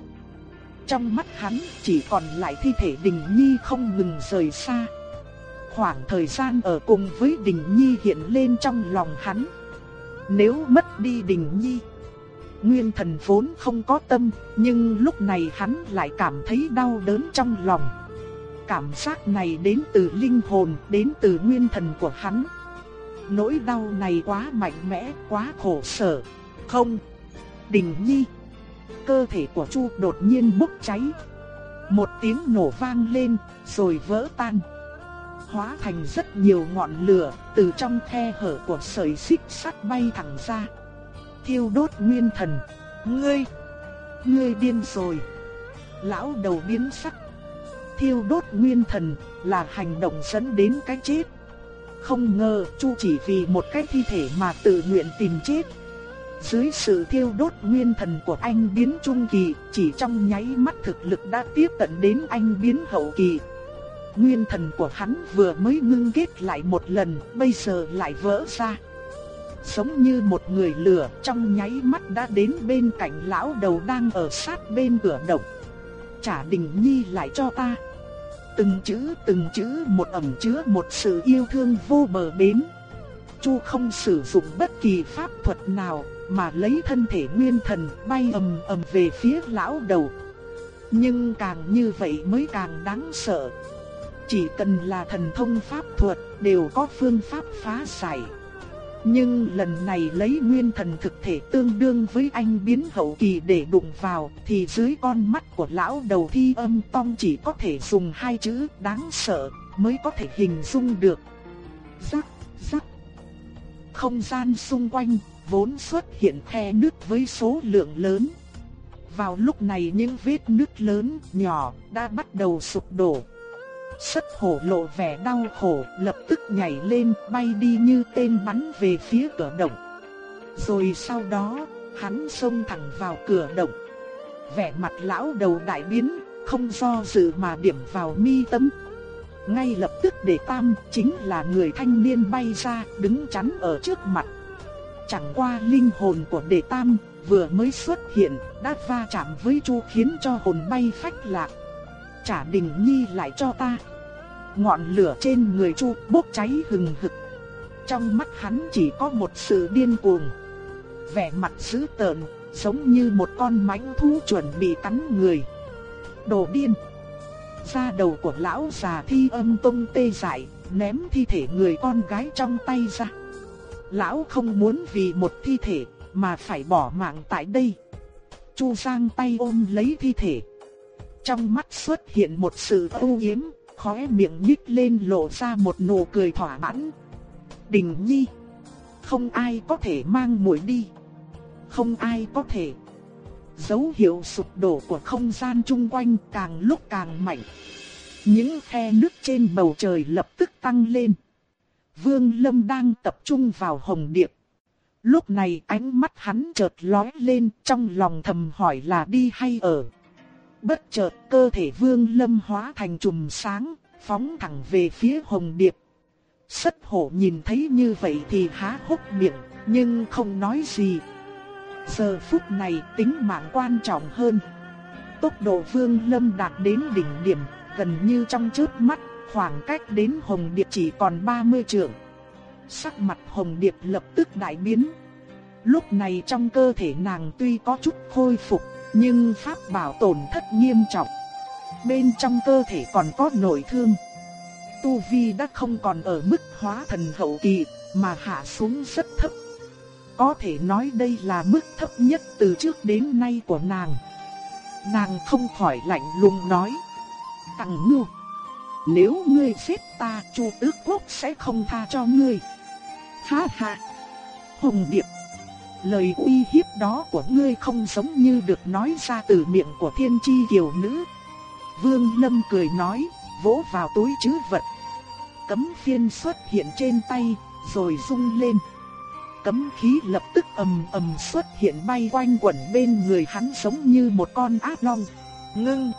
[SPEAKER 1] Trong mắt hắn chỉ còn lại thi thể Đình Nhi không ngừng rời xa. Khoảng thời gian ở cùng với Đình Nhi hiện lên trong lòng hắn. Nếu mất đi Đình Nhi, Nguyên thần vốn không có tâm, nhưng lúc này hắn lại cảm thấy đau đớn trong lòng. Cảm giác này đến từ linh hồn, đến từ nguyên thần của hắn. Nỗi đau này quá mạnh mẽ, quá khổ sở. Không, Đình Nhi. Cơ thể của Chu đột nhiên bốc cháy. Một tiếng nổ vang lên, rồi vỡ tan. Hóa thành rất nhiều ngọn lửa, từ trong khe hở của sợi xích sắt bay thẳng ra thiêu đốt nguyên thần. Ngươi, ngươi điên rồi. Lão đầu biến sắc. Thiêu đốt nguyên thần là hành động dẫn đến cái chết. Không ngờ Chu chỉ vì một cái thi thể mà tự nguyện tìm chết. Dưới sự thiêu đốt nguyên thần của anh biến trung kỳ, chỉ trong nháy mắt thực lực đã tiếp cận đến anh biến hậu kỳ. Nguyên thần của hắn vừa mới ngưng kết lại một lần, bây giờ lại vỡ ra giống như một người lửa trong nháy mắt đã đến bên cạnh lão đầu đang ở sát bên cửa động. Trả Đình Nhi lại cho ta. Từng chữ từng chữ, một ẩm chứa một sự yêu thương vô bờ bến. Chu không sử dụng bất kỳ pháp thuật nào mà lấy thân thể nguyên thần bay ầm ầm về phía lão đầu. Nhưng càng như vậy mới càng đáng sợ. Chỉ cần là thần thông pháp thuật đều có phương pháp phá giải. Nhưng lần này lấy nguyên thần thực thể tương đương với anh biến hậu kỳ để đụng vào thì dưới con mắt của lão đầu thi âm tong chỉ có thể dùng hai chữ đáng sợ mới có thể hình dung được. Rắc, rắc. Không gian xung quanh vốn xuất hiện khe nứt với số lượng lớn. Vào lúc này những vết nứt lớn, nhỏ đã bắt đầu sụp đổ. Sất hổ lộ vẻ đau khổ, lập tức nhảy lên, bay đi như tên bắn về phía cửa động. Rồi sau đó, hắn xông thẳng vào cửa động. Vẻ mặt lão đầu đại biến, không do dự mà điểm vào mi tâm. Ngay lập tức để tam chính là người thanh niên bay ra, đứng chắn ở trước mặt. Chẳng qua linh hồn của đệ tam vừa mới xuất hiện, đã va chạm với chu khiến cho hồn bay phách lạc trả Đình Nhi lại cho ta. Ngọn lửa trên người Chu bốc cháy hừng hực. Trong mắt hắn chỉ có một sự điên cuồng. Vẻ mặt dữ tợn, giống như một con mãnh thú chuẩn bị cắn người. Đồ điên. Da đầu của lão già thi âm tông tê dại, ném thi thể người con gái trong tay ra. Lão không muốn vì một thi thể mà phải bỏ mạng tại đây. Chu Giang tay ôm lấy thi thể, trong mắt xuất hiện một sự ưu yếm, khóe miệng nhích lên lộ ra một nụ cười thỏa mãn. Đình Nhi, không ai có thể mang muội đi. Không ai có thể. Dấu hiệu sụp đổ của không gian chung quanh càng lúc càng mạnh. Những khe nước trên bầu trời lập tức tăng lên. Vương Lâm đang tập trung vào Hồng Điệp. Lúc này ánh mắt hắn chợt lóe lên trong lòng thầm hỏi là đi hay ở. Bất chợt cơ thể vương lâm hóa thành chùm sáng, phóng thẳng về phía hồng điệp. Sất hổ nhìn thấy như vậy thì há hốc miệng, nhưng không nói gì. Giờ phút này tính mạng quan trọng hơn. Tốc độ vương lâm đạt đến đỉnh điểm, gần như trong chớp mắt, khoảng cách đến hồng điệp chỉ còn 30 trượng. Sắc mặt Hồng Điệp lập tức đại biến. Lúc này trong cơ thể nàng tuy có chút khôi phục, nhưng pháp bảo tổn thất nghiêm trọng. Bên trong cơ thể còn có nội thương. Tu Vi đã không còn ở mức hóa thần hậu kỳ, mà hạ xuống rất thấp. Có thể nói đây là mức thấp nhất từ trước đến nay của nàng. Nàng không khỏi lạnh lùng nói. Tặng ngưu. Nếu ngươi giết ta, Chu Tước Quốc sẽ không tha cho ngươi. Ha ha. Hồng Điệp. Lời uy hiếp đó của ngươi không giống như được nói ra từ miệng của thiên chi kiều nữ. Vương Lâm cười nói, vỗ vào túi chứ vật. Cấm phiên xuất hiện trên tay, rồi rung lên. Cấm khí lập tức ầm ầm xuất hiện bay quanh quẩn bên người hắn giống như một con ác long. Ngưng!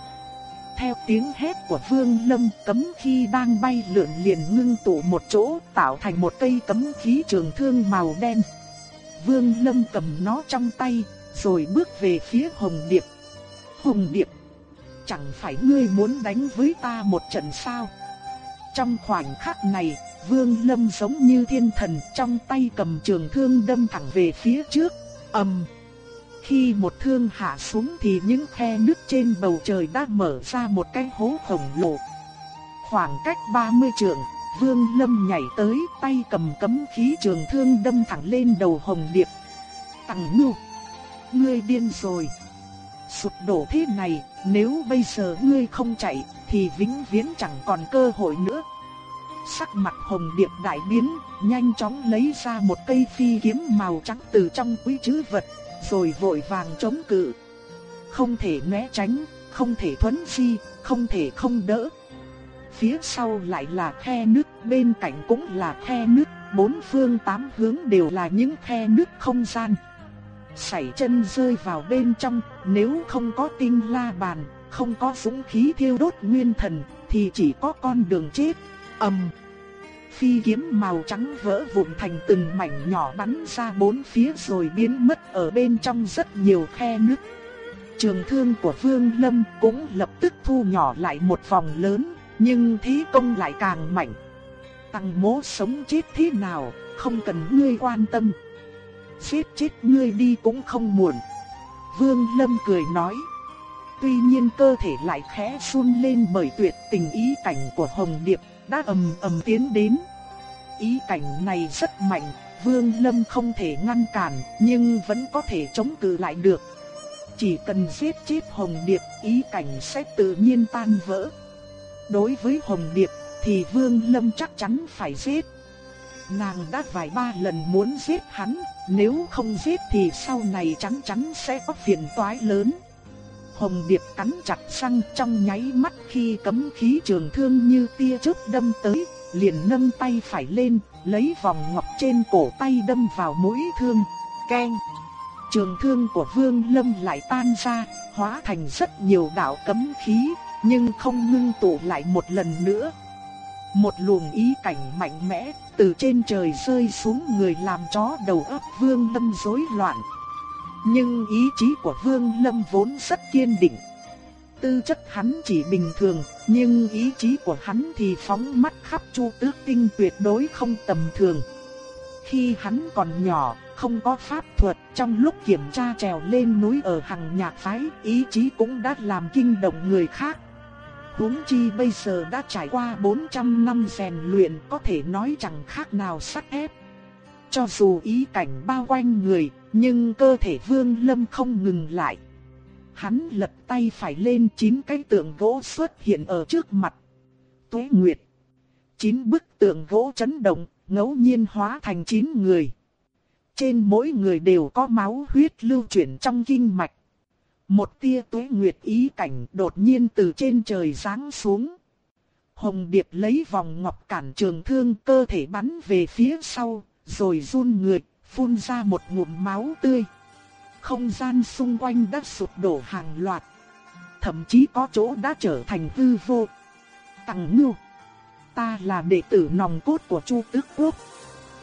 [SPEAKER 1] Theo tiếng hét của Vương Lâm cấm khí đang bay lượn liền ngưng tụ một chỗ tạo thành một cây cấm khí trường thương màu đen. Vương Lâm cầm nó trong tay, rồi bước về phía Hồng Điệp. Hồng Điệp, chẳng phải ngươi muốn đánh với ta một trận sao? Trong khoảnh khắc này, Vương Lâm giống như thiên thần trong tay cầm trường thương đâm thẳng về phía trước. ầm. Khi một thương hạ xuống thì những khe nước trên bầu trời đã mở ra một cái hố khổng lồ. Khoảng cách 30 trượng, Vương Lâm nhảy tới tay cầm cấm khí trường thương đâm thẳng lên đầu Hồng Điệp. Tằng ngưu! Ngươi điên rồi! Sụp đổ thế này, nếu bây giờ ngươi không chạy, thì vĩnh viễn chẳng còn cơ hội nữa. Sắc mặt Hồng Điệp đại biến, nhanh chóng lấy ra một cây phi kiếm màu trắng từ trong quý trữ vật, rồi vội vàng chống cự. Không thể né tránh, không thể thuấn phi, không thể không đỡ. Phía sau lại là khe nước, bên cạnh cũng là khe nước, bốn phương tám hướng đều là những khe nước không gian. Sảy chân rơi vào bên trong, nếu không có tinh la bàn, không có dũng khí thiêu đốt nguyên thần, thì chỉ có con đường chết. ầm Phi kiếm màu trắng vỡ vụn thành từng mảnh nhỏ bắn ra bốn phía rồi biến mất ở bên trong rất nhiều khe nước. Trường thương của Vương Lâm cũng lập tức thu nhỏ lại một vòng lớn, nhưng thế công lại càng mạnh. Tăng mố sống chết thế nào, không cần ngươi quan tâm. Giết chết ngươi đi cũng không muộn. Vương Lâm cười nói. Tuy nhiên cơ thể lại khẽ run lên bởi tuyệt tình ý cảnh của Hồng Điệp đã ầm ầm tiến đến. Ý cảnh này rất mạnh, Vương Lâm không thể ngăn cản, nhưng vẫn có thể chống cự lại được. Chỉ cần giết chết Hồng Điệp, ý cảnh sẽ tự nhiên tan vỡ. Đối với Hồng Điệp, thì Vương Lâm chắc chắn phải giết. Nàng đã vài ba lần muốn giết hắn, nếu không giết thì sau này chắn chắn sẽ có phiền toái lớn. Hồng Điệp cắn chặt răng trong nháy mắt khi cấm khí trường thương như tia chớp đâm tới, liền nâng tay phải lên, lấy vòng ngọc trên cổ tay đâm vào mũi thương. Keng! Trường thương của Vương Lâm lại tan ra, hóa thành rất nhiều đạo cấm khí, nhưng không ngưng tụ lại một lần nữa. Một luồng ý cảnh mạnh mẽ từ trên trời rơi xuống người làm chó đầu óc Vương Lâm rối loạn. Nhưng ý chí của Vương Lâm vốn rất kiên định. Tư chất hắn chỉ bình thường, nhưng ý chí của hắn thì phóng mắt khắp chu tước tinh tuyệt đối không tầm thường. Khi hắn còn nhỏ, không có pháp thuật, trong lúc kiểm tra trèo lên núi ở hằng nhạc phái, ý chí cũng đã làm kinh động người khác. Huống chi bây giờ đã trải qua 400 năm rèn luyện có thể nói chẳng khác nào sắt ép. Cho dù ý cảnh bao quanh người, nhưng cơ thể vương lâm không ngừng lại. Hắn lật tay phải lên chín cái tượng gỗ xuất hiện ở trước mặt. Tuế Nguyệt. Chín bức tượng gỗ chấn động, ngẫu nhiên hóa thành chín người. Trên mỗi người đều có máu huyết lưu chuyển trong kinh mạch. Một tia tuế nguyệt ý cảnh đột nhiên từ trên trời giáng xuống. Hồng Điệp lấy vòng ngọc cản trường thương cơ thể bắn về phía sau, rồi run người, phun ra một ngụm máu tươi. Không gian xung quanh đã sụp đổ hàng loạt. Thậm chí có chỗ đã trở thành hư vô. Tằng ngưu. Ta là đệ tử nòng cốt của Chu Tước Quốc.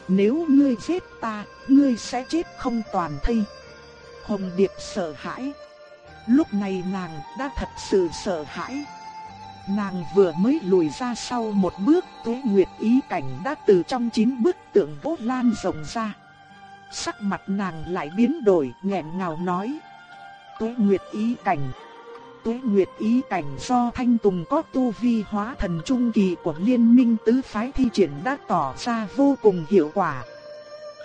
[SPEAKER 1] Nếu ngươi giết ta, ngươi sẽ chết không toàn thây. Hồng Điệp sợ hãi. Lúc này nàng đã thật sự sợ hãi. Nàng vừa mới lùi ra sau một bước, Tuế Nguyệt ý cảnh đã từ trong chín bức tượng gỗ lan rộng ra. Sắc mặt nàng lại biến đổi, nghẹn ngào nói. Tuế Nguyệt ý cảnh. Tuế Nguyệt ý cảnh do Thanh Tùng có tu vi hóa thần trung kỳ của liên minh tứ phái thi triển đã tỏ ra vô cùng hiệu quả.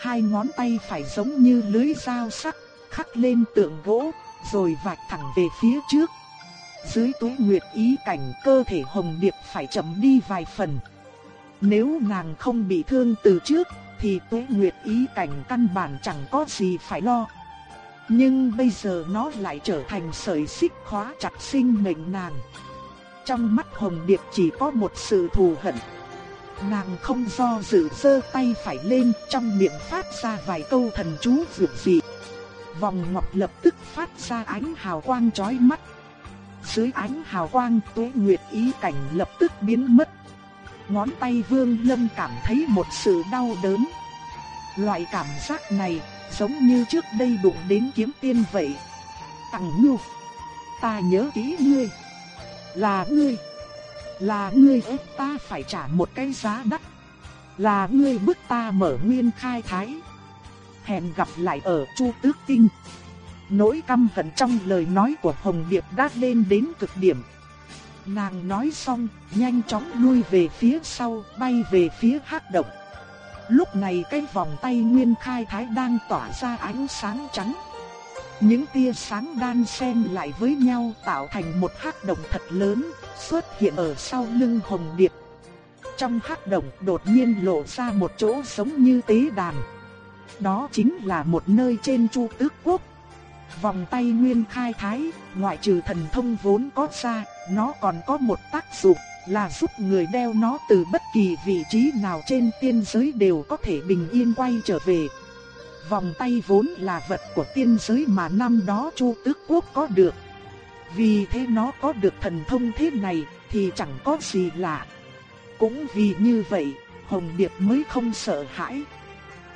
[SPEAKER 1] Hai ngón tay phải giống như lưới dao sắc, khắc lên tượng gỗ, rồi vạch thẳng về phía trước. Dưới túi nguyệt ý cảnh cơ thể Hồng Điệp phải chậm đi vài phần. Nếu nàng không bị thương từ trước, thì tuế nguyệt ý cảnh căn bản chẳng có gì phải lo. Nhưng bây giờ nó lại trở thành sợi xích khóa chặt sinh mệnh nàng. Trong mắt Hồng Điệp chỉ có một sự thù hận. Nàng không do dự giơ tay phải lên trong miệng phát ra vài câu thần chú dược dị. Vòng ngọc lập tức phát ra ánh hào quang chói mắt. Dưới ánh hào quang tuế nguyệt ý cảnh lập tức biến mất. Ngón tay vương lâm cảm thấy một sự đau đớn. Loại cảm giác này giống như trước đây đụng đến kiếm tiên vậy. tặng ngưu, ta nhớ kỹ ngươi. Là ngươi, là ngươi ép ta phải trả một cái giá đắt. Là ngươi bức ta mở nguyên khai thái. Hẹn gặp lại ở Chu Tước Tinh. Nỗi căm hận trong lời nói của Hồng Điệp đã lên đến cực điểm. Nàng nói xong, nhanh chóng lui về phía sau, bay về phía hắc động. Lúc này cái vòng tay nguyên khai thái đang tỏa ra ánh sáng trắng. Những tia sáng đan xen lại với nhau tạo thành một hắc động thật lớn, xuất hiện ở sau lưng Hồng Điệp. Trong hắc động đột nhiên lộ ra một chỗ giống như tế đàn. Đó chính là một nơi trên Chu Tước Quốc. Vòng tay nguyên khai thái, ngoại trừ thần thông vốn có ra, nó còn có một tác dụng là giúp người đeo nó từ bất kỳ vị trí nào trên tiên giới đều có thể bình yên quay trở về. Vòng tay vốn là vật của tiên giới mà năm đó Chu Tước Quốc có được. Vì thế nó có được thần thông thế này thì chẳng có gì lạ. Cũng vì như vậy, Hồng Điệp mới không sợ hãi.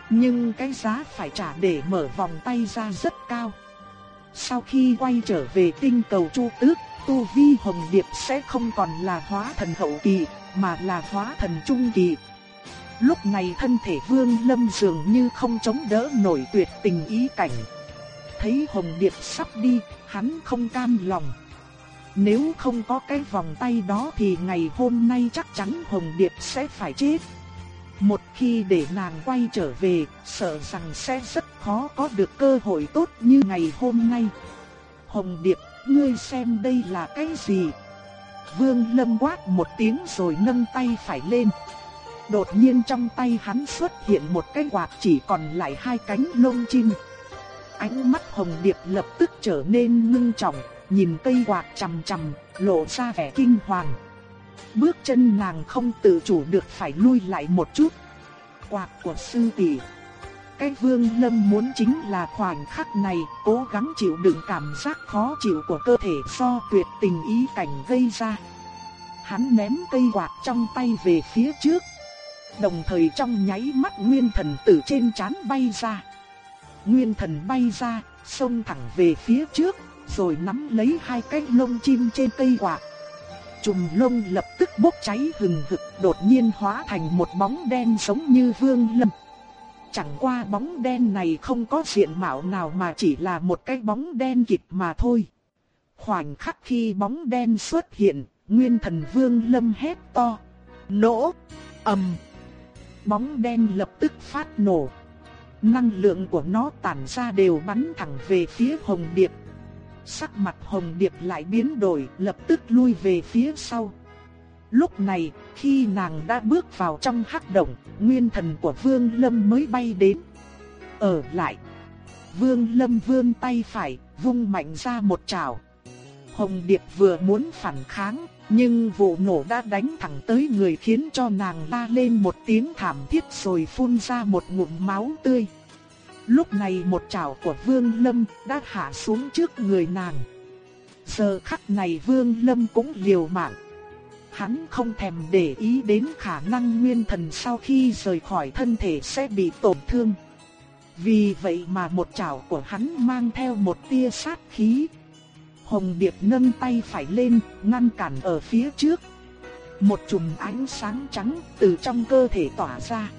[SPEAKER 1] Nhưng cái giá phải trả để mở vòng tay ra rất cao. Sau khi quay trở về tinh cầu Chu Tước, Tu Vi Hồng Điệp sẽ không còn là hóa thần hậu kỳ, mà là hóa thần trung kỳ. Lúc này thân thể Vương Lâm dường như không chống đỡ nổi tuyệt tình ý cảnh. Thấy Hồng Điệp sắp đi, hắn không cam lòng. Nếu không có cái vòng tay đó thì ngày hôm nay chắc chắn Hồng Điệp sẽ phải chết. Một khi để nàng quay trở về, sợ rằng sẽ rất khó có được cơ hội tốt như ngày hôm nay. Hồng Điệp, ngươi xem đây là cái gì? Vương Lâm quát một tiếng rồi nâng tay phải lên. Đột nhiên trong tay hắn xuất hiện một cái quạt chỉ còn lại hai cánh lông chim. Ánh mắt Hồng Điệp lập tức trở nên ngưng trọng, nhìn cây quạt chằm chằm, lộ ra vẻ kinh hoàng. Bước chân nàng không tự chủ được phải lui lại một chút. Quạt của sư tỷ. Cái vương lâm muốn chính là khoảnh khắc này, cố gắng chịu đựng cảm giác khó chịu của cơ thể do tuyệt tình ý cảnh gây ra. Hắn ném cây quạt trong tay về phía trước. Đồng thời trong nháy mắt nguyên thần từ trên chán bay ra. Nguyên thần bay ra, xông thẳng về phía trước, rồi nắm lấy hai cái lông chim trên cây quạt chùm lông lập tức bốc cháy hừng hực, đột nhiên hóa thành một bóng đen giống như Vương Lâm. Chẳng qua bóng đen này không có diện mạo nào mà chỉ là một cái bóng đen kịp mà thôi. Khoảnh khắc khi bóng đen xuất hiện, Nguyên Thần Vương Lâm hét to, nổ, ầm. Bóng đen lập tức phát nổ. Năng lượng của nó tản ra đều bắn thẳng về phía Hồng Điệp Sắc mặt Hồng Điệp lại biến đổi, lập tức lui về phía sau. Lúc này, khi nàng đã bước vào trong hắc động, nguyên thần của Vương Lâm mới bay đến. Ở lại. Vương Lâm vươn tay phải, vung mạnh ra một chảo. Hồng Điệp vừa muốn phản kháng, nhưng vụ nổ đã đánh thẳng tới người khiến cho nàng la lên một tiếng thảm thiết rồi phun ra một ngụm máu tươi. Lúc này một chảo của Vương Lâm đã hạ xuống trước người nàng. Giờ khắc này Vương Lâm cũng liều mạng. Hắn không thèm để ý đến khả năng nguyên thần sau khi rời khỏi thân thể sẽ bị tổn thương. Vì vậy mà một chảo của hắn mang theo một tia sát khí. Hồng Điệp nâng tay phải lên, ngăn cản ở phía trước. Một chùm ánh sáng trắng từ trong cơ thể tỏa ra.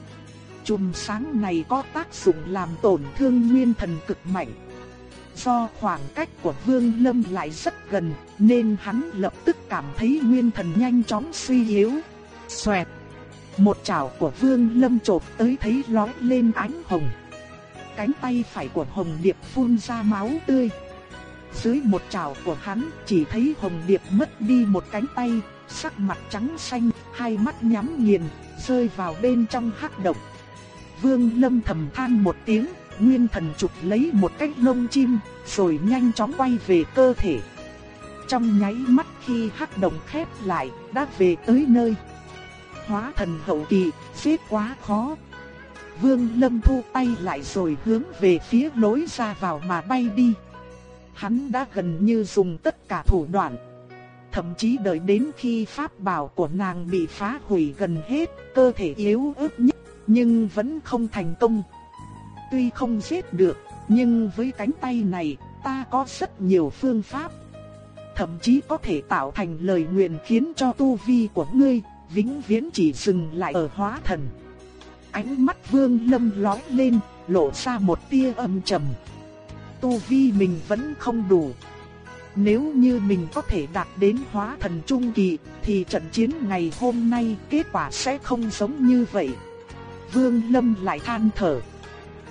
[SPEAKER 1] Chùm sáng này có tác dụng làm tổn thương nguyên thần cực mạnh. Do khoảng cách của Vương Lâm lại rất gần, nên hắn lập tức cảm thấy nguyên thần nhanh chóng suy yếu. Xoẹt! Một chảo của Vương Lâm chộp tới thấy lói lên ánh hồng. Cánh tay phải của Hồng Điệp phun ra máu tươi. Dưới một chảo của hắn chỉ thấy Hồng Điệp mất đi một cánh tay, sắc mặt trắng xanh, hai mắt nhắm nghiền, rơi vào bên trong hắc động. Vương Lâm thầm than một tiếng, nguyên thần chụp lấy một cái lông chim, rồi nhanh chóng quay về cơ thể. Trong nháy mắt khi hắc động khép lại, đã về tới nơi. Hóa thần hậu kỳ, xếp quá khó. Vương Lâm thu tay lại rồi hướng về phía lối ra vào mà bay đi. Hắn đã gần như dùng tất cả thủ đoạn. Thậm chí đợi đến khi pháp bảo của nàng bị phá hủy gần hết, cơ thể yếu ớt nhất, nhưng vẫn không thành công. Tuy không giết được, nhưng với cánh tay này, ta có rất nhiều phương pháp. Thậm chí có thể tạo thành lời nguyện khiến cho tu vi của ngươi, vĩnh viễn chỉ dừng lại ở hóa thần. Ánh mắt vương lâm lói lên, lộ ra một tia âm trầm. Tu vi mình vẫn không đủ. Nếu như mình có thể đạt đến hóa thần trung kỳ, thì trận chiến ngày hôm nay kết quả sẽ không giống như vậy. Vương Lâm lại than thở.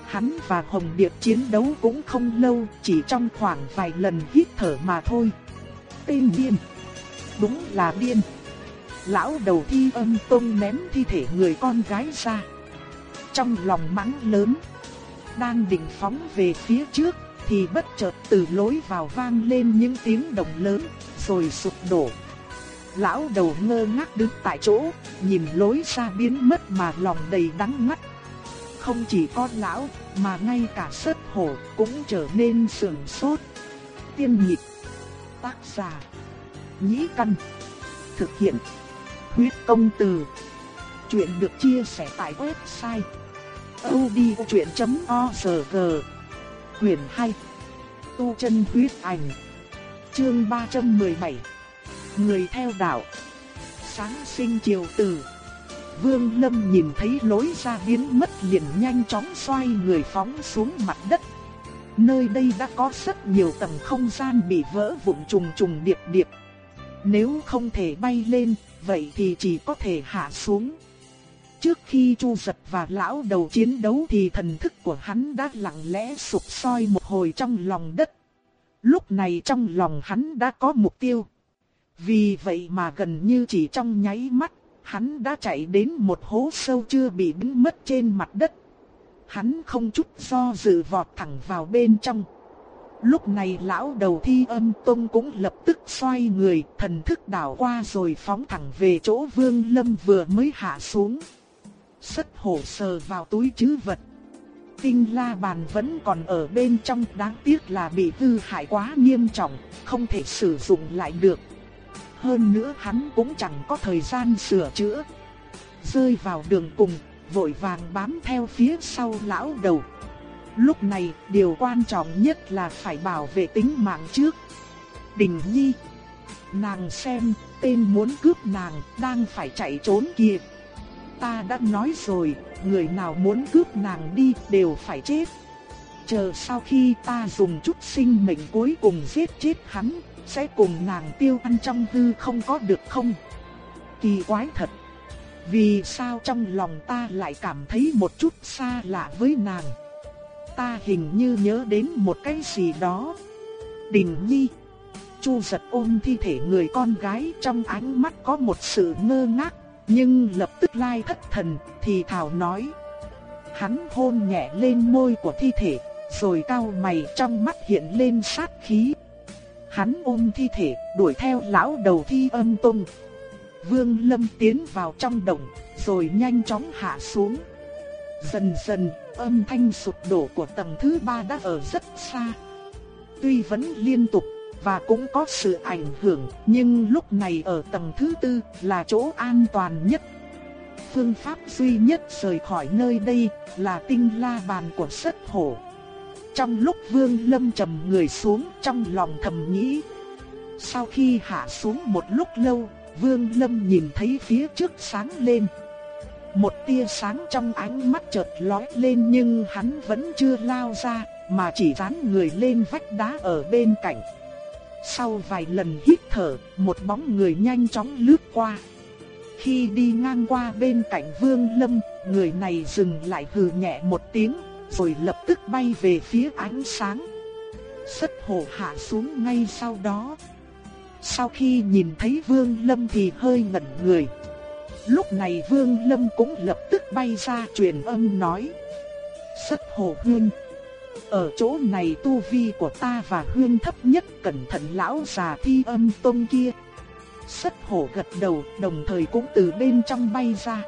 [SPEAKER 1] Hắn và Hồng Điệp chiến đấu cũng không lâu, chỉ trong khoảng vài lần hít thở mà thôi. Tên điên. Đúng là điên. Lão đầu thi âm tông ném thi thể người con gái ra. Trong lòng mắng lớn. Đang định phóng về phía trước, thì bất chợt từ lối vào vang lên những tiếng động lớn, rồi sụp đổ. Lão đầu ngơ ngác đứng tại chỗ, nhìn lối xa biến mất mà lòng đầy đắng ngắt. Không chỉ con lão, mà ngay cả sớt hổ cũng trở nên sườn sốt. Tiên nhịp, tác giả, nhĩ căn, thực hiện, huyết công từ. Chuyện được chia sẻ tại website odchuyện.org Quyền 2 Tu chân huyết ảnh Chương 317 Người theo đạo Sáng sinh chiều từ Vương Lâm nhìn thấy lối ra biến mất liền nhanh chóng xoay người phóng xuống mặt đất. Nơi đây đã có rất nhiều tầng không gian bị vỡ vụn trùng trùng điệp điệp. Nếu không thể bay lên, vậy thì chỉ có thể hạ xuống. Trước khi Chu Giật và lão đầu chiến đấu thì thần thức của hắn đã lặng lẽ sụp soi một hồi trong lòng đất. Lúc này trong lòng hắn đã có mục tiêu. Vì vậy mà gần như chỉ trong nháy mắt, hắn đã chạy đến một hố sâu chưa bị biến mất trên mặt đất. Hắn không chút do dự vọt thẳng vào bên trong. Lúc này lão đầu thi âm tông cũng lập tức xoay người, thần thức đảo qua rồi phóng thẳng về chỗ vương lâm vừa mới hạ xuống. Sất hổ sờ vào túi chứ vật. Tinh la bàn vẫn còn ở bên trong đáng tiếc là bị hư hại quá nghiêm trọng, không thể sử dụng lại được. Hơn nữa hắn cũng chẳng có thời gian sửa chữa. Rơi vào đường cùng, vội vàng bám theo phía sau lão đầu. Lúc này, điều quan trọng nhất là phải bảo vệ tính mạng trước. Đình Nhi, nàng xem, tên muốn cướp nàng đang phải chạy trốn kìa. Ta đã nói rồi, người nào muốn cướp nàng đi đều phải chết. Chờ sau khi ta dùng chút sinh mệnh cuối cùng giết chết hắn, sẽ cùng nàng tiêu ăn trong hư không có được không? Kỳ quái thật. Vì sao trong lòng ta lại cảm thấy một chút xa lạ với nàng? Ta hình như nhớ đến một cái gì đó. Đình Nhi. Chu giật ôm thi thể người con gái trong ánh mắt có một sự ngơ ngác, nhưng lập tức lai thất thần, thì thảo nói. Hắn hôn nhẹ lên môi của thi thể, rồi cau mày trong mắt hiện lên sát khí. Hắn ôm thi thể, đuổi theo lão đầu thi âm tung. Vương Lâm tiến vào trong đồng, rồi nhanh chóng hạ xuống. Dần dần, âm thanh sụp đổ của tầng thứ ba đã ở rất xa. Tuy vẫn liên tục, và cũng có sự ảnh hưởng, nhưng lúc này ở tầng thứ tư là chỗ an toàn nhất. Phương pháp duy nhất rời khỏi nơi đây là tinh la bàn của sất hổ. Trong lúc Vương Lâm trầm người xuống trong lòng thầm nghĩ, Sau khi hạ xuống một lúc lâu, Vương Lâm nhìn thấy phía trước sáng lên. Một tia sáng trong ánh mắt chợt lóe lên nhưng hắn vẫn chưa lao ra, mà chỉ dán người lên vách đá ở bên cạnh. Sau vài lần hít thở, một bóng người nhanh chóng lướt qua. Khi đi ngang qua bên cạnh Vương Lâm, người này dừng lại hừ nhẹ một tiếng, rồi lập tức bay về phía ánh sáng. Sất hổ hạ xuống ngay sau đó. Sau khi nhìn thấy Vương Lâm thì hơi ngẩn người. Lúc này Vương Lâm cũng lập tức bay ra truyền âm nói. Sất hổ huynh. Ở chỗ này tu vi của ta và huynh thấp nhất cẩn thận lão già thi âm tông kia. Sất hổ gật đầu đồng thời cũng từ bên trong bay ra.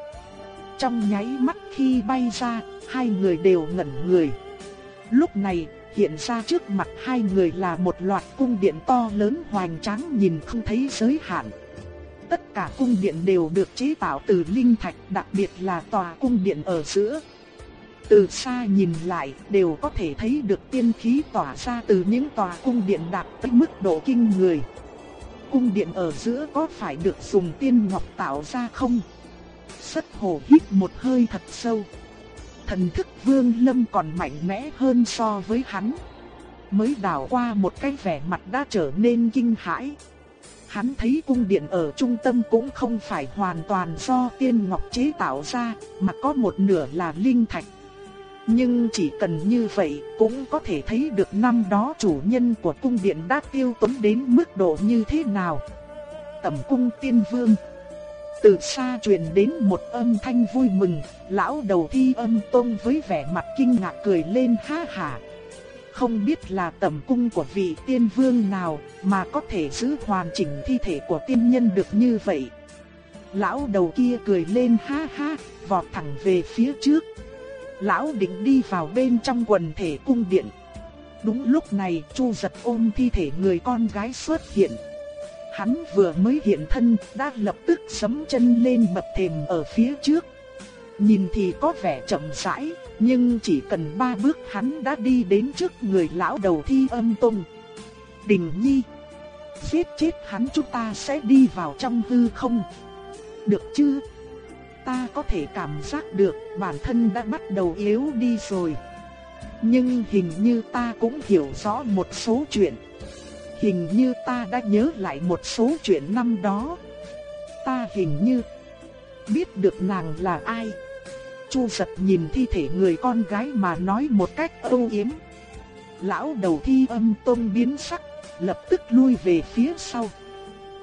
[SPEAKER 1] Trong nháy mắt khi bay ra, hai người đều ngẩn người. Lúc này, hiện ra trước mặt hai người là một loạt cung điện to lớn hoành tráng nhìn không thấy giới hạn. Tất cả cung điện đều được chế tạo từ linh thạch, đặc biệt là tòa cung điện ở giữa. Từ xa nhìn lại đều có thể thấy được tiên khí tỏa ra từ những tòa cung điện đạt tới mức độ kinh người. Cung điện ở giữa có phải được dùng tiên ngọc tạo ra không? Sất hồ hít một hơi thật sâu. Thần thức vương lâm còn mạnh mẽ hơn so với hắn. Mới đảo qua một cái vẻ mặt đã trở nên kinh hãi. Hắn thấy cung điện ở trung tâm cũng không phải hoàn toàn do tiên ngọc chế tạo ra, mà có một nửa là linh thạch. Nhưng chỉ cần như vậy cũng có thể thấy được năm đó chủ nhân của cung điện đã tiêu tốn đến mức độ như thế nào. Tẩm cung tiên vương từ xa truyền đến một âm thanh vui mừng, lão đầu thi âm tông với vẻ mặt kinh ngạc cười lên ha hà Không biết là tầm cung của vị tiên vương nào mà có thể giữ hoàn chỉnh thi thể của tiên nhân được như vậy. Lão đầu kia cười lên ha ha, vọt thẳng về phía trước. Lão định đi vào bên trong quần thể cung điện. Đúng lúc này Chu giật ôm thi thể người con gái xuất hiện. Hắn vừa mới hiện thân đã lập tức sấm chân lên bậc thềm ở phía trước. Nhìn thì có vẻ chậm rãi, nhưng chỉ cần ba bước hắn đã đi đến trước người lão đầu thi âm tung. Đình nhi, giết chết hắn chúng ta sẽ đi vào trong hư không? Được chứ? Ta có thể cảm giác được bản thân đã bắt đầu yếu đi rồi. Nhưng hình như ta cũng hiểu rõ một số chuyện. Hình như ta đã nhớ lại một số chuyện năm đó. Ta hình như biết được nàng là ai. Chu giật nhìn thi thể người con gái mà nói một cách âu yếm. Lão đầu thi âm tôn biến sắc, lập tức lui về phía sau.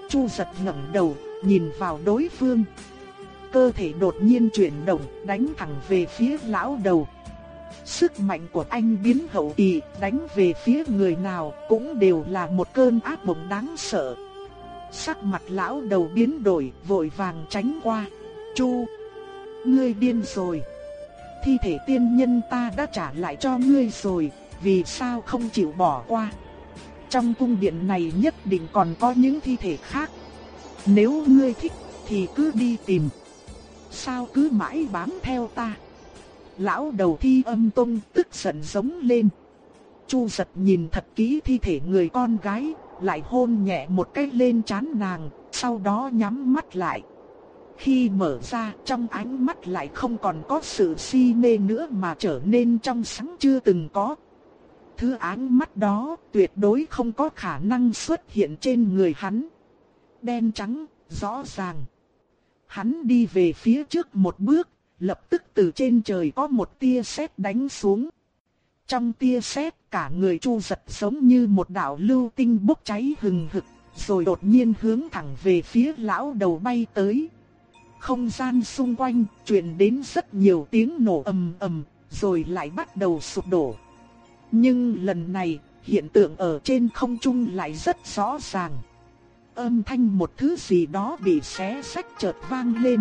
[SPEAKER 1] Chu giật ngẩng đầu, nhìn vào đối phương. Cơ thể đột nhiên chuyển động, đánh thẳng về phía lão đầu. Sức mạnh của anh biến hậu kỳ, đánh về phía người nào cũng đều là một cơn ác mộng đáng sợ. Sắc mặt lão đầu biến đổi, vội vàng tránh qua. Chu, ngươi điên rồi. Thi thể tiên nhân ta đã trả lại cho ngươi rồi, vì sao không chịu bỏ qua? Trong cung điện này nhất định còn có những thi thể khác. Nếu ngươi thích thì cứ đi tìm. Sao cứ mãi bám theo ta? Lão đầu thi âm tông tức giận giống lên. Chu giật nhìn thật kỹ thi thể người con gái, lại hôn nhẹ một cái lên trán nàng, sau đó nhắm mắt lại. Khi mở ra trong ánh mắt lại không còn có sự si mê nữa mà trở nên trong sáng chưa từng có. Thứ ánh mắt đó tuyệt đối không có khả năng xuất hiện trên người hắn. Đen trắng, rõ ràng. Hắn đi về phía trước một bước, lập tức từ trên trời có một tia sét đánh xuống. Trong tia sét cả người chu giật giống như một đạo lưu tinh bốc cháy hừng hực, rồi đột nhiên hướng thẳng về phía lão đầu bay tới. Không gian xung quanh truyền đến rất nhiều tiếng nổ ầm ầm, rồi lại bắt đầu sụp đổ. Nhưng lần này, hiện tượng ở trên không trung lại rất rõ ràng. Âm thanh một thứ gì đó bị xé sách chợt vang lên.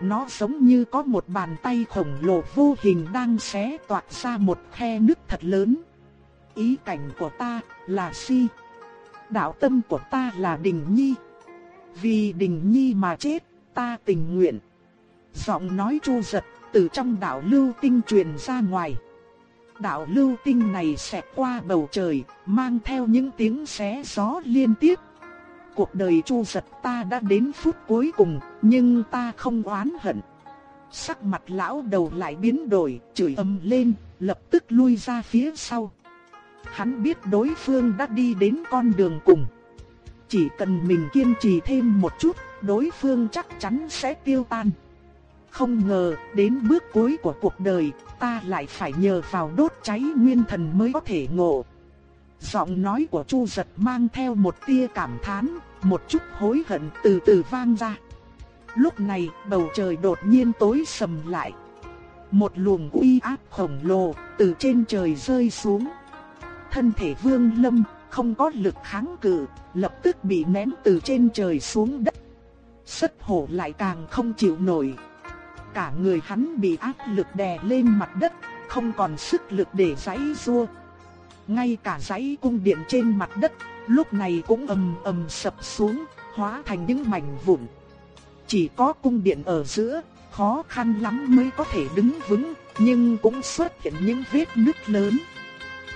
[SPEAKER 1] Nó giống như có một bàn tay khổng lồ vô hình đang xé toạc ra một khe nước thật lớn. Ý cảnh của ta là si. Đạo tâm của ta là đình nhi. Vì đình nhi mà chết, ta tình nguyện. Giọng nói chu giật từ trong đạo lưu tinh truyền ra ngoài. Đạo lưu tinh này xẹt qua bầu trời, mang theo những tiếng xé gió liên tiếp, cuộc đời chu giật ta đã đến phút cuối cùng, nhưng ta không oán hận. Sắc mặt lão đầu lại biến đổi, chửi ầm lên, lập tức lui ra phía sau. Hắn biết đối phương đã đi đến con đường cùng. Chỉ cần mình kiên trì thêm một chút, đối phương chắc chắn sẽ tiêu tan. Không ngờ, đến bước cuối của cuộc đời, ta lại phải nhờ vào đốt cháy nguyên thần mới có thể ngộ. Giọng nói của Chu Giật mang theo một tia cảm thán, một chút hối hận từ từ vang ra. Lúc này, bầu trời đột nhiên tối sầm lại. Một luồng uy áp khổng lồ từ trên trời rơi xuống. Thân thể Vương Lâm không có lực kháng cự, lập tức bị ném từ trên trời xuống đất. Sất hổ lại càng không chịu nổi. Cả người hắn bị áp lực đè lên mặt đất, không còn sức lực để giãy giụa. Ngay cả dãy cung điện trên mặt đất, lúc này cũng ầm ầm sập xuống, hóa thành những mảnh vụn. Chỉ có cung điện ở giữa, khó khăn lắm mới có thể đứng vững, nhưng cũng xuất hiện những vết nứt lớn.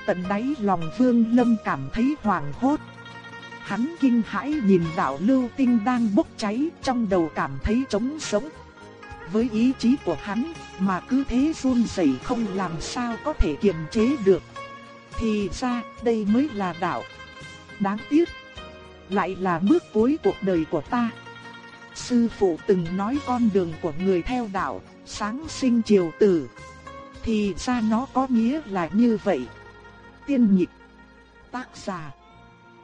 [SPEAKER 1] Tận đáy lòng Vương Lâm cảm thấy hoảng hốt. Hắn kinh hãi nhìn đạo lưu tinh đang bốc cháy, trong đầu cảm thấy trống sống. Với ý chí của hắn, mà cứ thế run rẩy không làm sao có thể kiềm chế được. Thì ra, đây mới là đạo. Đáng tiếc, lại là bước cuối cuộc đời của ta. Sư phụ từng nói con đường của người theo đạo, sáng sinh chiều tử. Thì ra nó có nghĩa là như vậy. Tiên nhịp, tác giả,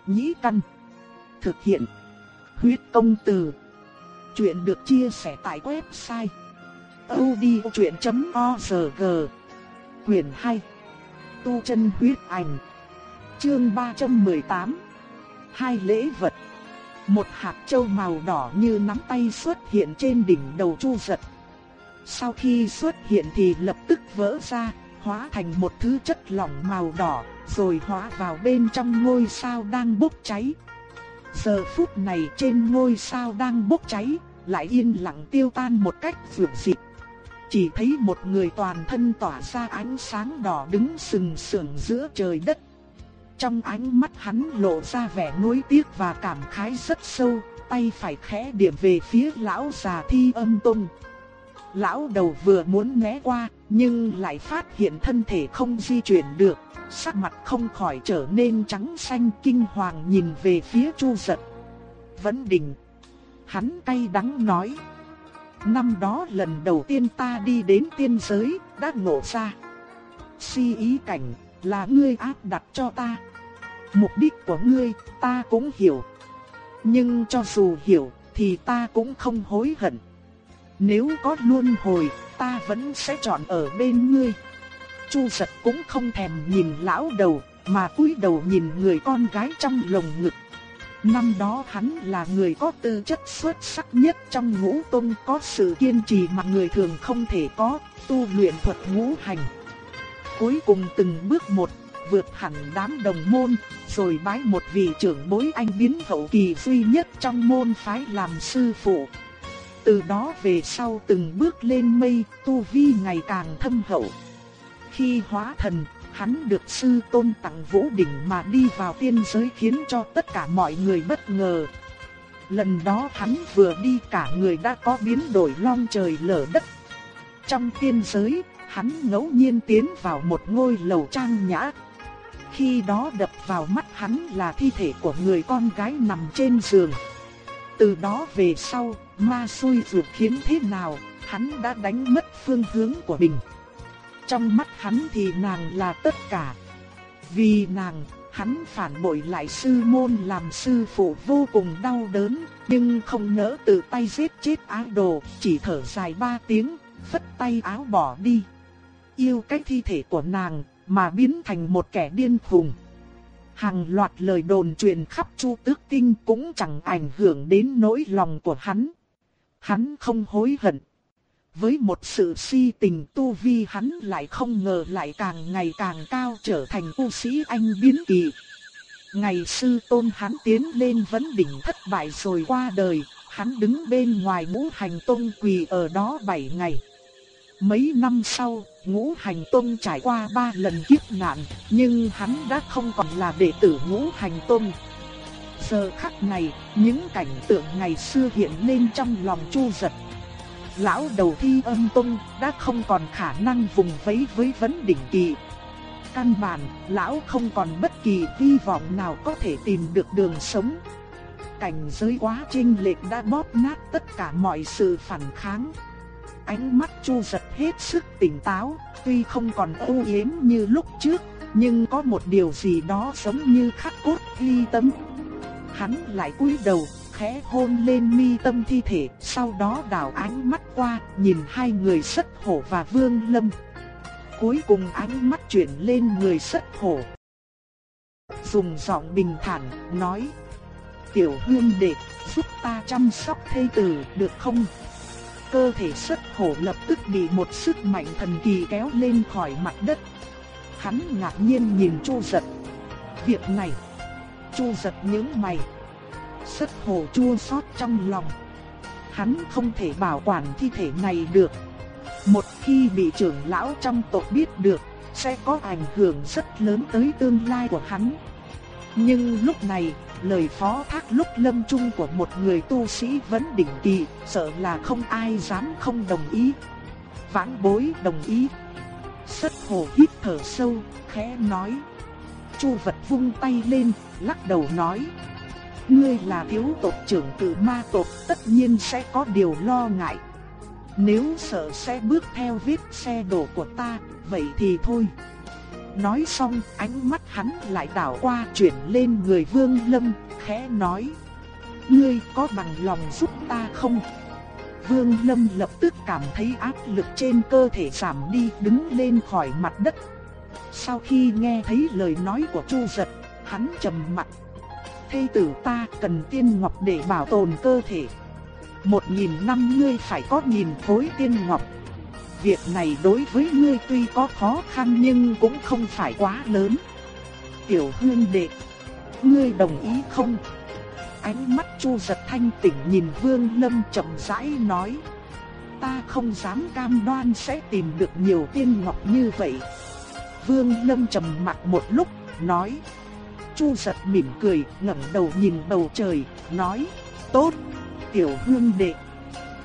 [SPEAKER 1] nhĩ căn, thực hiện, huyết công từ. Chuyện được chia sẻ tại website odchuyện.org Quyền 2 Tu chân huyết ảnh Chương 318 Hai lễ vật một hạt châu màu đỏ như nắm tay xuất hiện trên đỉnh đầu Chu Giật. Sau khi xuất hiện thì lập tức vỡ ra, hóa thành một thứ chất lỏng màu đỏ, rồi hóa vào bên trong ngôi sao đang bốc cháy. Giờ phút này trên ngôi sao đang bốc cháy, lại yên lặng tiêu tan một cách vượt dị. Chỉ thấy một người toàn thân tỏa ra ánh sáng đỏ đứng sừng sững giữa trời đất. Trong ánh mắt hắn lộ ra vẻ nuối tiếc và cảm khái rất sâu, tay phải khẽ điểm về phía lão già thi âm tung. Lão đầu vừa muốn né qua, nhưng lại phát hiện thân thể không di chuyển được, sắc mặt không khỏi trở nên trắng xanh kinh hoàng nhìn về phía Chu Giật. Vẫn định. Hắn cay đắng nói. Năm đó lần đầu tiên ta đi đến tiên giới, đã ngộ ra. Si ý cảnh, là ngươi áp đặt cho ta. Mục đích của ngươi, ta cũng hiểu. Nhưng cho dù hiểu, thì ta cũng không hối hận. Nếu có luân hồi, ta vẫn sẽ chọn ở bên ngươi. Chu giật cũng không thèm nhìn lão đầu, mà cúi đầu nhìn người con gái trong lồng ngực. Năm đó hắn là người có tư chất xuất sắc nhất trong ngũ tôn có sự kiên trì mà người thường không thể có, tu luyện thuật ngũ hành. Cuối cùng từng bước một vượt hẳn đám đồng môn, rồi bái một vị trưởng bối anh biến hậu kỳ duy nhất trong môn phái làm sư phụ. Từ đó về sau từng bước lên mây, tu vi ngày càng thâm hậu. Khi hóa thần, hắn được sư tôn tặng vũ đỉnh mà đi vào tiên giới khiến cho tất cả mọi người bất ngờ. Lần đó hắn vừa đi cả người đã có biến đổi long trời lở đất. Trong tiên giới, hắn ngẫu nhiên tiến vào một ngôi lầu trang nhã, khi đó đập vào mắt hắn là thi thể của người con gái nằm trên giường. Từ đó về sau, ma xui ruột khiến thế nào, hắn đã đánh mất phương hướng của mình. Trong mắt hắn thì nàng là tất cả. Vì nàng, hắn phản bội lại sư môn làm sư phụ vô cùng đau đớn, nhưng không nỡ tự tay giết chết ái đồ, chỉ thở dài ba tiếng, phất tay áo bỏ đi. Yêu cái thi thể của nàng, mà biến thành một kẻ điên khùng. Hàng loạt lời đồn truyền khắp Chu Tước Tinh cũng chẳng ảnh hưởng đến nỗi lòng của hắn. Hắn không hối hận. Với một sự si tình tu vi hắn lại không ngờ lại càng ngày càng cao trở thành tu sĩ anh biến kỳ. Ngày sư tôn hắn tiến lên vấn đỉnh thất bại rồi qua đời, hắn đứng bên ngoài ngũ hành tôn quỳ ở đó bảy ngày. Mấy năm sau, ngũ hành tôn trải qua ba lần kiếp nạn, nhưng hắn đã không còn là đệ tử ngũ hành tôn. Giờ khắc này, những cảnh tượng ngày xưa hiện lên trong lòng Chu giật. Lão đầu thi âm tung đã không còn khả năng vùng vẫy với vấn đỉnh kỳ. Căn bản, lão không còn bất kỳ hy vọng nào có thể tìm được đường sống. Cảnh giới quá trinh lệch đã bóp nát tất cả mọi sự phản kháng. Ánh mắt Chu giật hết sức tỉnh táo, tuy không còn ưu yếm như lúc trước, nhưng có một điều gì đó giống như khắc cốt ghi tâm. Hắn lại cúi đầu, khẽ hôn lên mi tâm thi thể, sau đó đảo ánh mắt qua, nhìn hai người sất hổ và vương lâm. Cuối cùng ánh mắt chuyển lên người sất hổ. Dùng giọng bình thản, nói. Tiểu hương đệ, giúp ta chăm sóc thê tử, được không? Cơ thể sất hổ lập tức bị một sức mạnh thần kỳ kéo lên khỏi mặt đất. Hắn ngạc nhiên nhìn Chu giật. Việc này, Chu giật những mày. Sất hổ chua xót trong lòng. Hắn không thể bảo quản thi thể này được. Một khi bị trưởng lão trong tộc biết được, sẽ có ảnh hưởng rất lớn tới tương lai của hắn. Nhưng lúc này, lời phó thác lúc lâm chung của một người tu sĩ vẫn đỉnh kỳ, sợ là không ai dám không đồng ý. Vãn bối đồng ý. Sất hồ hít thở sâu, khẽ nói. Chu vật vung tay lên, lắc đầu nói. Ngươi là thiếu tộc trưởng tự ma tộc, tất nhiên sẽ có điều lo ngại. Nếu sợ sẽ bước theo vết xe đổ của ta, vậy thì thôi. Nói xong, ánh mắt hắn lại đảo qua chuyển lên người Vương Lâm, khẽ nói. Ngươi có bằng lòng giúp ta không? Vương Lâm lập tức cảm thấy áp lực trên cơ thể giảm đi đứng lên khỏi mặt đất. Sau khi nghe thấy lời nói của Chu Giật, hắn trầm mặt thây tử ta cần tiên ngọc để bảo tồn cơ thể. Một nghìn năm ngươi phải có nghìn khối tiên ngọc. Việc này đối với ngươi tuy có khó khăn nhưng cũng không phải quá lớn. Tiểu hương đệ, ngươi đồng ý không? Ánh mắt Chu giật thanh tỉnh nhìn Vương Lâm chậm rãi nói. Ta không dám cam đoan sẽ tìm được nhiều tiên ngọc như vậy. Vương Lâm trầm mặt một lúc, nói. Chu giật mỉm cười, ngẩng đầu nhìn bầu trời, nói. Tốt, tiểu hương đệ.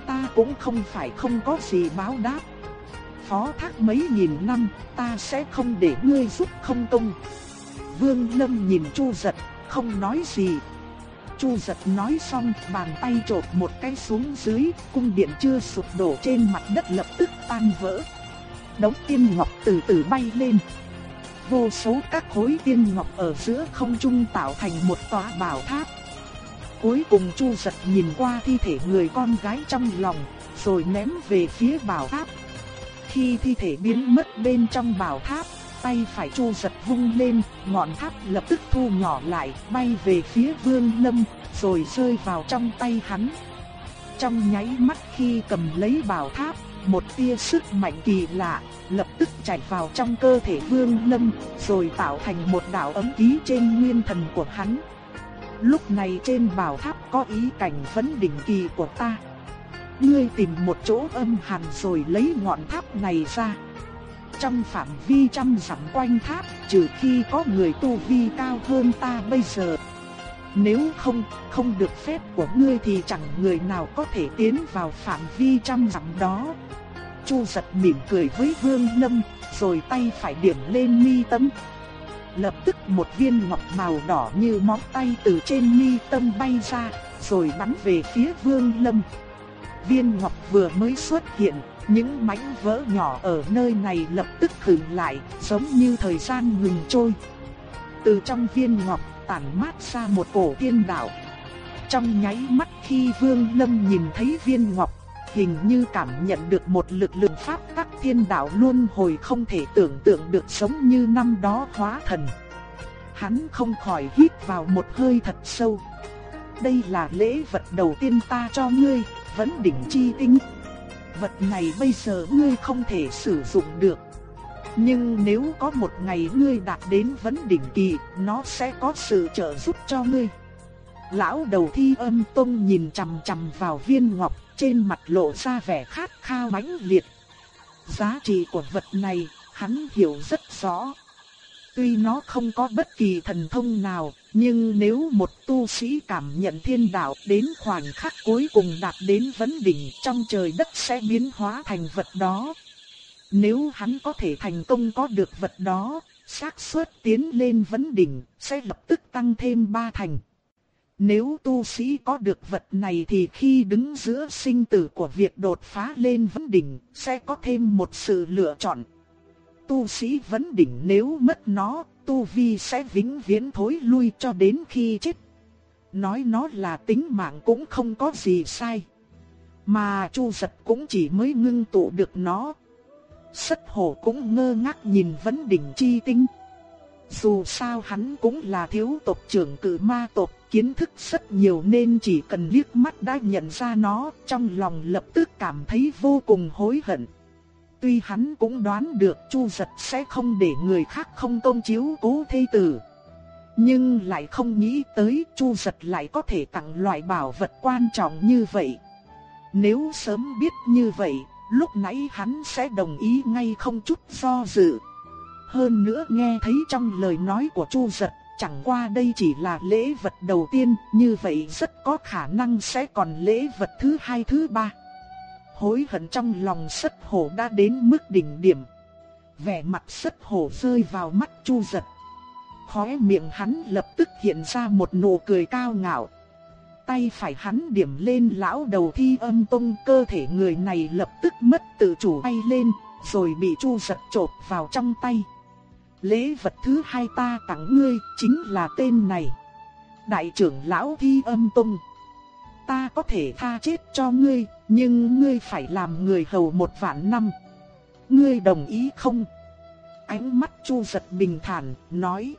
[SPEAKER 1] Ta cũng không phải không có gì báo đáp. Phó thác mấy nghìn năm, ta sẽ không để ngươi giúp không công. Vương Lâm nhìn Chu giật, không nói gì. Chu giật nói xong, bàn tay trột một cái xuống dưới, cung điện chưa sụp đổ trên mặt đất lập tức tan vỡ. Đống tiên ngọc từ từ bay lên. Vô số các khối tiên ngọc ở giữa không trung tạo thành một tòa bảo tháp. Cuối cùng Chu giật nhìn qua thi thể người con gái trong lòng, rồi ném về phía bảo tháp. Khi thi thể biến mất bên trong bảo tháp, tay phải Chu giật vung lên, ngọn tháp lập tức thu nhỏ lại, bay về phía Vương Lâm, rồi rơi vào trong tay hắn. Trong nháy mắt khi cầm lấy bảo tháp, một tia sức mạnh kỳ lạ lập tức chảy vào trong cơ thể Vương Lâm, rồi tạo thành một đạo ấm ký trên nguyên thần của hắn. Lúc này trên bảo tháp có ý cảnh phấn đỉnh kỳ của ta. Ngươi tìm một chỗ âm hàn rồi lấy ngọn tháp này ra. Trong phạm vi trăm dặm quanh tháp, trừ khi có người tu vi cao hơn ta bây giờ. Nếu không, không được phép của ngươi thì chẳng người nào có thể tiến vào phạm vi trăm dặm đó. Chu giật mỉm cười với Vương Lâm, rồi tay phải điểm lên mi tâm. Lập tức một viên ngọc màu đỏ như móng tay từ trên mi tâm bay ra, rồi bắn về phía Vương Lâm. Viên ngọc vừa mới xuất hiện, những mảnh vỡ nhỏ ở nơi này lập tức khựng lại, giống như thời gian ngừng trôi. Từ trong viên ngọc tản mát ra một cổ tiên đạo. Trong nháy mắt khi Vương Lâm nhìn thấy viên ngọc, hình như cảm nhận được một lực lượng pháp tắc thiên đạo luôn hồi không thể tưởng tượng được giống như năm đó hóa thần. Hắn không khỏi hít vào một hơi thật sâu. Đây là lễ vật đầu tiên ta cho ngươi, vẫn đỉnh chi tinh. Vật này bây giờ ngươi không thể sử dụng được. Nhưng nếu có một ngày ngươi đạt đến vấn đỉnh kỳ, nó sẽ có sự trợ giúp cho ngươi. Lão đầu thi âm tông nhìn chằm chằm vào viên ngọc, trên mặt lộ ra vẻ khát khao mãnh liệt. Giá trị của vật này, hắn hiểu rất rõ. Tuy nó không có bất kỳ thần thông nào, nhưng nếu một tu sĩ cảm nhận thiên đạo đến khoảnh khắc cuối cùng đạt đến vấn đỉnh trong trời đất sẽ biến hóa thành vật đó. Nếu hắn có thể thành công có được vật đó, xác suất tiến lên vấn đỉnh sẽ lập tức tăng thêm ba thành. Nếu tu sĩ có được vật này thì khi đứng giữa sinh tử của việc đột phá lên vấn đỉnh sẽ có thêm một sự lựa chọn. Tu sĩ vấn đỉnh nếu mất nó, tu vi sẽ vĩnh viễn thối lui cho đến khi chết. Nói nó là tính mạng cũng không có gì sai. Mà Chu giật cũng chỉ mới ngưng tụ được nó. Sất hổ cũng ngơ ngác nhìn vấn đỉnh chi tinh. Dù sao hắn cũng là thiếu tộc trưởng cử ma tộc, kiến thức rất nhiều nên chỉ cần liếc mắt đã nhận ra nó, trong lòng lập tức cảm thấy vô cùng hối hận. Tuy hắn cũng đoán được Chu Giật sẽ không để người khác không công chiếu cố thê tử. Nhưng lại không nghĩ tới Chu Giật lại có thể tặng loại bảo vật quan trọng như vậy. Nếu sớm biết như vậy, lúc nãy hắn sẽ đồng ý ngay không chút do dự. Hơn nữa nghe thấy trong lời nói của Chu Giật, chẳng qua đây chỉ là lễ vật đầu tiên, như vậy rất có khả năng sẽ còn lễ vật thứ hai thứ ba. Hối hận trong lòng sất hổ đã đến mức đỉnh điểm. Vẻ mặt sất hổ rơi vào mắt Chu Giật. Khóe miệng hắn lập tức hiện ra một nụ cười cao ngạo. Tay phải hắn điểm lên lão đầu thi âm tông cơ thể người này lập tức mất tự chủ bay lên, rồi bị Chu Giật trột vào trong tay. Lễ vật thứ hai ta tặng ngươi chính là tên này. Đại trưởng lão thi âm tông. Ta có thể tha chết cho ngươi, nhưng ngươi phải làm người hầu một vạn năm. Ngươi đồng ý không? Ánh mắt Chu giật bình thản, nói.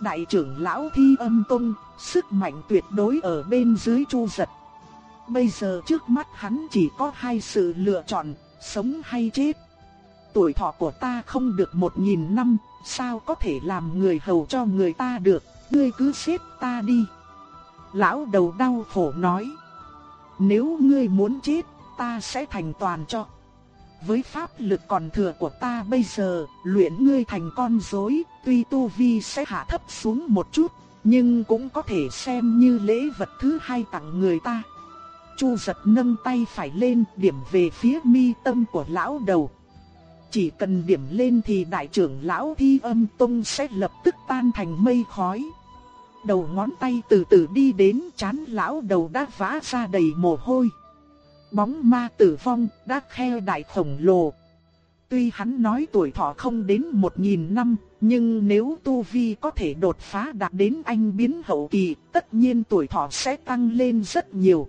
[SPEAKER 1] Đại trưởng lão thi âm tông, sức mạnh tuyệt đối ở bên dưới Chu giật. Bây giờ trước mắt hắn chỉ có hai sự lựa chọn, sống hay chết. Tuổi thọ của ta không được một nghìn năm, sao có thể làm người hầu cho người ta được, ngươi cứ xếp ta đi. Lão đầu đau khổ nói. Nếu ngươi muốn chết, ta sẽ thành toàn cho. Với pháp lực còn thừa của ta bây giờ, luyện ngươi thành con rối, tuy tu vi sẽ hạ thấp xuống một chút, nhưng cũng có thể xem như lễ vật thứ hai tặng người ta. Chu giật nâng tay phải lên điểm về phía mi tâm của lão đầu. Chỉ cần điểm lên thì đại trưởng lão thi âm tông sẽ lập tức tan thành mây khói đầu ngón tay từ từ đi đến chán lão đầu đã vã ra đầy mồ hôi. Bóng ma tử vong đã khe đại khổng lồ. Tuy hắn nói tuổi thọ không đến một nghìn năm, nhưng nếu Tu Vi có thể đột phá đạt đến anh biến hậu kỳ, tất nhiên tuổi thọ sẽ tăng lên rất nhiều.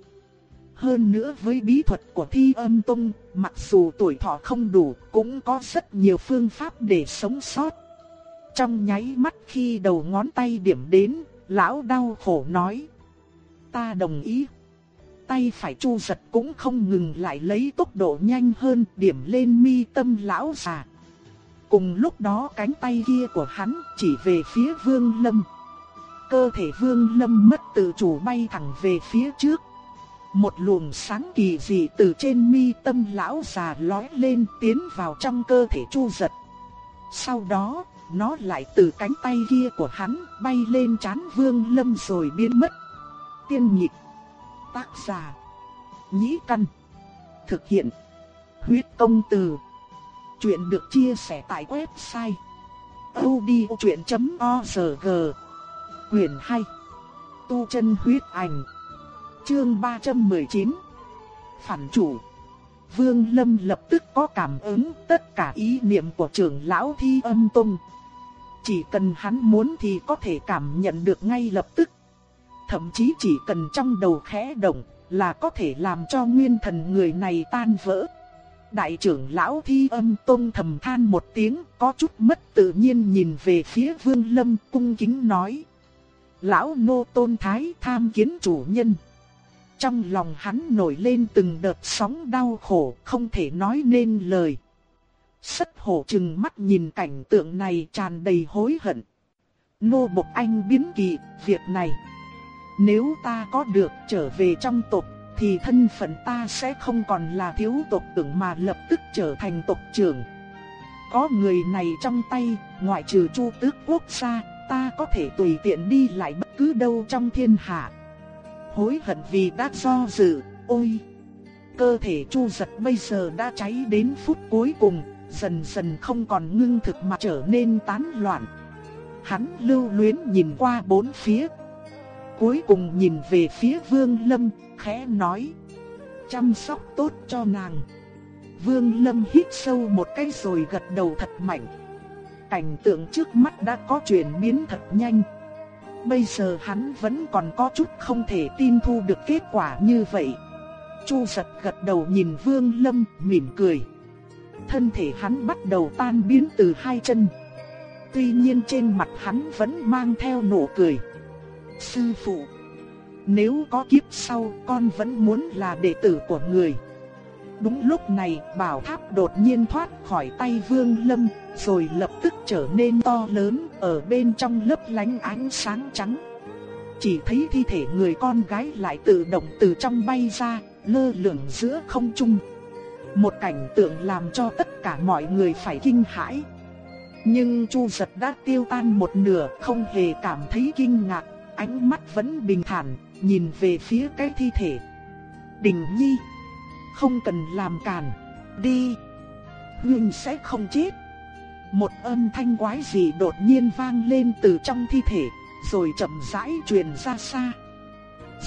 [SPEAKER 1] Hơn nữa với bí thuật của Thi Âm Tông, mặc dù tuổi thọ không đủ, cũng có rất nhiều phương pháp để sống sót. Trong nháy mắt khi đầu ngón tay điểm đến, Lão đau khổ nói. Ta đồng ý. Tay phải chu giật cũng không ngừng lại lấy tốc độ nhanh hơn điểm lên mi tâm lão già. Cùng lúc đó cánh tay kia của hắn chỉ về phía vương lâm. Cơ thể vương lâm mất tự chủ bay thẳng về phía trước. Một luồng sáng kỳ dị từ trên mi tâm lão già lói lên tiến vào trong cơ thể chu giật. Sau đó, nó lại từ cánh tay kia của hắn bay lên chán vương lâm rồi biến mất. Tiên nhịp, tác giả, nhĩ căn, thực hiện, huyết công từ. Chuyện được chia sẻ tại website odchuyện.org Quyền 2 Tu chân huyết ảnh Chương 319 Phản chủ Vương Lâm lập tức có cảm ứng tất cả ý niệm của trưởng lão thi âm tông. Chỉ cần hắn muốn thì có thể cảm nhận được ngay lập tức. Thậm chí chỉ cần trong đầu khẽ động là có thể làm cho nguyên thần người này tan vỡ. Đại trưởng lão thi âm tôn thầm than một tiếng có chút mất tự nhiên nhìn về phía vương lâm cung kính nói. Lão nô tôn thái tham kiến chủ nhân. Trong lòng hắn nổi lên từng đợt sóng đau khổ không thể nói nên lời. Sất hổ chừng mắt nhìn cảnh tượng này tràn đầy hối hận. Nô bộc anh biến kỳ, việc này. Nếu ta có được trở về trong tộc, thì thân phận ta sẽ không còn là thiếu tộc trưởng mà lập tức trở thành tộc trưởng. Có người này trong tay, ngoại trừ Chu Tước quốc gia, ta có thể tùy tiện đi lại bất cứ đâu trong thiên hạ. Hối hận vì đã do dự, ôi! Cơ thể Chu giật bây giờ đã cháy đến phút cuối cùng, dần dần không còn ngưng thực mà trở nên tán loạn. Hắn lưu luyến nhìn qua bốn phía. Cuối cùng nhìn về phía Vương Lâm, khẽ nói. Chăm sóc tốt cho nàng. Vương Lâm hít sâu một cái rồi gật đầu thật mạnh. Cảnh tượng trước mắt đã có chuyển biến thật nhanh. Bây giờ hắn vẫn còn có chút không thể tin thu được kết quả như vậy. Chu giật gật đầu nhìn Vương Lâm mỉm cười. Thân thể hắn bắt đầu tan biến từ hai chân. Tuy nhiên trên mặt hắn vẫn mang theo nụ cười. Sư phụ, nếu có kiếp sau con vẫn muốn là đệ tử của người. Đúng lúc này bảo tháp đột nhiên thoát khỏi tay Vương Lâm, rồi lập tức trở nên to lớn, ở bên trong lớp lánh ánh sáng trắng. Chỉ thấy thi thể người con gái lại tự động từ trong bay ra, lơ lửng giữa không trung. Một cảnh tượng làm cho tất cả mọi người phải kinh hãi. Nhưng Chu giật đã tiêu tan một nửa, không hề cảm thấy kinh ngạc, ánh mắt vẫn bình thản, nhìn về phía cái thi thể. Đình Nhi, không cần làm cản, đi. Huynh sẽ không chết. Một âm thanh quái dị đột nhiên vang lên từ trong thi thể, rồi chậm rãi truyền ra xa.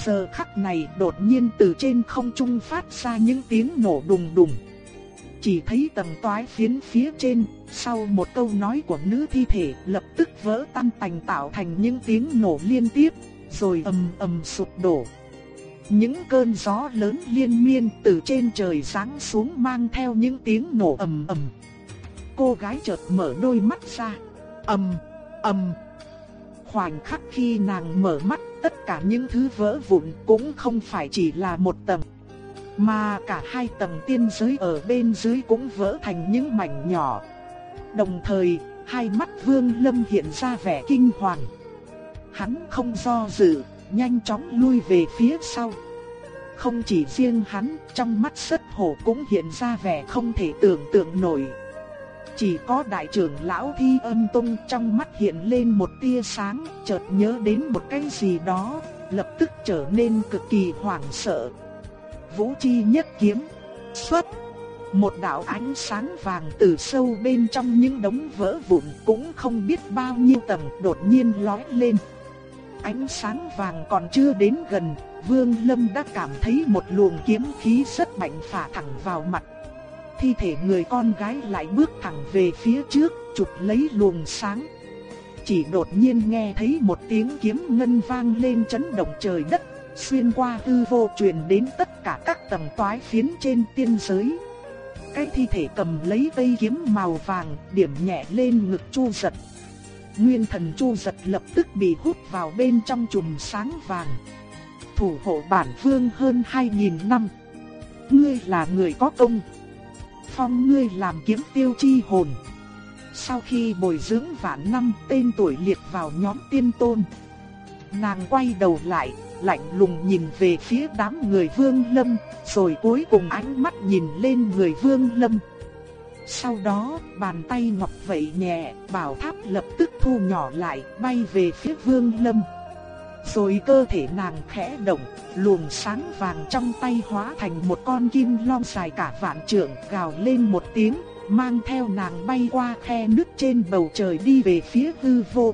[SPEAKER 1] Giờ khắc này đột nhiên từ trên không trung phát ra những tiếng nổ đùng đùng. Chỉ thấy tầng toái phiến phía trên, sau một câu nói của nữ thi thể lập tức vỡ tan tành tạo thành những tiếng nổ liên tiếp, rồi ầm ầm sụp đổ. Những cơn gió lớn liên miên từ trên trời giáng xuống mang theo những tiếng nổ ầm ầm. Cô gái chợt mở đôi mắt ra, ầm ầm. Khoảnh khắc khi nàng mở mắt, tất cả những thứ vỡ vụn cũng không phải chỉ là một tầng, mà cả hai tầng tiên giới ở bên dưới cũng vỡ thành những mảnh nhỏ. Đồng thời, hai mắt Vương Lâm hiện ra vẻ kinh hoàng. Hắn không do dự, nhanh chóng lui về phía sau. Không chỉ riêng hắn, trong mắt sất hổ cũng hiện ra vẻ không thể tưởng tượng nổi. Chỉ có đại trưởng lão thi âm tung trong mắt hiện lên một tia sáng, chợt nhớ đến một cái gì đó, lập tức trở nên cực kỳ hoảng sợ. Vũ chi nhất kiếm, xuất. Một đạo ánh sáng vàng từ sâu bên trong những đống vỡ vụn cũng không biết bao nhiêu tầng đột nhiên lói lên. Ánh sáng vàng còn chưa đến gần, Vương Lâm đã cảm thấy một luồng kiếm khí rất mạnh phả thẳng vào mặt. Thi thể người con gái lại bước thẳng về phía trước, chụp lấy luồng sáng. Chỉ đột nhiên nghe thấy một tiếng kiếm ngân vang lên chấn động trời đất, xuyên qua hư vô truyền đến tất cả các tầng toái phiến trên tiên giới. Cái thi thể cầm lấy cây kiếm màu vàng, điểm nhẹ lên ngực Chu Giật. Nguyên thần Chu Giật lập tức bị hút vào bên trong chùm sáng vàng. Thủ hộ bản vương hơn 2000 năm. Ngươi là người có công. Phong ngươi làm kiếm tiêu chi hồn. Sau khi bồi dưỡng vạn năm, tên tuổi liệt vào nhóm tiên tôn. Nàng quay đầu lại, lạnh lùng nhìn về phía đám người Vương Lâm, rồi cuối cùng ánh mắt nhìn lên người Vương Lâm. Sau đó, bàn tay ngọc vậy nhẹ, bảo tháp lập tức thu nhỏ lại, bay về phía Vương Lâm. Rồi cơ thể nàng khẽ động, luồng sáng vàng trong tay hóa thành một con kim long dài cả vạn trượng, gào lên một tiếng, mang theo nàng bay qua khe nước trên bầu trời đi về phía hư vô.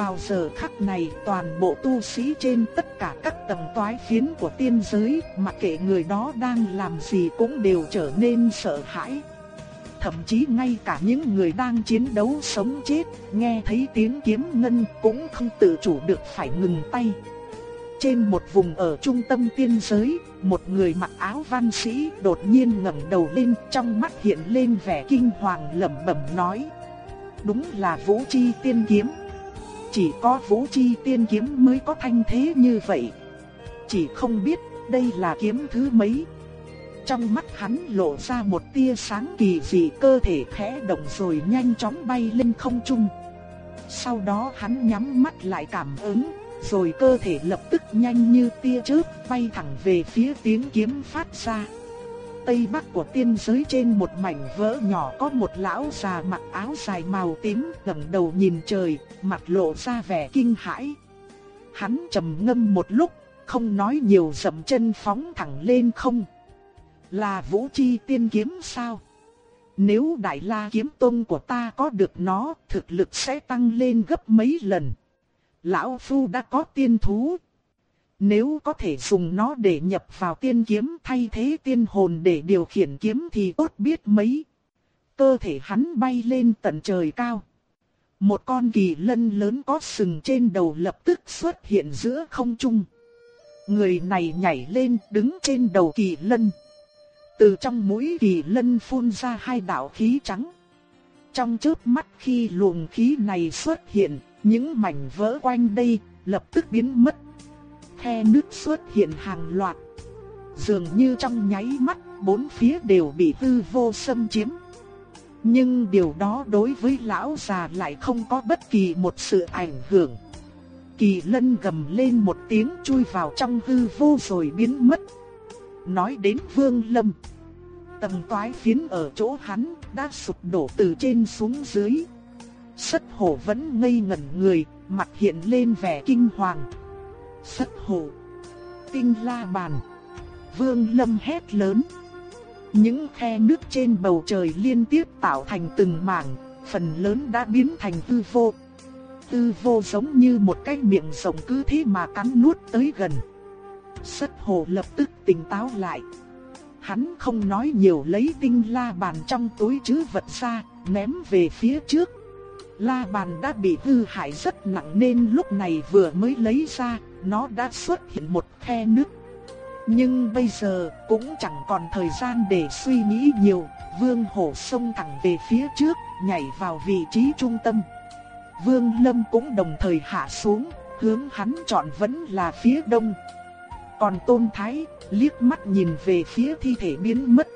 [SPEAKER 1] Vào giờ khắc này toàn bộ tu sĩ trên tất cả các tầng toái phiến của tiên giới, mặc kệ người đó đang làm gì cũng đều trở nên sợ hãi. Thậm chí ngay cả những người đang chiến đấu sống chết, nghe thấy tiếng kiếm ngân cũng không tự chủ được phải ngừng tay. Trên một vùng ở trung tâm tiên giới, một người mặc áo văn sĩ đột nhiên ngẩng đầu lên, trong mắt hiện lên vẻ kinh hoàng lẩm bẩm nói: "Đúng là Vũ Chi tiên kiếm." Chỉ có vũ chi tiên kiếm mới có thanh thế như vậy. Chỉ không biết đây là kiếm thứ mấy. Trong mắt hắn lộ ra một tia sáng kỳ dị cơ thể khẽ động rồi nhanh chóng bay lên không trung. Sau đó hắn nhắm mắt lại cảm ứng, rồi cơ thể lập tức nhanh như tia chớp bay thẳng về phía tiếng kiếm phát ra tây bắc của tiên giới trên một mảnh vỡ nhỏ có một lão già mặc áo dài màu tím ngẩng đầu nhìn trời, mặt lộ ra vẻ kinh hãi. Hắn trầm ngâm một lúc, không nói nhiều dậm chân phóng thẳng lên không. Là vũ chi tiên kiếm sao? Nếu đại la kiếm tôn của ta có được nó, thực lực sẽ tăng lên gấp mấy lần. Lão Phu đã có tiên thú. Nếu có thể dùng nó để nhập vào tiên kiếm thay thế tiên hồn để điều khiển kiếm thì tốt biết mấy. Cơ thể hắn bay lên tận trời cao. Một con kỳ lân lớn có sừng trên đầu lập tức xuất hiện giữa không trung. Người này nhảy lên đứng trên đầu kỳ lân. Từ trong mũi kỳ lân phun ra hai đạo khí trắng. Trong chớp mắt khi luồng khí này xuất hiện, những mảnh vỡ quanh đây lập tức biến mất. Khe nứt xuất hiện hàng loạt. Dường như trong nháy mắt, bốn phía đều bị hư vô xâm chiếm. Nhưng điều đó đối với lão già lại không có bất kỳ một sự ảnh hưởng. Kỳ lân gầm lên một tiếng chui vào trong hư vô rồi biến mất. Nói đến Vương Lâm. Tầng toái phiến ở chỗ hắn đã sụp đổ từ trên xuống dưới. Sất hổ vẫn ngây ngẩn người, mặt hiện lên vẻ kinh hoàng. Sất hồ, Tinh la bàn. Vương Lâm hét lớn. Những khe nước trên bầu trời liên tiếp tạo thành từng mảng, phần lớn đã biến thành hư vô. Tư vô giống như một cái miệng rộng cứ thế mà cắn nuốt tới gần. Sất hồ lập tức tỉnh táo lại. Hắn không nói nhiều lấy tinh la bàn trong túi chứ vật ra, ném về phía trước. La bàn đã bị hư hại rất nặng nên lúc này vừa mới lấy ra, nó đã xuất hiện một khe nước. Nhưng bây giờ cũng chẳng còn thời gian để suy nghĩ nhiều, vương hổ xông thẳng về phía trước, nhảy vào vị trí trung tâm. Vương Lâm cũng đồng thời hạ xuống, hướng hắn chọn vẫn là phía đông. Còn Tôn Thái liếc mắt nhìn về phía thi thể biến mất.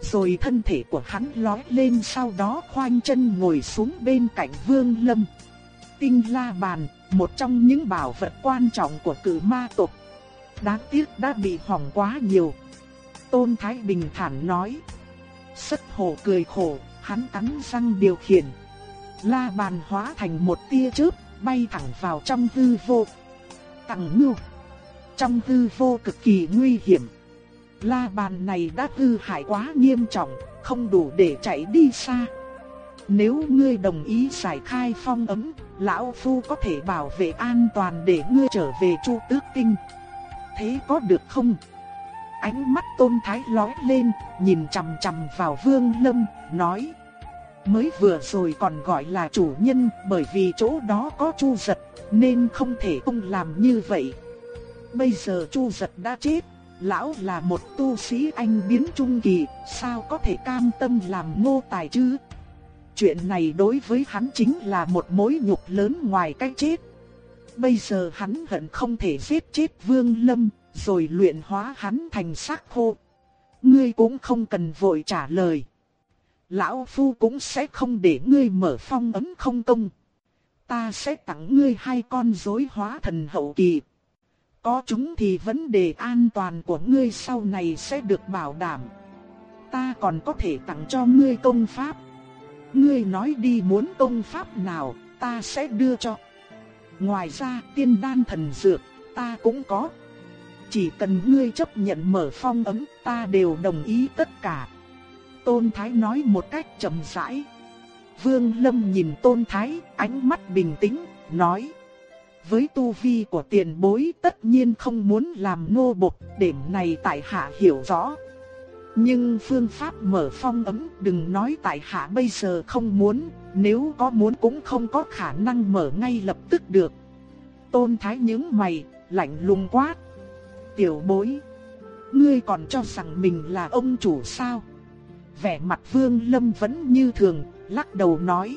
[SPEAKER 1] Rồi thân thể của hắn lói lên sau đó khoanh chân ngồi xuống bên cạnh Vương Lâm. Tinh La Bàn, một trong những bảo vật quan trọng của cử ma tộc. Đáng tiếc đã bị hỏng quá nhiều. Tôn Thái bình thản nói. Sất Hổ cười khổ, hắn cắn răng điều khiển. La bàn hóa thành một tia chớp, bay thẳng vào trong hư vô. Tặng ngưu. Trong hư vô cực kỳ nguy hiểm. La bàn này đã hư hại quá nghiêm trọng, không đủ để chạy đi xa. Nếu ngươi đồng ý giải khai phong ấm, lão phu có thể bảo vệ an toàn để ngươi trở về Chu Tước Tinh. Thế có được không? Ánh mắt Tôn Thái lóe lên, nhìn chằm chằm vào Vương Lâm, nói: Mới vừa rồi còn gọi là chủ nhân bởi vì chỗ đó có chu giật nên không thể không làm như vậy. Bây giờ chu giật đã chết, lão là một tu sĩ anh biến trung kỳ, sao có thể cam tâm làm nô tài chứ? Chuyện này đối với hắn chính là một mối nhục lớn ngoài cái chết. Bây giờ hắn hận không thể giết chết Vương Lâm, rồi luyện hóa hắn thành xác khô. Ngươi cũng không cần vội trả lời. Lão Phu cũng sẽ không để ngươi mở phong ấm không công. Ta sẽ tặng ngươi hai con rối hóa thần hậu kỳ. Có chúng thì vấn đề an toàn của ngươi sau này sẽ được bảo đảm. Ta còn có thể tặng cho ngươi công pháp. Ngươi nói đi muốn công pháp nào, ta sẽ đưa cho. Ngoài ra tiên đan thần dược, ta cũng có. Chỉ cần ngươi chấp nhận mở phong ấm, ta đều đồng ý tất cả. Tôn Thái nói một cách chậm rãi. Vương Lâm nhìn Tôn Thái, ánh mắt bình tĩnh, nói. Với tu vi của tiền bối tất nhiên không muốn làm nô bộc, điểm này tại hạ hiểu rõ. Nhưng phương pháp mở phong ấm đừng nói tại hạ bây giờ không muốn, nếu có muốn cũng không có khả năng mở ngay lập tức được. Tôn Thái nhướng mày, lạnh lùng quát. Tiểu bối, ngươi còn cho rằng mình là ông chủ sao? vẻ mặt Vương Lâm vẫn như thường, lắc đầu nói.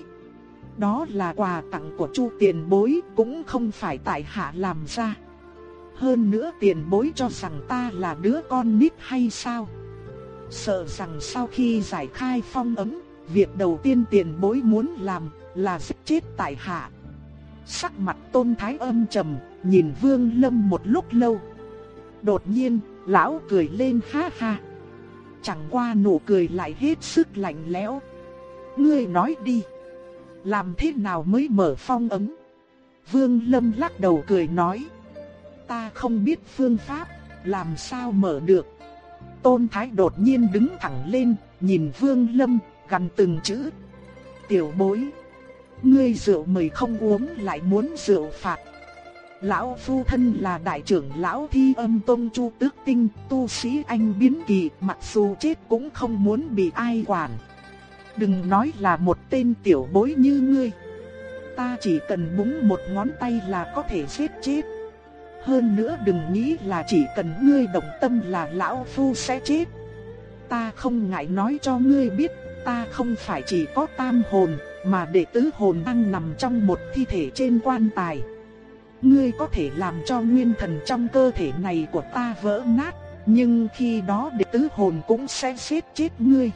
[SPEAKER 1] Đó là quà tặng của Chu tiền bối, cũng không phải tại hạ làm ra. Hơn nữa tiền bối cho rằng ta là đứa con nít hay sao? Sợ rằng sau khi giải khai phong ấn, việc đầu tiên tiền bối muốn làm là giết chết tại hạ. Sắc mặt tôn thái âm trầm, nhìn vương lâm một lúc lâu. Đột nhiên, lão cười lên ha ha. chẳng qua nụ cười lại hết sức lạnh lẽo. Ngươi nói đi, làm thế nào mới mở phong ấn? Vương Lâm lắc đầu cười nói, ta không biết phương pháp, làm sao mở được. Tôn Thái đột nhiên đứng thẳng lên, nhìn Vương Lâm, gần từng chữ. Tiểu bối, ngươi rượu mời không uống lại muốn rượu phạt. Lão phu thân là đại trưởng lão thi âm tông chu tước tinh, tu sĩ anh biến kỳ, mặc dù chết cũng không muốn bị ai quản. Đừng nói là một tên tiểu bối như ngươi. Ta chỉ cần búng một ngón tay là có thể giết chết. Hơn nữa đừng nghĩ là chỉ cần ngươi động tâm là lão phu sẽ chết. Ta không ngại nói cho ngươi biết, ta không phải chỉ có tam hồn, mà đệ tứ hồn đang nằm trong một thi thể trên quan tài. Ngươi có thể làm cho nguyên thần trong cơ thể này của ta vỡ nát, nhưng khi đó đệ tứ hồn cũng sẽ giết chết ngươi.